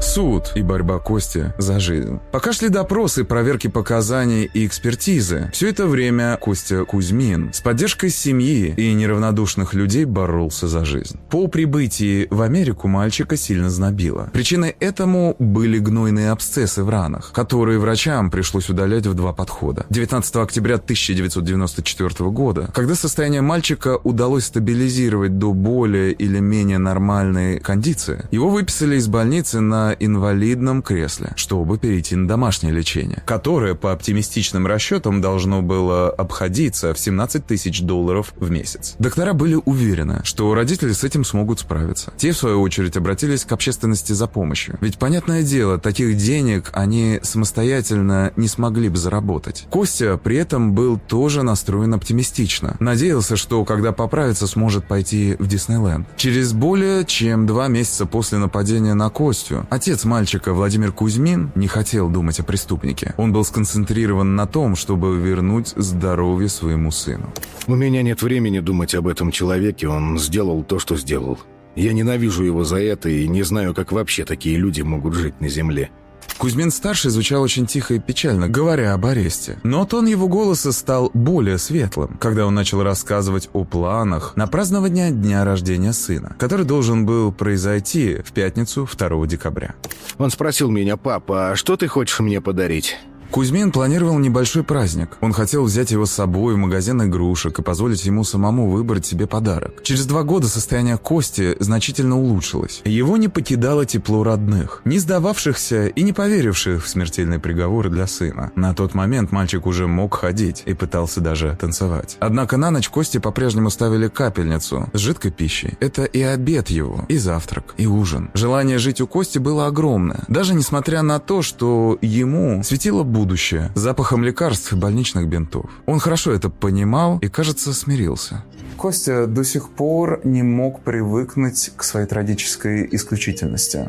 Суд и борьба Кости за жизнь. Пока шли допросы, проверки показаний и экспертизы, все это время Костя Кузьмин с поддержкой семьи и неравнодушных людей боролся за жизнь. По прибытии в Америку мальчика сильно знобило. Причиной этому были гнойные абсцессы в ранах, которые врачам пришлось удалять в два подхода. 19 октября 1994 года, когда состояние мальчика удалось стабилизировать до более или менее нормальной кондиции, его выписали из больницы на инвалидном кресле, чтобы перейти на домашнее лечение, которое по оптимистичным расчетам должно было обходиться в 17 тысяч долларов в месяц. Доктора были уверены, что родители с этим смогут справиться. Те, в свою очередь, обратились к общественности за помощью. Ведь, понятное дело, таких денег они самостоятельно не смогли бы заработать. Костя при этом был тоже настроен оптимистично. Надеялся, что когда поправится, сможет пойти в Диснейленд. Через более чем два месяца после нападения на Костю, отец мальчика Владимир Кузьмин не хотел думать о преступнике. Он был сконцентрирован на том, чтобы вернуть здоровье своему сыну. У меня нет времени думать об этом человеке, он сделал то, что сделал. Я ненавижу его за это и не знаю, как вообще такие люди могут жить на земле. Кузьмин-старший звучал очень тихо и печально, говоря об аресте. Но тон его голоса стал более светлым, когда он начал рассказывать о планах на празднование дня рождения сына, который должен был произойти в пятницу 2 декабря. Он спросил меня, папа, а что ты хочешь мне подарить? Кузьмин планировал небольшой праздник. Он хотел взять его с собой в магазин игрушек и позволить ему самому выбрать себе подарок. Через два года состояние Кости значительно улучшилось. Его не покидало тепло родных, не сдававшихся и не поверивших в смертельные приговоры для сына. На тот момент мальчик уже мог ходить и пытался даже танцевать. Однако на ночь Кости по-прежнему ставили капельницу с жидкой пищей. Это и обед его, и завтрак, и ужин. Желание жить у Кости было огромное. Даже несмотря на то, что ему светило будущее запахом лекарств и больничных бинтов. Он хорошо это понимал и, кажется, смирился. Костя до сих пор не мог привыкнуть к своей трагической исключительности.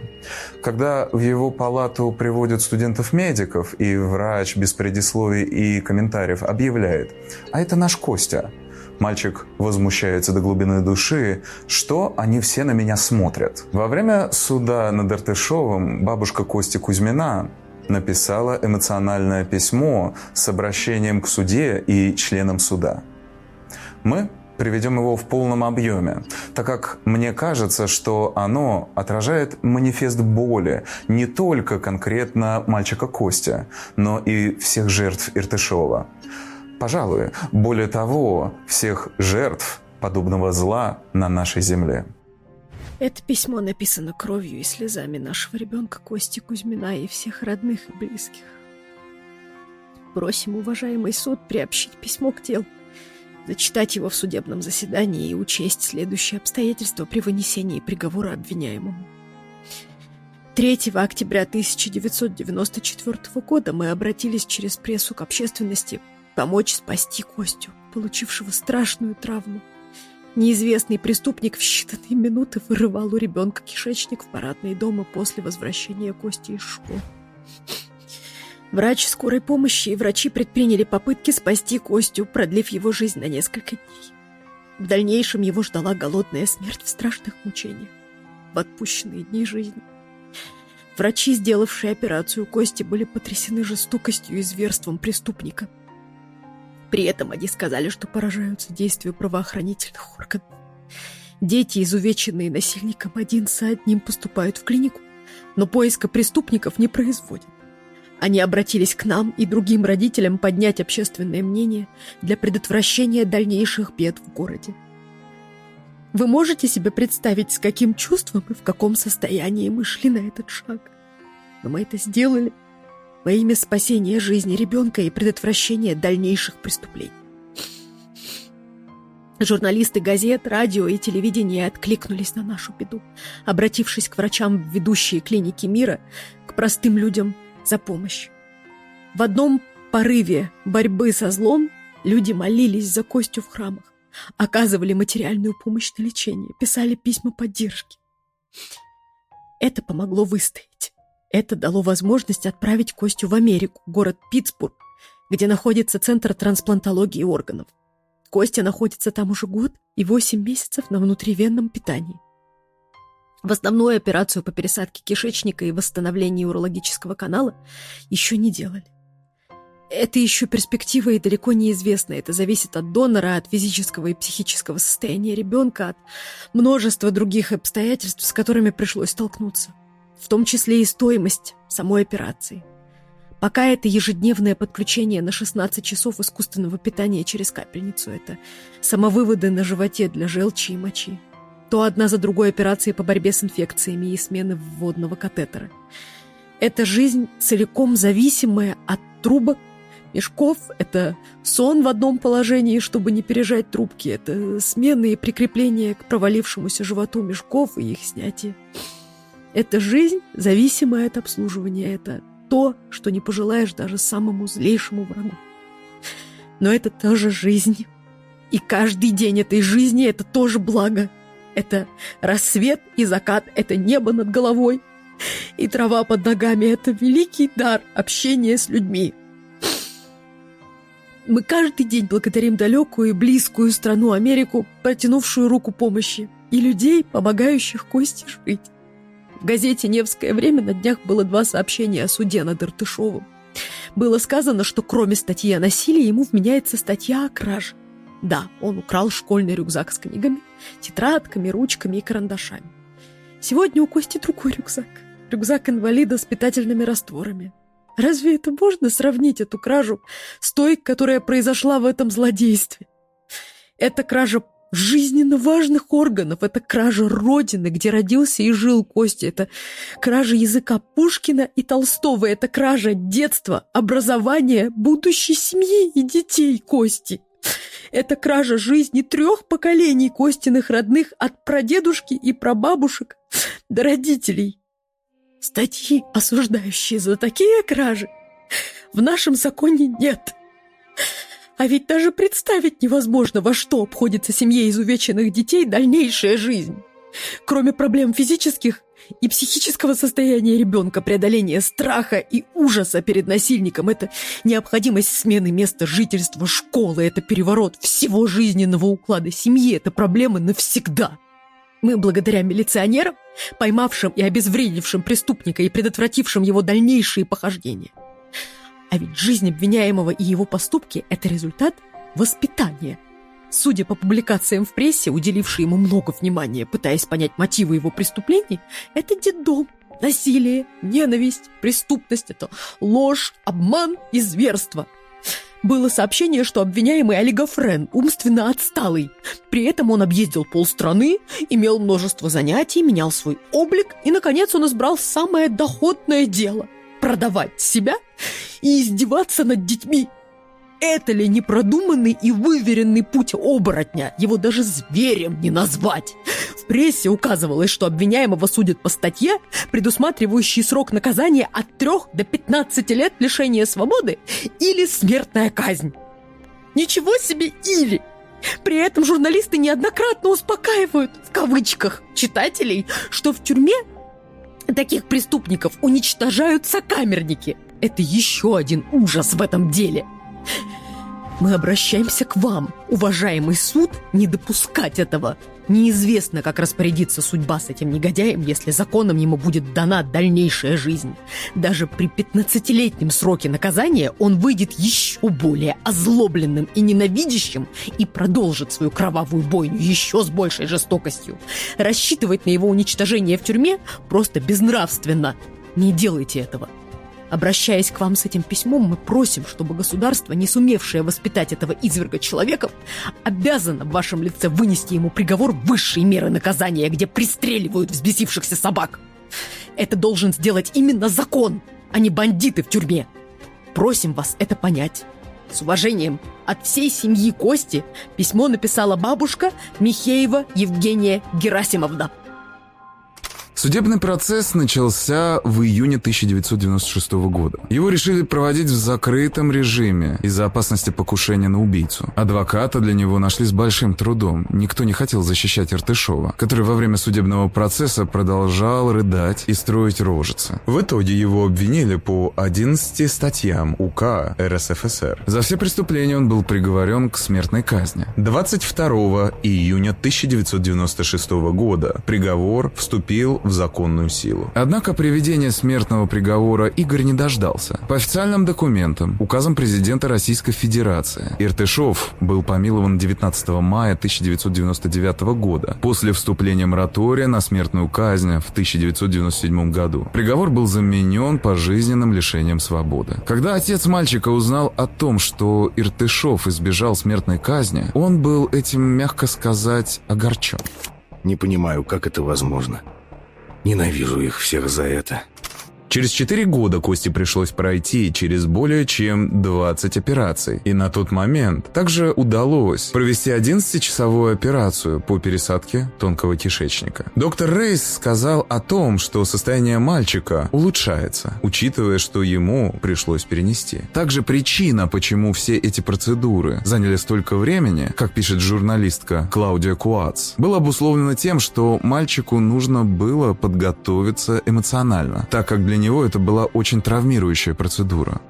Когда в его палату приводят студентов-медиков, и врач без предисловий и комментариев объявляет «А это наш Костя», Мальчик возмущается до глубины души, что они все на меня смотрят. Во время суда над Артышовым бабушка Кости Кузьмина написала эмоциональное письмо с обращением к суде и членам суда. Мы приведем его в полном объеме, так как мне кажется, что оно отражает манифест боли не только конкретно мальчика Костя, но и всех жертв Иртышова. Пожалуй, более того, всех жертв подобного зла на нашей земле. Это письмо написано кровью и слезами нашего ребенка Кости Кузьмина и всех родных и близких. Просим, уважаемый суд, приобщить письмо к делу, зачитать его в судебном заседании и учесть следующие обстоятельства при вынесении приговора обвиняемому. 3 октября 1994 года мы обратились через прессу к общественности помочь спасти Костю, получившего страшную травму. Неизвестный преступник в считанные минуты вырывал у ребенка кишечник в парадные дома после возвращения Кости из школы. Врач скорой помощи и врачи предприняли попытки спасти Костю, продлив его жизнь на несколько дней. В дальнейшем его ждала голодная смерть в страшных мучениях, в отпущенные дни жизни. Врачи, сделавшие операцию Кости, были потрясены жестокостью и зверством преступника – при этом они сказали, что поражаются действию правоохранительных органов. Дети, изувеченные насильником, один за одним поступают в клинику, но поиска преступников не производят. Они обратились к нам и другим родителям поднять общественное мнение для предотвращения дальнейших бед в городе. Вы можете себе представить, с каким чувством и в каком состоянии мы шли на этот шаг? Но мы это сделали, во имя спасения жизни ребенка и предотвращения дальнейших преступлений. Журналисты газет, радио и телевидения откликнулись на нашу беду, обратившись к врачам в ведущие клиники мира, к простым людям за помощь. В одном порыве борьбы со злом люди молились за Костю в храмах, оказывали материальную помощь на лечение, писали письма поддержки. Это помогло выстоять. Это дало возможность отправить Костю в Америку, город Питтсбург, где находится Центр трансплантологии органов. Костя находится там уже год и 8 месяцев на внутривенном питании. В основную операцию по пересадке кишечника и восстановлению урологического канала еще не делали. Это еще перспектива и далеко неизвестна. Это зависит от донора, от физического и психического состояния ребенка, от множества других обстоятельств, с которыми пришлось столкнуться в том числе и стоимость самой операции. Пока это ежедневное подключение на 16 часов искусственного питания через капельницу, это самовыводы на животе для желчи и мочи, то одна за другой операции по борьбе с инфекциями и смены вводного катетера. Это жизнь целиком зависимая от трубок, мешков, это сон в одном положении, чтобы не пережать трубки, это смены и прикрепления к провалившемуся животу мешков и их снятие. Это жизнь, зависимая от обслуживания. Это то, что не пожелаешь даже самому злейшему врагу. Но это тоже жизнь. И каждый день этой жизни — это тоже благо. Это рассвет и закат, это небо над головой. И трава под ногами — это великий дар общения с людьми. Мы каждый день благодарим далекую и близкую страну Америку, протянувшую руку помощи, и людей, помогающих Косте жить. В газете «Невское время» на днях было два сообщения о суде над Иртышовым. Было сказано, что кроме статьи о насилии ему вменяется статья о краже. Да, он украл школьный рюкзак с книгами, тетрадками, ручками и карандашами. Сегодня у Кости другой рюкзак. Рюкзак инвалида с питательными растворами. Разве это можно сравнить эту кражу с той, которая произошла в этом злодействе? Это кража жизненно важных органов, это кража Родины, где родился и жил Костя, это кража языка Пушкина и Толстого, это кража детства, образования, будущей семьи и детей Кости. Это кража жизни трех поколений Костиных родных от прадедушки и прабабушек до родителей. Статьи, осуждающие за такие кражи, в нашем законе нет. А ведь даже представить невозможно, во что обходится семье изувеченных детей дальнейшая жизнь. Кроме проблем физических и психического состояния ребенка, преодоления страха и ужаса перед насильником, это необходимость смены места жительства, школы, это переворот всего жизненного уклада семьи, это проблемы навсегда. Мы, благодаря милиционерам, поймавшим и обезвредившим преступника и предотвратившим его дальнейшие похождения, а ведь жизнь обвиняемого и его поступки – это результат воспитания. Судя по публикациям в прессе, уделившей ему много внимания, пытаясь понять мотивы его преступлений, это детдом, насилие, ненависть, преступность – это ложь, обман и зверство. Было сообщение, что обвиняемый олигофрен, умственно отсталый. При этом он объездил полстраны, имел множество занятий, менял свой облик, и, наконец, он избрал самое доходное дело – продавать себя и издеваться над детьми. Это ли непродуманный и выверенный путь оборотня? Его даже зверем не назвать. В прессе указывалось, что обвиняемого судят по статье, предусматривающей срок наказания от 3 до 15 лет лишения свободы или смертная казнь. Ничего себе «или». При этом журналисты неоднократно успокаивают, в кавычках, читателей, что в тюрьме Таких преступников уничтожают сокамерники. Это еще один ужас в этом деле. Мы обращаемся к вам, уважаемый суд, не допускать этого. Неизвестно, как распорядится судьба с этим негодяем, если законом ему будет дана дальнейшая жизнь. Даже при 15-летнем сроке наказания он выйдет еще более озлобленным и ненавидящим и продолжит свою кровавую бойню еще с большей жестокостью. Рассчитывать на его уничтожение в тюрьме просто безнравственно. Не делайте этого. Обращаясь к вам с этим письмом, мы просим, чтобы государство, не сумевшее воспитать этого изверга человеком, обязано в вашем лице вынести ему приговор высшей меры наказания, где пристреливают взбесившихся собак. Это должен сделать именно закон, а не бандиты в тюрьме. Просим вас это понять. С уважением, от всей семьи Кости письмо написала бабушка Михеева Евгения Герасимовна. Судебный процесс начался в июне 1996 года. Его решили проводить в закрытом режиме из-за опасности покушения на убийцу. Адвоката для него нашли с большим трудом. Никто не хотел защищать Иртышова, который во время судебного процесса продолжал рыдать и строить рожицы. В итоге его обвинили по 11 статьям УК РСФСР. За все преступления он был приговорен к смертной казни. 22 июня 1996 года приговор вступил в законную силу. Однако приведения смертного приговора Игорь не дождался. По официальным документам, указом президента Российской Федерации, Иртышов был помилован 19 мая 1999 года после вступления моратория на смертную казнь в 1997 году. Приговор был заменен пожизненным лишением свободы. Когда отец мальчика узнал о том, что Иртышов избежал смертной казни, он был этим, мягко сказать, огорчен. Не понимаю, как это возможно. Ненавижу их всех за это. Через 4 года Косте пришлось пройти через более чем 20 операций. И на тот момент также удалось провести 11-часовую операцию по пересадке тонкого кишечника. Доктор Рейс сказал о том, что состояние мальчика улучшается, учитывая, что ему пришлось перенести. Также причина, почему все эти процедуры заняли столько времени, как пишет журналистка Клаудия Куац, была обусловлена тем, что мальчику нужно было подготовиться эмоционально, так как для него это была очень травмирующая процедура.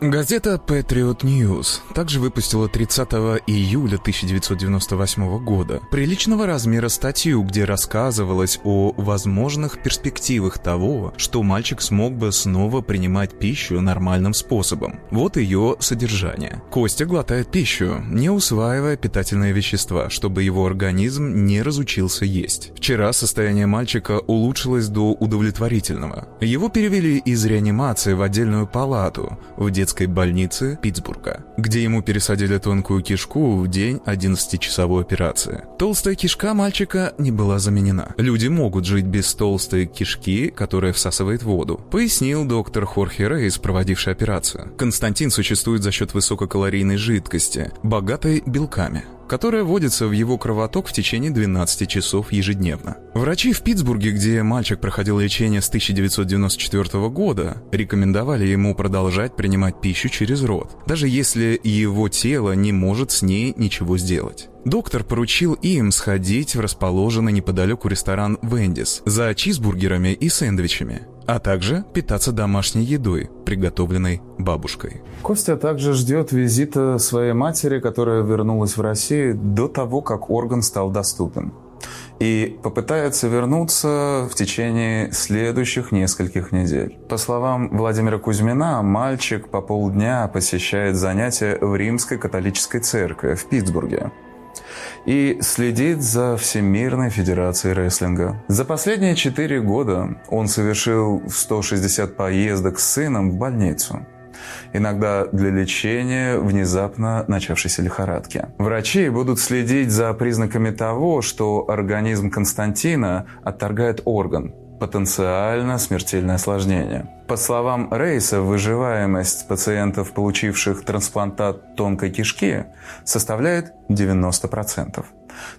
Газета Patriot News также выпустила 30 июля 1998 года приличного размера статью, где рассказывалось о возможных перспективах того, что мальчик смог бы снова принимать пищу нормальным способом. Вот ее содержание. Костя глотает пищу, не усваивая питательные вещества, чтобы его организм не разучился есть. Вчера состояние мальчика улучшилось до удовлетворительного. Его перевели из реанимации в отдельную палату в детской больнице Питтсбурга, где ему пересадили тонкую кишку в день 11-часовой операции. Толстая кишка мальчика не была заменена. Люди могут жить без толстой кишки, которая всасывает воду, пояснил доктор Хорхе Рейс, проводивший операцию. Константин существует за счет высококалорийной жидкости, богатой белками которая вводится в его кровоток в течение 12 часов ежедневно. Врачи в Питтсбурге, где мальчик проходил лечение с 1994 года, рекомендовали ему продолжать принимать пищу через рот, даже если его тело не может с ней ничего сделать. Доктор поручил им сходить в расположенный неподалеку ресторан «Вендис» за чизбургерами и сэндвичами, а также питаться домашней едой, приготовленной бабушкой. Костя также ждет визита своей матери, которая вернулась в Россию до того, как орган стал доступен. И попытается вернуться в течение следующих нескольких недель. По словам Владимира Кузьмина, мальчик по полдня посещает занятия в Римской католической церкви в Питтсбурге и следит за Всемирной Федерацией Рестлинга. За последние четыре года он совершил 160 поездок с сыном в больницу иногда для лечения внезапно начавшейся лихорадки. Врачи будут следить за признаками того, что организм Константина отторгает орган, потенциально смертельное осложнение. По словам Рейса, выживаемость пациентов, получивших трансплантат тонкой кишки, составляет 90%.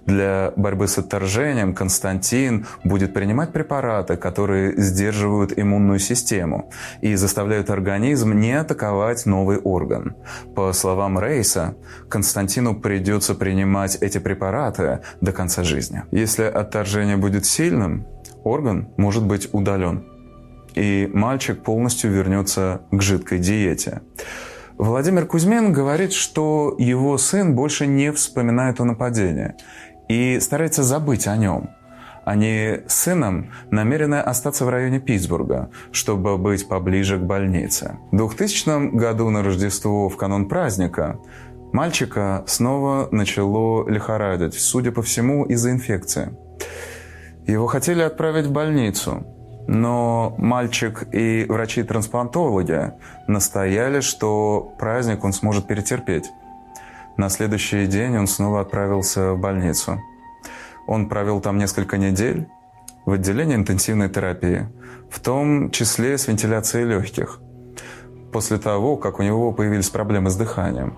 Для борьбы с отторжением Константин будет принимать препараты, которые сдерживают иммунную систему и заставляют организм не атаковать новый орган. По словам Рейса, Константину придется принимать эти препараты до конца жизни. Если отторжение будет сильным, орган может быть удален, и мальчик полностью вернется к жидкой диете. Владимир Кузьмин говорит, что его сын больше не вспоминает о нападении и старается забыть о нем. Они с сыном намерены остаться в районе Питтсбурга, чтобы быть поближе к больнице. В 2000 году на Рождество в канун праздника мальчика снова начало лихорадить, судя по всему, из-за инфекции. Его хотели отправить в больницу, но мальчик и врачи-трансплантологи настояли, что праздник он сможет перетерпеть. На следующий день он снова отправился в больницу. Он провел там несколько недель в отделении интенсивной терапии, в том числе с вентиляцией легких, после того, как у него появились проблемы с дыханием.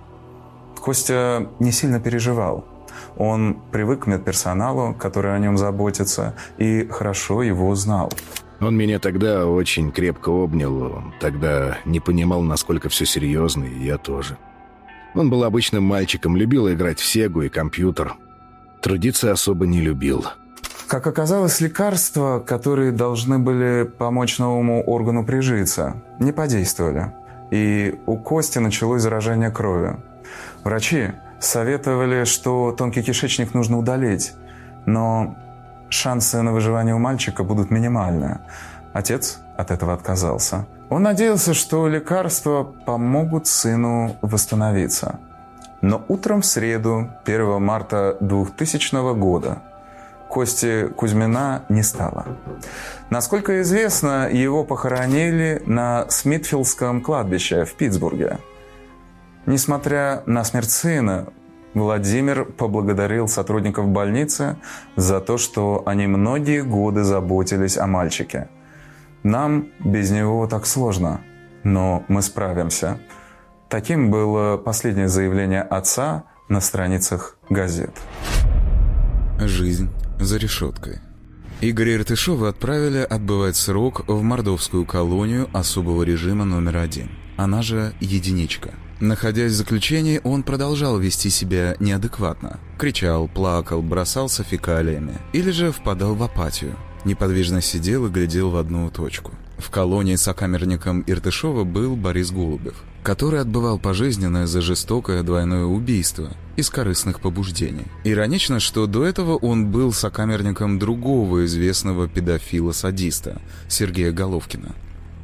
Костя не сильно переживал – он привык к медперсоналу, который о нем заботится, и хорошо его знал. Он меня тогда очень крепко обнял. Тогда не понимал, насколько все серьезно, и я тоже. Он был обычным мальчиком, любил играть в Сегу и компьютер. Трудиться особо не любил. Как оказалось, лекарства, которые должны были помочь новому органу прижиться, не подействовали. И у Кости началось заражение крови. Врачи Советовали, что тонкий кишечник нужно удалить, но шансы на выживание у мальчика будут минимальные. Отец от этого отказался. Он надеялся, что лекарства помогут сыну восстановиться. Но утром в среду, 1 марта 2000 года, Кости Кузьмина не стало. Насколько известно, его похоронили на Смитфилдском кладбище в Питтсбурге – Несмотря на смерть сына, Владимир поблагодарил сотрудников больницы за то, что они многие годы заботились о мальчике. Нам без него так сложно, но мы справимся. Таким было последнее заявление отца на страницах газет. Жизнь за решеткой. Игоря Иртышова отправили отбывать срок в мордовскую колонию особого режима номер один, она же «Единичка». Находясь в заключении, он продолжал вести себя неадекватно. Кричал, плакал, бросался фекалиями. Или же впадал в апатию. Неподвижно сидел и глядел в одну точку. В колонии сокамерником Иртышова был Борис Голубев, который отбывал пожизненное за жестокое двойное убийство из корыстных побуждений. Иронично, что до этого он был сокамерником другого известного педофила-садиста Сергея Головкина.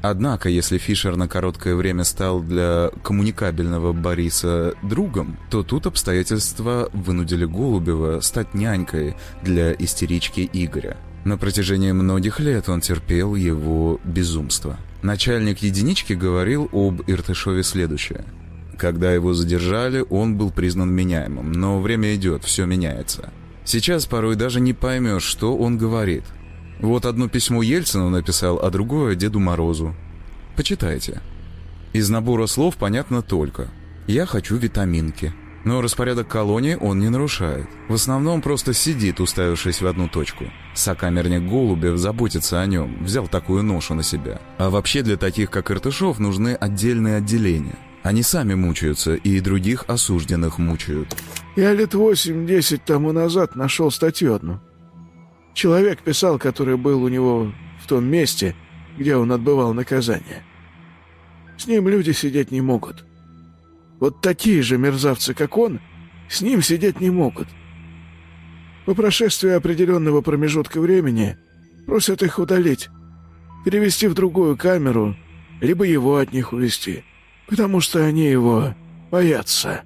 Однако, если Фишер на короткое время стал для коммуникабельного Бориса другом, то тут обстоятельства вынудили Голубева стать нянькой для истерички Игоря. На протяжении многих лет он терпел его безумство. Начальник единички говорил об Иртышове следующее. Когда его задержали, он был признан меняемым, но время идет, все меняется. Сейчас порой даже не поймешь, что он говорит – вот одно письмо Ельцину написал, а другое Деду Морозу. Почитайте. Из набора слов понятно только «Я хочу витаминки». Но распорядок колонии он не нарушает. В основном просто сидит, уставившись в одну точку. Сокамерник Голубев заботится о нем, взял такую ношу на себя. А вообще для таких, как Иртышов, нужны отдельные отделения. Они сами мучаются и других осужденных мучают. Я лет восемь-десять тому назад нашел статью одну. Человек писал, который был у него в том месте, где он отбывал наказание. С ним люди сидеть не могут. Вот такие же мерзавцы, как он, с ним сидеть не могут. По прошествии определенного промежутка времени просят их удалить, перевести в другую камеру, либо его от них увести, потому что они его боятся».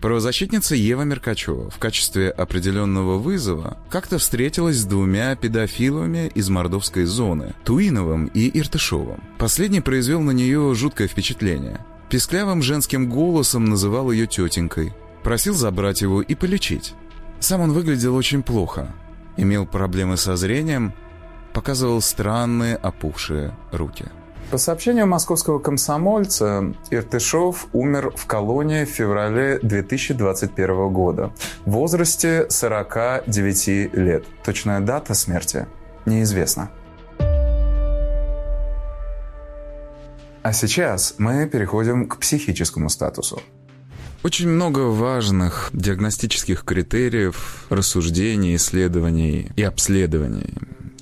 Правозащитница Ева Меркачева в качестве определенного вызова как-то встретилась с двумя педофилами из мордовской зоны – Туиновым и Иртышовым. Последний произвел на нее жуткое впечатление. Песклявым женским голосом называл ее тетенькой. Просил забрать его и полечить. Сам он выглядел очень плохо. Имел проблемы со зрением, показывал странные опухшие руки. По сообщению московского комсомольца, Иртышов умер в колонии в феврале 2021 года в возрасте 49 лет. Точная дата смерти неизвестна. А сейчас мы переходим к психическому статусу. Очень много важных диагностических критериев, рассуждений, исследований и обследований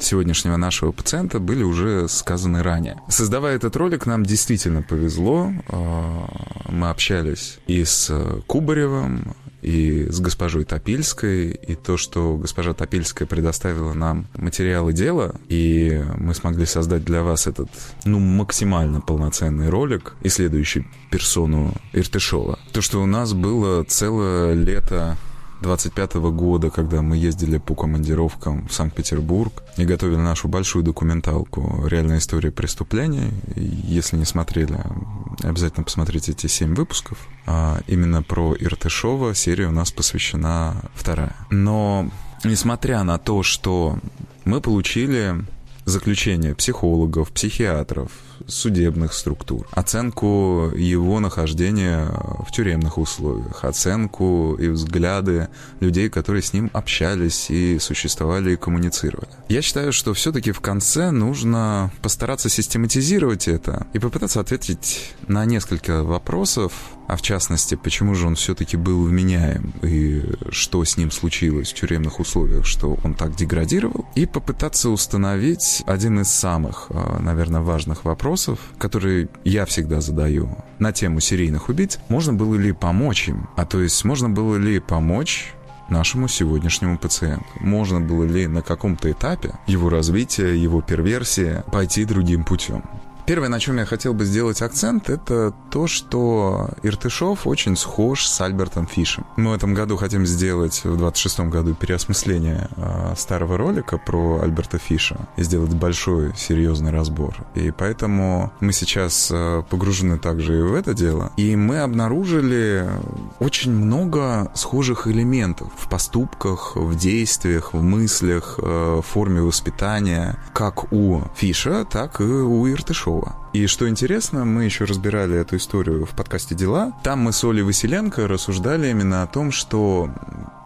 сегодняшнего нашего пациента были уже сказаны ранее. Создавая этот ролик, нам действительно повезло. А, мы общались и с Кубаревым, и с госпожой Топильской, и то, что госпожа Топильская предоставила нам материалы дела, и мы смогли создать для вас этот, ну, максимально полноценный ролик, исследующий персону Иртышова. То, что у нас было целое лето 25 года, когда мы ездили по командировкам в Санкт-Петербург и готовили нашу большую документалку «Реальная история преступления». Если не смотрели, обязательно посмотрите эти семь выпусков. А именно про Иртышова серия у нас посвящена вторая. Но несмотря на то, что мы получили заключение психологов, психиатров, судебных структур, оценку его нахождения в тюремных условиях, оценку и взгляды людей, которые с ним общались и существовали и коммуницировали. Я считаю, что все-таки в конце нужно постараться систематизировать это и попытаться ответить на несколько вопросов, а в частности, почему же он все-таки был вменяем и что с ним случилось в тюремных условиях, что он так деградировал, и попытаться установить один из самых, а, наверное, важных вопросов, который я всегда задаю на тему серийных убийц, можно было ли помочь им, а то есть можно было ли помочь нашему сегодняшнему пациенту. Можно было ли на каком-то этапе его развития, его перверсии пойти другим путем. Первое, на чем я хотел бы сделать акцент, это то, что Иртышов очень схож с Альбертом Фишем. Мы в этом году хотим сделать, в 26-м году, переосмысление э, старого ролика про Альберта Фиша и сделать большой, серьезный разбор. И поэтому мы сейчас э, погружены также и в это дело. И мы обнаружили очень много схожих элементов в поступках, в действиях, в мыслях, э, в форме воспитания, как у Фиша, так и у Иртышова. Пескова. И что интересно, мы еще разбирали эту историю в подкасте «Дела». Там мы с Олей Василенко рассуждали именно о том, что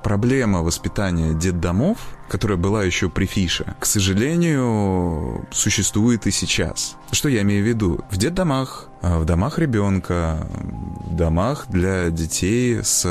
проблема воспитания детдомов которая была еще при Фише, к сожалению, существует и сейчас. Что я имею в виду? В детдомах, а, в домах ребенка, в домах для детей с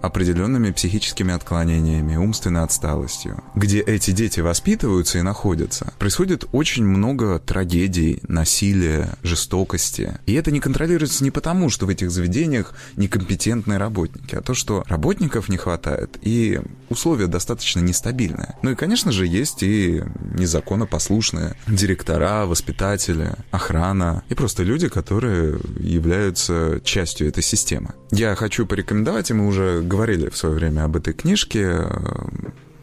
определенными психическими отклонениями, умственной отсталостью, где эти дети воспитываются и находятся, происходит очень много трагедий, насилия, жестокости. И это не контролируется не потому, что в этих заведениях некомпетентные работники, а то, что работников не хватает и условия достаточно нестабильные. Ну и, конечно же, есть и незаконопослушные директора, воспитатели, охрана и просто люди, которые являются частью этой системы. Я хочу порекомендовать, и мы уже говорили в свое время об этой книжке,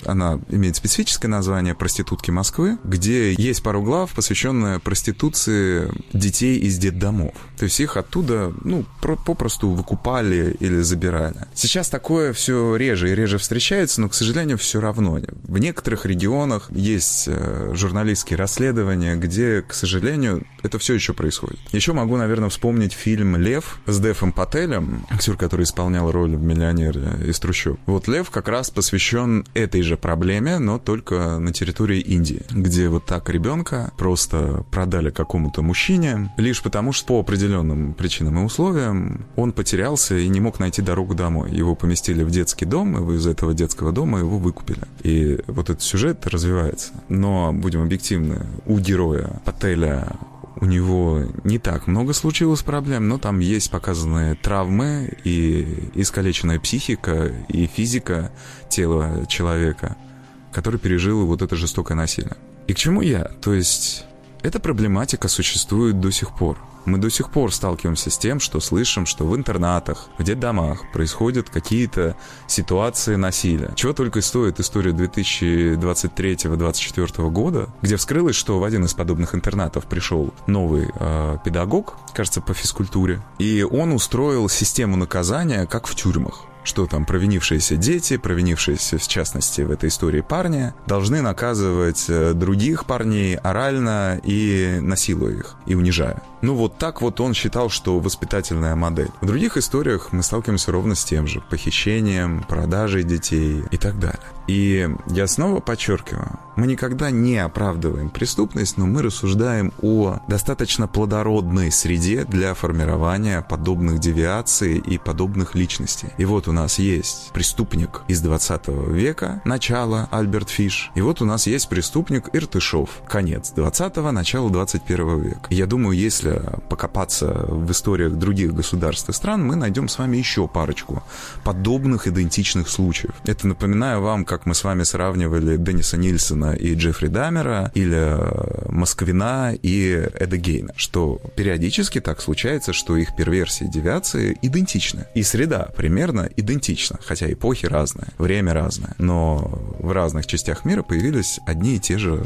она имеет специфическое название «Проститутки Москвы», где есть пару глав, посвященная проституции детей из детдомов. То есть их оттуда, ну, попросту выкупали или забирали. Сейчас такое все реже и реже встречается, но, к сожалению, все равно. В некоторых регионах есть э, журналистские расследования, где, к сожалению, это все еще происходит. Еще могу, наверное, вспомнить фильм «Лев» с Дефом Пателем, актер, который исполнял роль в «Миллионере из трущоб». Вот «Лев» как раз посвящен этой же проблеме, но только на территории Индии, где вот так ребенка просто продали какому-то мужчине, лишь потому что по определенным причинам и условиям он потерялся и не мог найти дорогу домой. Его поместили в детский дом, и из этого детского дома его выкупили. И вот этот сюжет развивается. Но, будем объективны, у героя Пателя у него не так много случилось проблем, но там есть показанные травмы и искалеченная психика и физика тела человека, который пережил вот это жестокое насилие. И к чему я? То есть эта проблематика существует до сих пор. Мы до сих пор сталкиваемся с тем, что слышим, что в интернатах, в детдомах происходят какие-то ситуации насилия. Чего только стоит история 2023-2024 года, где вскрылось, что в один из подобных интернатов пришел новый э, педагог, кажется, по физкультуре, и он устроил систему наказания, как в тюрьмах что там провинившиеся дети, провинившиеся, в частности, в этой истории парни, должны наказывать э, других парней орально и насилуя их, и унижая. Ну вот так вот он считал, что воспитательная модель. В других историях мы сталкиваемся ровно с тем же. Похищением, продажей детей и так далее. И я снова подчеркиваю, мы никогда не оправдываем преступность, но мы рассуждаем о достаточно плодородной среде для формирования подобных девиаций и подобных личностей. И вот у нас есть преступник из 20 века, начало Альберт Фиш, и вот у нас есть преступник Иртышов, конец 20-го, начало 21 века. И я думаю, если покопаться в историях других государств и стран, мы найдем с вами еще парочку подобных идентичных случаев. Это напоминаю вам, как мы с вами сравнивали Денниса Нильсона и Джеффри Дамера, или э, Москвина и Эда Гейна, что периодически так случается, что их перверсии девиации идентичны. И среда примерно идентична, хотя эпохи разные, время разное, но в разных частях мира появились одни и те же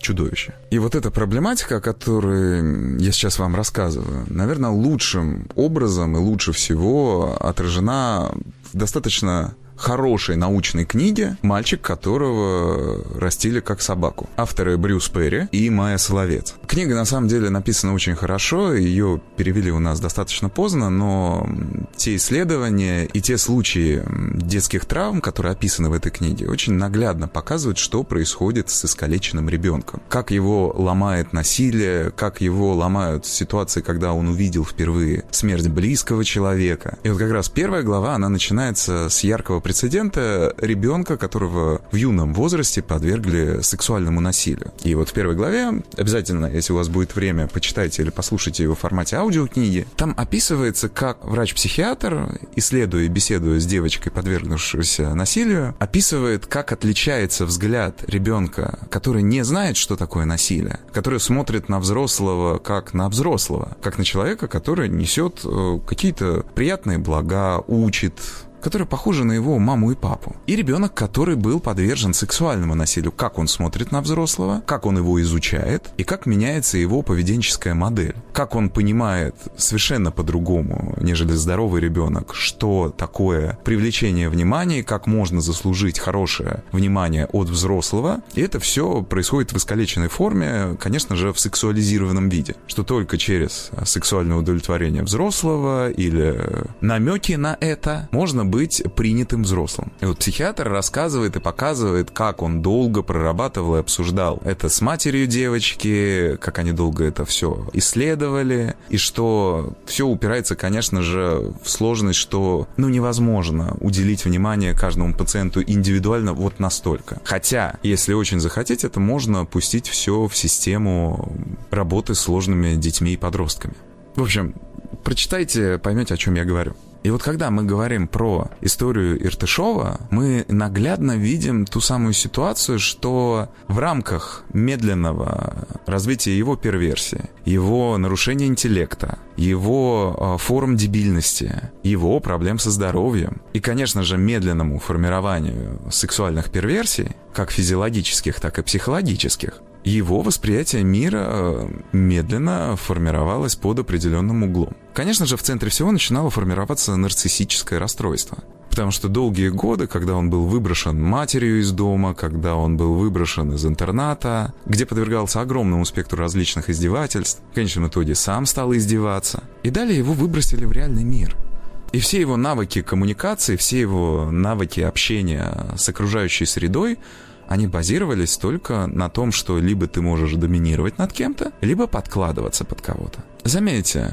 чудовища. И вот эта проблематика, о которой я сейчас вам рассказываю, наверное, лучшим образом и лучше всего отражена в достаточно хорошей научной книге «Мальчик, которого растили как собаку». Авторы Брюс Перри и Майя Соловец. Книга, на самом деле, написана очень хорошо, ее перевели у нас достаточно поздно, но те исследования и те случаи детских травм, которые описаны в этой книге, очень наглядно показывают, что происходит с искалеченным ребенком. Как его ломает насилие, как его ломают ситуации, когда он увидел впервые смерть близкого человека. И вот как раз первая глава, она начинается с яркого прецедента ребенка, которого в юном возрасте подвергли сексуальному насилию. И вот в первой главе, обязательно, если у вас будет время, почитайте или послушайте его в формате аудиокниги, там описывается, как врач-психиатр, исследуя и беседуя с девочкой, подвергнувшейся насилию, описывает, как отличается взгляд ребенка, который не знает, что такое насилие, который смотрит на взрослого как на взрослого, как на человека, который несет э, какие-то приятные блага, учит, которая похожа на его маму и папу. И ребенок, который был подвержен сексуальному насилию. Как он смотрит на взрослого, как он его изучает и как меняется его поведенческая модель. Как он понимает совершенно по-другому, нежели здоровый ребенок, что такое привлечение внимания, как можно заслужить хорошее внимание от взрослого. И это все происходит в искалеченной форме, конечно же, в сексуализированном виде. Что только через сексуальное удовлетворение взрослого или намеки на это можно быть быть принятым взрослым. И вот психиатр рассказывает и показывает, как он долго прорабатывал и обсуждал это с матерью девочки, как они долго это все исследовали, и что все упирается, конечно же, в сложность, что ну невозможно уделить внимание каждому пациенту индивидуально вот настолько. Хотя, если очень захотеть, это можно пустить все в систему работы с сложными детьми и подростками. В общем, прочитайте, поймете, о чем я говорю. И вот когда мы говорим про историю Иртышова, мы наглядно видим ту самую ситуацию, что в рамках медленного развития его перверсии, его нарушения интеллекта, его э, форм дебильности, его проблем со здоровьем и, конечно же, медленному формированию сексуальных перверсий, как физиологических, так и психологических, его восприятие мира э, медленно формировалось под определенным углом. Конечно же, в центре всего начинало формироваться нарциссическое расстройство. Потому что долгие годы, когда он был выброшен матерью из дома, когда он был выброшен из интерната, где подвергался огромному спектру различных издевательств, в конечном итоге сам стал издеваться. И далее его выбросили в реальный мир. И все его навыки коммуникации, все его навыки общения с окружающей средой они базировались только на том, что либо ты можешь доминировать над кем-то, либо подкладываться под кого-то. Заметьте,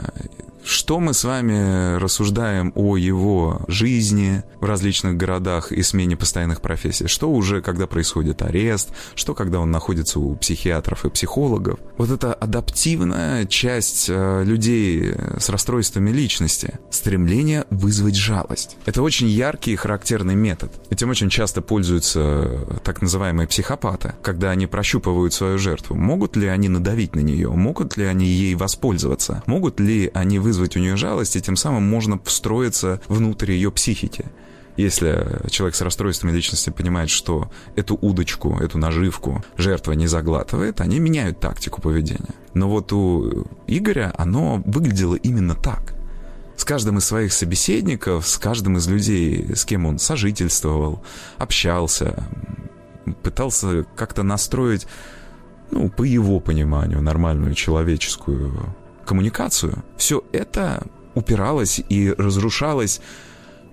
что мы с вами рассуждаем о его жизни в различных городах и смене постоянных профессий? Что уже, когда происходит арест? Что, когда он находится у психиатров и психологов? Вот эта адаптивная часть э, людей с расстройствами личности, стремление вызвать жалость. Это очень яркий и характерный метод. Этим очень часто пользуются так называемые психопаты, когда они прощупывают свою жертву. Могут ли они надавить на нее? Могут ли они ей воспользоваться? Могут ли они вызвать вызвать у нее жалость, и тем самым можно встроиться внутрь ее психики. Если человек с расстройствами личности понимает, что эту удочку, эту наживку жертва не заглатывает, они меняют тактику поведения. Но вот у Игоря оно выглядело именно так. С каждым из своих собеседников, с каждым из людей, с кем он сожительствовал, общался, пытался как-то настроить, ну, по его пониманию, нормальную человеческую коммуникацию, все это упиралось и разрушалось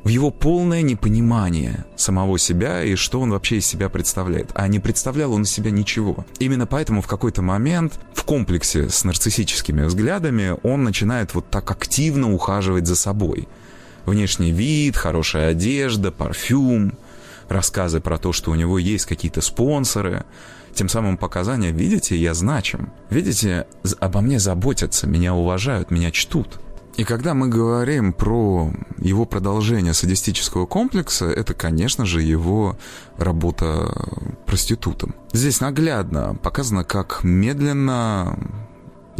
в его полное непонимание самого себя и что он вообще из себя представляет. А не представлял он из себя ничего. Именно поэтому в какой-то момент в комплексе с нарциссическими взглядами он начинает вот так активно ухаживать за собой. Внешний вид, хорошая одежда, парфюм, рассказы про то, что у него есть какие-то спонсоры – тем самым показания, видите, я значим. Видите, обо мне заботятся, меня уважают, меня чтут. И когда мы говорим про его продолжение садистического комплекса, это, конечно же, его работа проститутом. Здесь наглядно показано, как медленно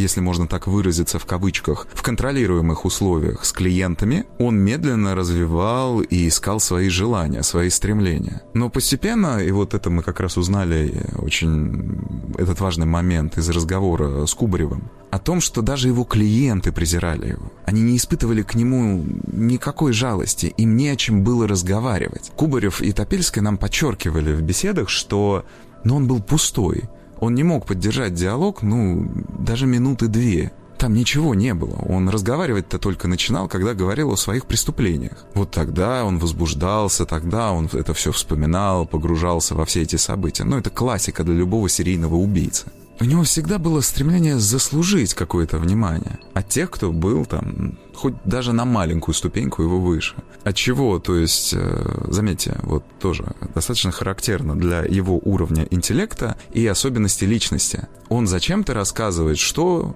если можно так выразиться в кавычках, в контролируемых условиях с клиентами, он медленно развивал и искал свои желания, свои стремления. Но постепенно, и вот это мы как раз узнали очень этот важный момент из разговора с Кубаревым, о том, что даже его клиенты презирали его. Они не испытывали к нему никакой жалости, им не о чем было разговаривать. Кубарев и Топельская нам подчеркивали в беседах, что ну, он был пустой, он не мог поддержать диалог, ну, даже минуты две. Там ничего не было. Он разговаривать-то только начинал, когда говорил о своих преступлениях. Вот тогда он возбуждался, тогда он это все вспоминал, погружался во все эти события. Ну, это классика для любого серийного убийцы. У него всегда было стремление заслужить какое-то внимание от тех, кто был там, хоть даже на маленькую ступеньку его выше. От чего, то есть, э, заметьте, вот тоже достаточно характерно для его уровня интеллекта и особенностей личности. Он зачем-то рассказывает, что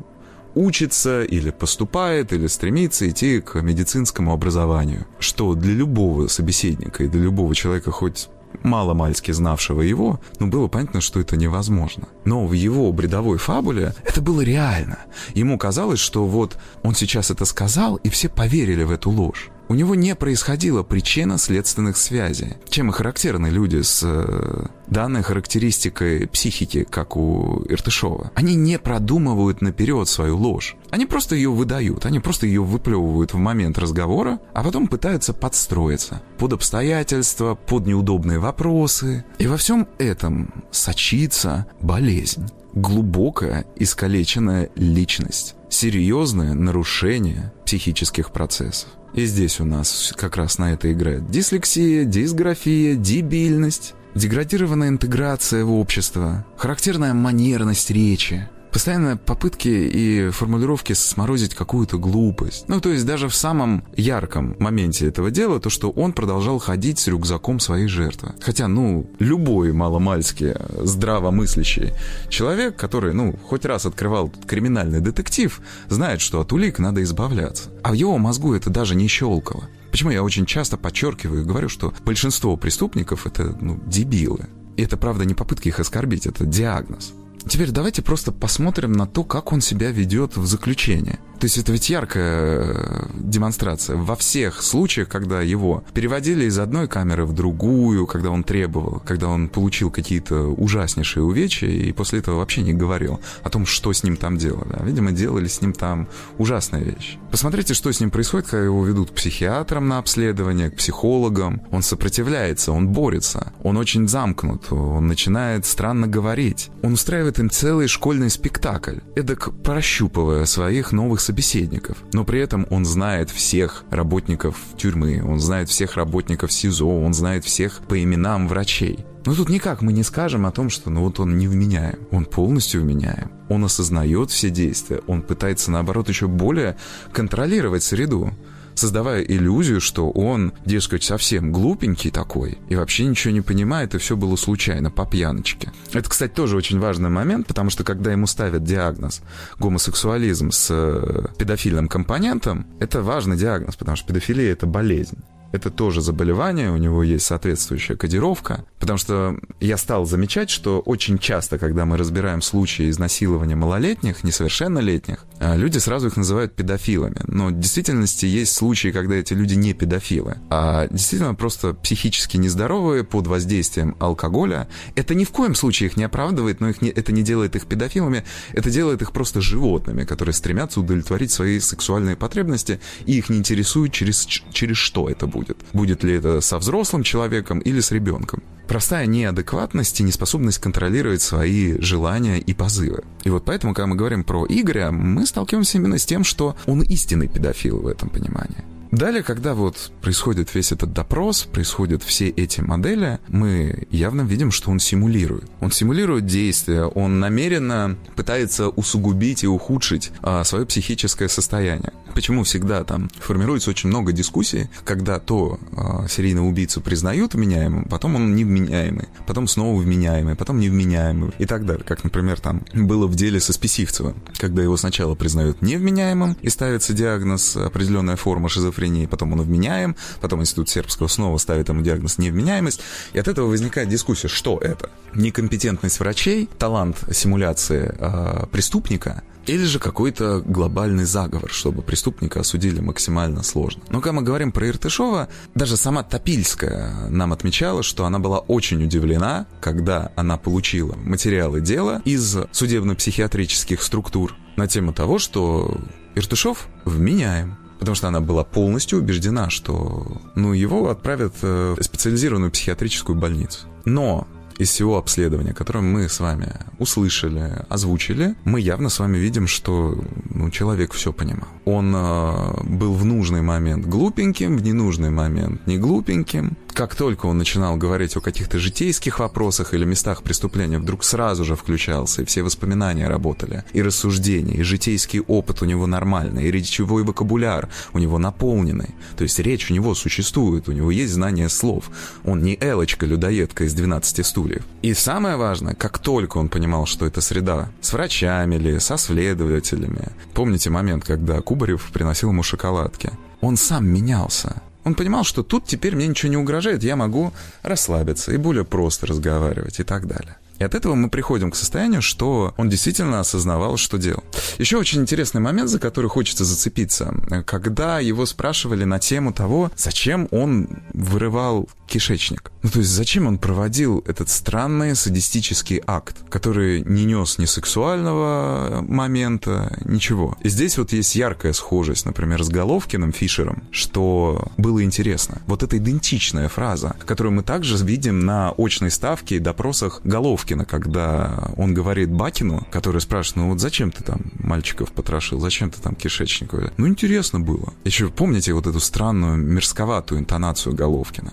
учится или поступает, или стремится идти к медицинскому образованию. Что для любого собеседника и для любого человека хоть мало-мальски знавшего его, но было понятно, что это невозможно. Но в его бредовой фабуле это было реально. Ему казалось, что вот он сейчас это сказал, и все поверили в эту ложь. У него не происходила причинно-следственных связей, чем и характерны люди с э, данной характеристикой психики, как у Иртышова. Они не продумывают наперед свою ложь. Они просто ее выдают, они просто ее выплевывают в момент разговора, а потом пытаются подстроиться под обстоятельства, под неудобные вопросы. И во всем этом сочится болезнь, глубокая искалеченная личность. Серьезное нарушение психических процессов. И здесь у нас как раз на это играет дислексия, дисграфия, дебильность, деградированная интеграция в общество, характерная манерность речи, постоянные попытки и формулировки сморозить какую-то глупость. Ну, то есть даже в самом ярком моменте этого дела, то, что он продолжал ходить с рюкзаком своей жертвы. Хотя, ну, любой маломальски здравомыслящий человек, который, ну, хоть раз открывал криминальный детектив, знает, что от улик надо избавляться. А в его мозгу это даже не щелкало. Почему я очень часто подчеркиваю и говорю, что большинство преступников — это, ну, дебилы. И это, правда, не попытки их оскорбить, это диагноз. Теперь давайте просто посмотрим на то, как он себя ведет в заключении. То есть это ведь яркая э, демонстрация. Во всех случаях, когда его переводили из одной камеры в другую, когда он требовал, когда он получил какие-то ужаснейшие увечья, и после этого вообще не говорил о том, что с ним там делали. А, видимо, делали с ним там ужасные вещи. Посмотрите, что с ним происходит, когда его ведут к психиатрам на обследование, к психологам. Он сопротивляется, он борется, он очень замкнут, он начинает странно говорить. Он устраивает им целый школьный спектакль, эдак прощупывая своих новых собеседников. Но при этом он знает всех работников тюрьмы, он знает всех работников СИЗО, он знает всех по именам врачей. Но тут никак мы не скажем о том, что ну вот он не вменяем. Он полностью вменяем. Он осознает все действия. Он пытается, наоборот, еще более контролировать среду создавая иллюзию, что он, дескать, совсем глупенький такой и вообще ничего не понимает, и все было случайно, по пьяночке. Это, кстати, тоже очень важный момент, потому что когда ему ставят диагноз гомосексуализм с э, педофильным компонентом, это важный диагноз, потому что педофилия — это болезнь это тоже заболевание, у него есть соответствующая кодировка. Потому что я стал замечать, что очень часто, когда мы разбираем случаи изнасилования малолетних, несовершеннолетних, а, люди сразу их называют педофилами. Но в действительности есть случаи, когда эти люди не педофилы, а действительно просто психически нездоровые под воздействием алкоголя. Это ни в коем случае их не оправдывает, но их не, это не делает их педофилами, это делает их просто животными, которые стремятся удовлетворить свои сексуальные потребности, и их не интересует, через, через что это будет будет. Будет ли это со взрослым человеком или с ребенком. Простая неадекватность и неспособность контролировать свои желания и позывы. И вот поэтому, когда мы говорим про Игоря, мы сталкиваемся именно с тем, что он истинный педофил в этом понимании. Далее, когда вот происходит весь этот допрос, происходят все эти модели, мы явно видим, что он симулирует. Он симулирует действия, он намеренно пытается усугубить и ухудшить а, свое психическое состояние. Почему всегда там формируется очень много дискуссий, когда то а, серийного убийцу признают вменяемым, потом он невменяемый, потом снова вменяемый, потом невменяемый и так далее. Как, например, там было в деле со Списивцевым, когда его сначала признают невменяемым и ставится диагноз определенная форма шизофрении, потом он вменяем, потом Институт Сербского снова ставит ему диагноз невменяемость, и от этого возникает дискуссия, что это? Некомпетентность врачей, талант симуляции э, преступника – или же какой-то глобальный заговор, чтобы преступника осудили максимально сложно. Но когда мы говорим про Иртышова, даже сама Топильская нам отмечала, что она была очень удивлена, когда она получила материалы дела из судебно-психиатрических структур на тему того, что Иртышов вменяем. Потому что она была полностью убеждена, что ну, его отправят в специализированную психиатрическую больницу. Но из всего обследования, которое мы с вами услышали, озвучили, мы явно с вами видим, что ну, человек все понимал. Он э, был в нужный момент глупеньким, в ненужный момент не глупеньким, как только он начинал говорить о каких-то житейских вопросах или местах преступления, вдруг сразу же включался, и все воспоминания работали, и рассуждения, и житейский опыт у него нормальный, и речевой вокабуляр у него наполненный. То есть речь у него существует, у него есть знание слов. Он не Элочка-людоедка из 12 стульев. И самое важное, как только он понимал, что это среда с врачами или со следователями. Помните момент, когда Кубарев приносил ему шоколадки? Он сам менялся. Он понимал, что тут теперь мне ничего не угрожает, я могу расслабиться и более просто разговаривать и так далее. И от этого мы приходим к состоянию, что он действительно осознавал, что делал. Еще очень интересный момент, за который хочется зацепиться, когда его спрашивали на тему того, зачем он вырывал кишечник. Ну, то есть зачем он проводил этот странный садистический акт, который не нес ни сексуального момента, ничего. И здесь вот есть яркая схожесть, например, с Головкиным, Фишером, что было интересно. Вот эта идентичная фраза, которую мы также видим на очной ставке и допросах Головкина, когда он говорит Бакину, который спрашивает, ну вот зачем ты там мальчиков потрошил, зачем ты там кишечник? Ну, интересно было. Еще помните вот эту странную, мерзковатую интонацию Головкина?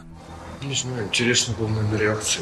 Не знаю, интересно было, наверное, увидеть.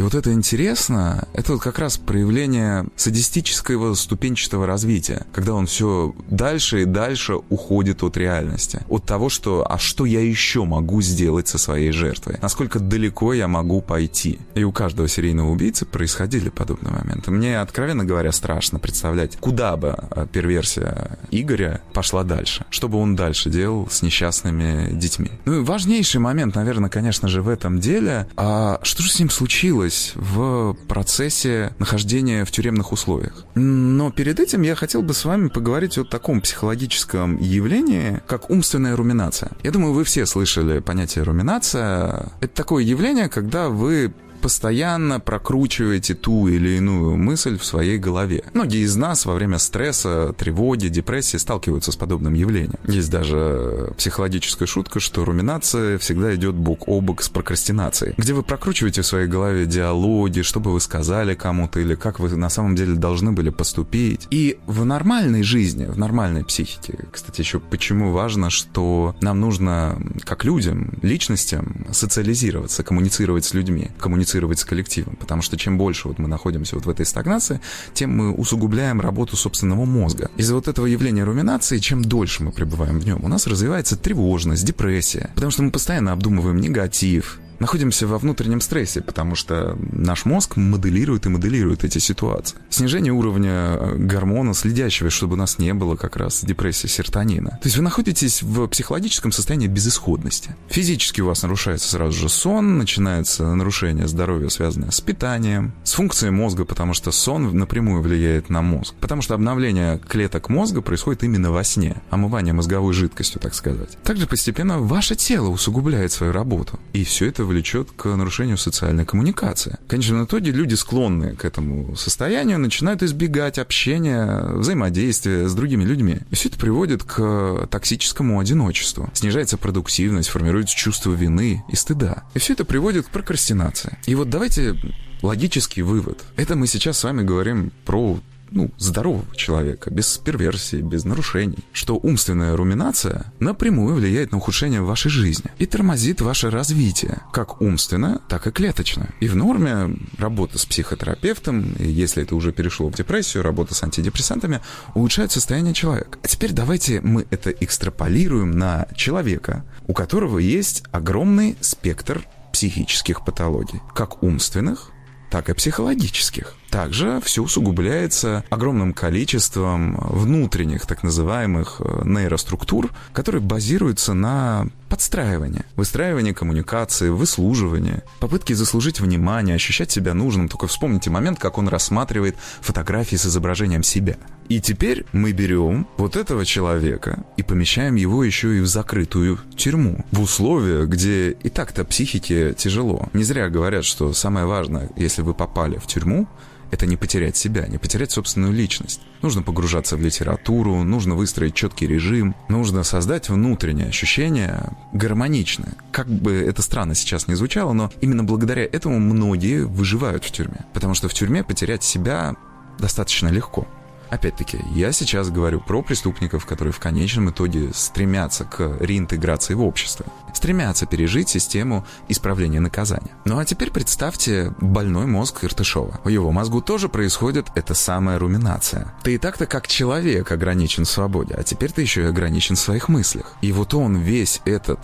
И вот это интересно, это вот как раз проявление садистического ступенчатого развития, когда он все дальше и дальше уходит от реальности, от того, что «а что я еще могу сделать со своей жертвой? Насколько далеко я могу пойти?» И у каждого серийного убийцы происходили подобные моменты. Мне, откровенно говоря, страшно представлять, куда бы э, перверсия Игоря пошла дальше, что бы он дальше делал с несчастными детьми. Ну и важнейший момент, наверное, конечно же, в этом деле, а что же с ним случилось? Случилось в процессе нахождения в тюремных условиях. Но перед этим я хотел бы с вами поговорить о таком психологическом явлении, как умственная руминация. Я думаю, вы все слышали понятие руминация. Это такое явление, когда вы постоянно прокручиваете ту или иную мысль в своей голове. Многие из нас во время стресса, тревоги, депрессии сталкиваются с подобным явлением. Есть даже психологическая шутка, что руминация всегда идет бок о бок с прокрастинацией, где вы прокручиваете в своей голове диалоги, что бы вы сказали кому-то или как вы на самом деле должны были поступить. И в нормальной жизни, в нормальной психике, кстати, еще почему важно, что нам нужно, как людям, личностям, социализироваться, коммуницировать с людьми, коммуницировать коммуницировать с коллективом, потому что чем больше вот мы находимся вот в этой стагнации, тем мы усугубляем работу собственного мозга. Из-за вот этого явления руминации, чем дольше мы пребываем в нем, у нас развивается тревожность, депрессия, потому что мы постоянно обдумываем негатив, находимся во внутреннем стрессе, потому что наш мозг моделирует и моделирует эти ситуации. Снижение уровня э, гормона, следящего, чтобы у нас не было как раз депрессии серотонина. То есть вы находитесь в психологическом состоянии безысходности. Физически у вас нарушается сразу же сон, начинается нарушение здоровья, связанное с питанием, с функцией мозга, потому что сон напрямую влияет на мозг. Потому что обновление клеток мозга происходит именно во сне, омывание мозговой жидкостью, так сказать. Также постепенно ваше тело усугубляет свою работу. И все это влечет к нарушению социальной коммуникации. В конечном итоге люди, склонные к этому состоянию, начинают избегать общения, взаимодействия с другими людьми. И все это приводит к токсическому одиночеству. Снижается продуктивность, формируется чувство вины и стыда. И все это приводит к прокрастинации. И вот давайте логический вывод. Это мы сейчас с вами говорим про ну, здорового человека, без перверсий, без нарушений, что умственная руминация напрямую влияет на ухудшение вашей жизни и тормозит ваше развитие, как умственное, так и клеточное. И в норме работа с психотерапевтом, и если это уже перешло в депрессию, работа с антидепрессантами, улучшает состояние человека. А теперь давайте мы это экстраполируем на человека, у которого есть огромный спектр психических патологий, как умственных, так и психологических. Также все усугубляется огромным количеством внутренних так называемых э, нейроструктур, которые базируются на подстраивании, выстраивании коммуникации, выслуживании, попытки заслужить внимание, ощущать себя нужным. Только вспомните момент, как он рассматривает фотографии с изображением себя. И теперь мы берем вот этого человека и помещаем его еще и в закрытую тюрьму, в условиях, где и так-то психике тяжело. Не зря говорят, что самое важное, если вы попали в тюрьму, это не потерять себя, не потерять собственную личность. Нужно погружаться в литературу, нужно выстроить четкий режим, нужно создать внутреннее ощущение гармоничное. Как бы это странно сейчас не звучало, но именно благодаря этому многие выживают в тюрьме. Потому что в тюрьме потерять себя достаточно легко. Опять-таки, я сейчас говорю про преступников, которые в конечном итоге стремятся к реинтеграции в общество, стремятся пережить систему исправления наказания. Ну а теперь представьте больной мозг Иртышова. В его мозгу тоже происходит эта самая руминация. Ты и так-то как человек ограничен в свободе, а теперь ты еще и ограничен в своих мыслях. И вот он весь этот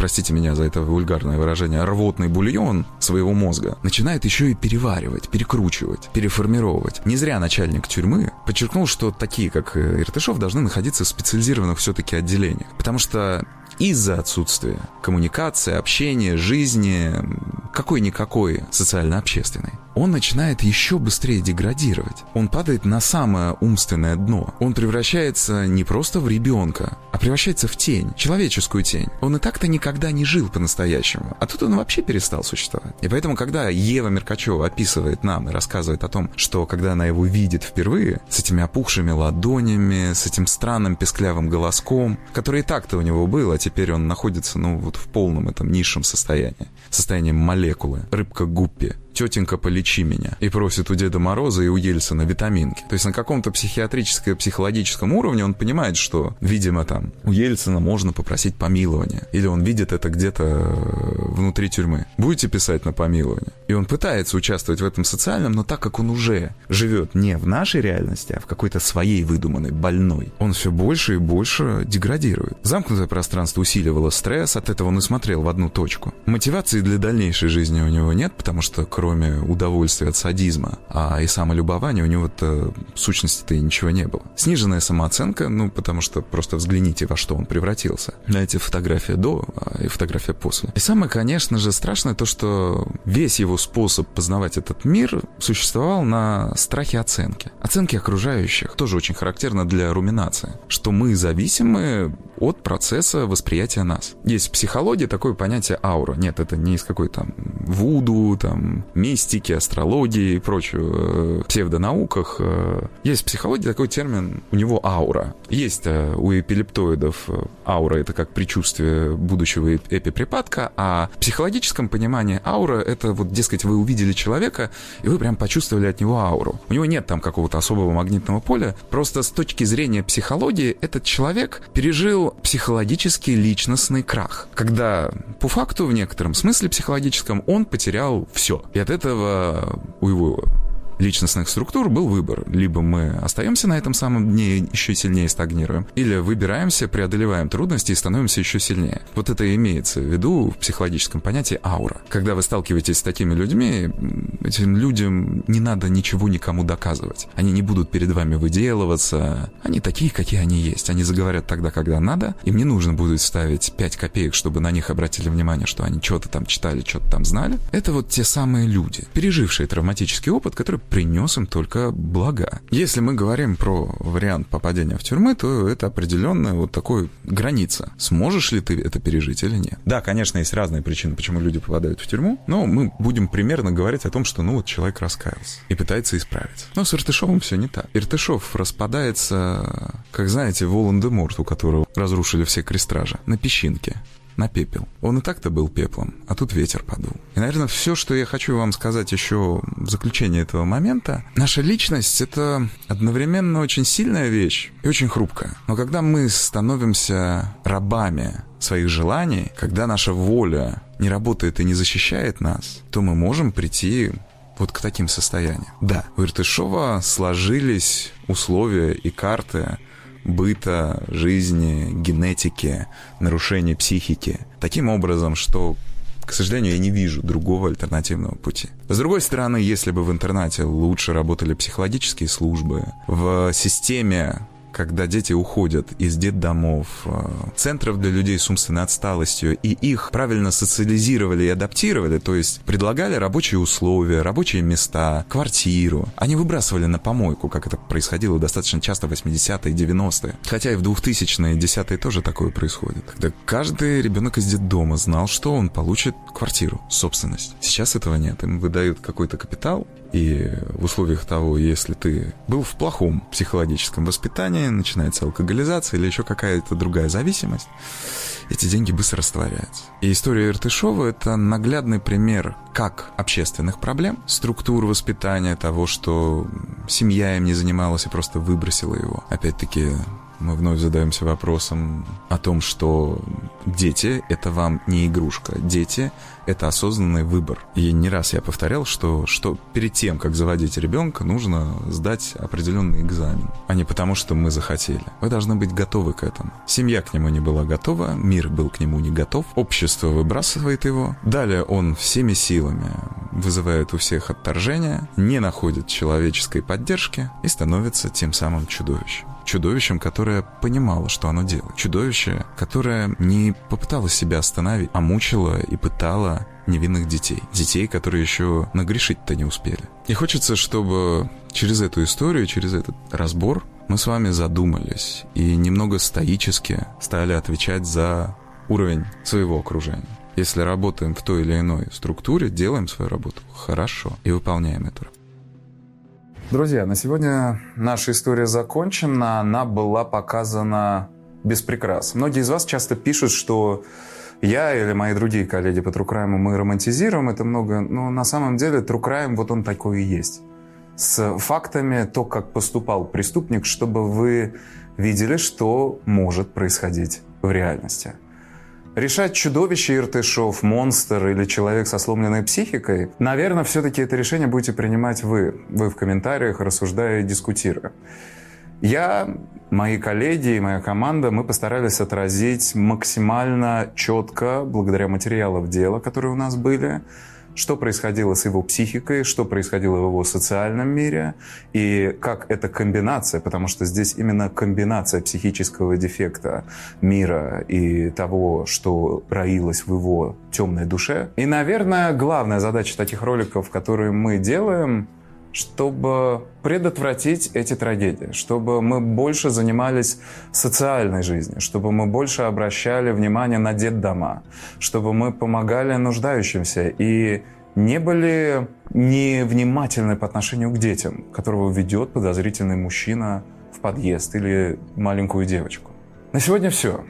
простите меня за это вульгарное выражение, рвотный бульон своего мозга, начинает еще и переваривать, перекручивать, переформировать. Не зря начальник тюрьмы подчеркнул, что такие, как Иртышов, должны находиться в специализированных все-таки отделениях. Потому что из-за отсутствия коммуникации, общения, жизни, какой-никакой социально-общественной. Он начинает еще быстрее деградировать. Он падает на самое умственное дно. Он превращается не просто в ребенка, а превращается в тень, человеческую тень. Он и так-то никогда не жил по-настоящему. А тут он вообще перестал существовать. И поэтому, когда Ева Меркачева описывает нам и рассказывает о том, что когда она его видит впервые, с этими опухшими ладонями, с этим странным песклявым голоском, который и так-то у него был, а теперь он находится, ну, вот в полном этом низшем состоянии, состоянии молекулы, рыбка гуппи, тетенька, полечи меня. И просит у Деда Мороза и у Ельцина витаминки. То есть на каком-то психиатрическом, психологическом уровне он понимает, что, видимо, там у Ельцина можно попросить помилования. Или он видит это где-то э, внутри тюрьмы. Будете писать на помилование? И он пытается участвовать в этом социальном, но так как он уже живет не в нашей реальности, а в какой-то своей выдуманной, больной, он все больше и больше деградирует. Замкнутое пространство усиливало стресс, от этого он и смотрел в одну точку. Мотивации для дальнейшей жизни у него нет, потому что кроме удовольствия от садизма, а и самолюбования у него-то в сущности-то и ничего не было. Сниженная самооценка, ну, потому что просто взгляните, во что он превратился. Знаете, фотография до а и фотография после. И самое, конечно же, страшное то, что весь его способ познавать этот мир существовал на страхе оценки. Оценки окружающих тоже очень характерно для руминации, что мы зависимы от процесса восприятия нас. Есть в психологии такое понятие аура. Нет, это не из какой-то там вуду, там, мистики, астрологии и прочего, э, псевдонауках. Э, есть в психологии такой термин, у него аура. Есть э, у эпилептоидов аура, это как предчувствие будущего эпиприпадка, а в психологическом понимании аура — это вот, дескать, вы увидели человека, и вы прям почувствовали от него ауру. У него нет там какого-то особого магнитного поля, просто с точки зрения психологии этот человек пережил психологический личностный крах, когда по факту в некотором смысле психологическом он потерял все. И от этого у его личностных структур был выбор. Либо мы остаемся на этом самом дне и еще сильнее стагнируем, или выбираемся, преодолеваем трудности и становимся еще сильнее. Вот это имеется в виду в психологическом понятии аура. Когда вы сталкиваетесь с такими людьми, этим людям не надо ничего никому доказывать. Они не будут перед вами выделываться. Они такие, какие они есть. Они заговорят тогда, когда надо. Им не нужно будет ставить 5 копеек, чтобы на них обратили внимание, что они что-то там читали, что-то там знали. Это вот те самые люди, пережившие травматический опыт, который принес им только блага. Если мы говорим про вариант попадения в тюрьму, то это определенная вот такой граница. Сможешь ли ты это пережить или нет? Да, конечно, есть разные причины, почему люди попадают в тюрьму, но мы будем примерно говорить о том, что ну вот человек раскаялся и пытается исправить. Но с Иртышовым все не так. Иртышов распадается, как знаете, Волан-де-Морт, у которого разрушили все крестражи, на песчинке на пепел. Он и так-то был пеплом, а тут ветер подул. И, наверное, все, что я хочу вам сказать еще в заключение этого момента, наша личность — это одновременно очень сильная вещь и очень хрупкая. Но когда мы становимся рабами своих желаний, когда наша воля не работает и не защищает нас, то мы можем прийти вот к таким состояниям. Да, у Иртышова сложились условия и карты, быта, жизни, генетики, нарушения психики. Таким образом, что к сожалению, я не вижу другого альтернативного пути. С другой стороны, если бы в интернате лучше работали психологические службы, в системе когда дети уходят из детдомов, э, центров для людей с умственной отсталостью, и их правильно социализировали и адаптировали, то есть предлагали рабочие условия, рабочие места, квартиру. Они выбрасывали на помойку, как это происходило достаточно часто в 80-е и 90-е. Хотя и в 2000-е и 10-е тоже такое происходит. Когда каждый ребенок из детдома знал, что он получит квартиру, собственность. Сейчас этого нет. Им выдают какой-то капитал, и в условиях того, если ты был в плохом психологическом воспитании, начинается алкоголизация или еще какая-то другая зависимость, эти деньги быстро растворяются. И история Иртышова — это наглядный пример как общественных проблем, структур воспитания, того, что семья им не занималась и просто выбросила его. Опять-таки, мы вновь задаемся вопросом о том, что дети — это вам не игрушка. Дети — это осознанный выбор. И не раз я повторял, что, что перед тем, как заводить ребенка, нужно сдать определенный экзамен, а не потому, что мы захотели. Вы должны быть готовы к этому. Семья к нему не была готова, мир был к нему не готов, общество выбрасывает его. Далее он всеми силами вызывает у всех отторжение, не находит человеческой поддержки и становится тем самым чудовищем. Чудовищем, которое понимало, что оно делает. Чудовище, которое не попыталось себя остановить, а мучило и пытало невинных детей. Детей, которые еще нагрешить-то не успели. И хочется, чтобы через эту историю, через этот разбор мы с вами задумались и немного стоически стали отвечать за уровень своего окружения. Если работаем в той или иной структуре, делаем свою работу хорошо и выполняем эту работу. Друзья, на сегодня наша история закончена. Она была показана без прикрас. Многие из вас часто пишут, что я или мои другие коллеги по Crime, мы романтизируем это много, но на самом деле Crime вот он такой и есть с фактами, то, как поступал преступник, чтобы вы видели, что может происходить в реальности. Решать чудовище Иртышов, монстр или человек со сломленной психикой, наверное, все-таки это решение будете принимать вы. Вы в комментариях, рассуждая и дискутируя. Я, мои коллеги и моя команда, мы постарались отразить максимально четко, благодаря материалам дела, которые у нас были, что происходило с его психикой, что происходило в его социальном мире, и как эта комбинация, потому что здесь именно комбинация психического дефекта мира и того, что роилось в его темной душе. И, наверное, главная задача таких роликов, которые мы делаем, чтобы предотвратить эти трагедии, чтобы мы больше занимались социальной жизнью, чтобы мы больше обращали внимание на детдома, чтобы мы помогали нуждающимся и не были невнимательны по отношению к детям, которого ведет подозрительный мужчина в подъезд или маленькую девочку. На сегодня все.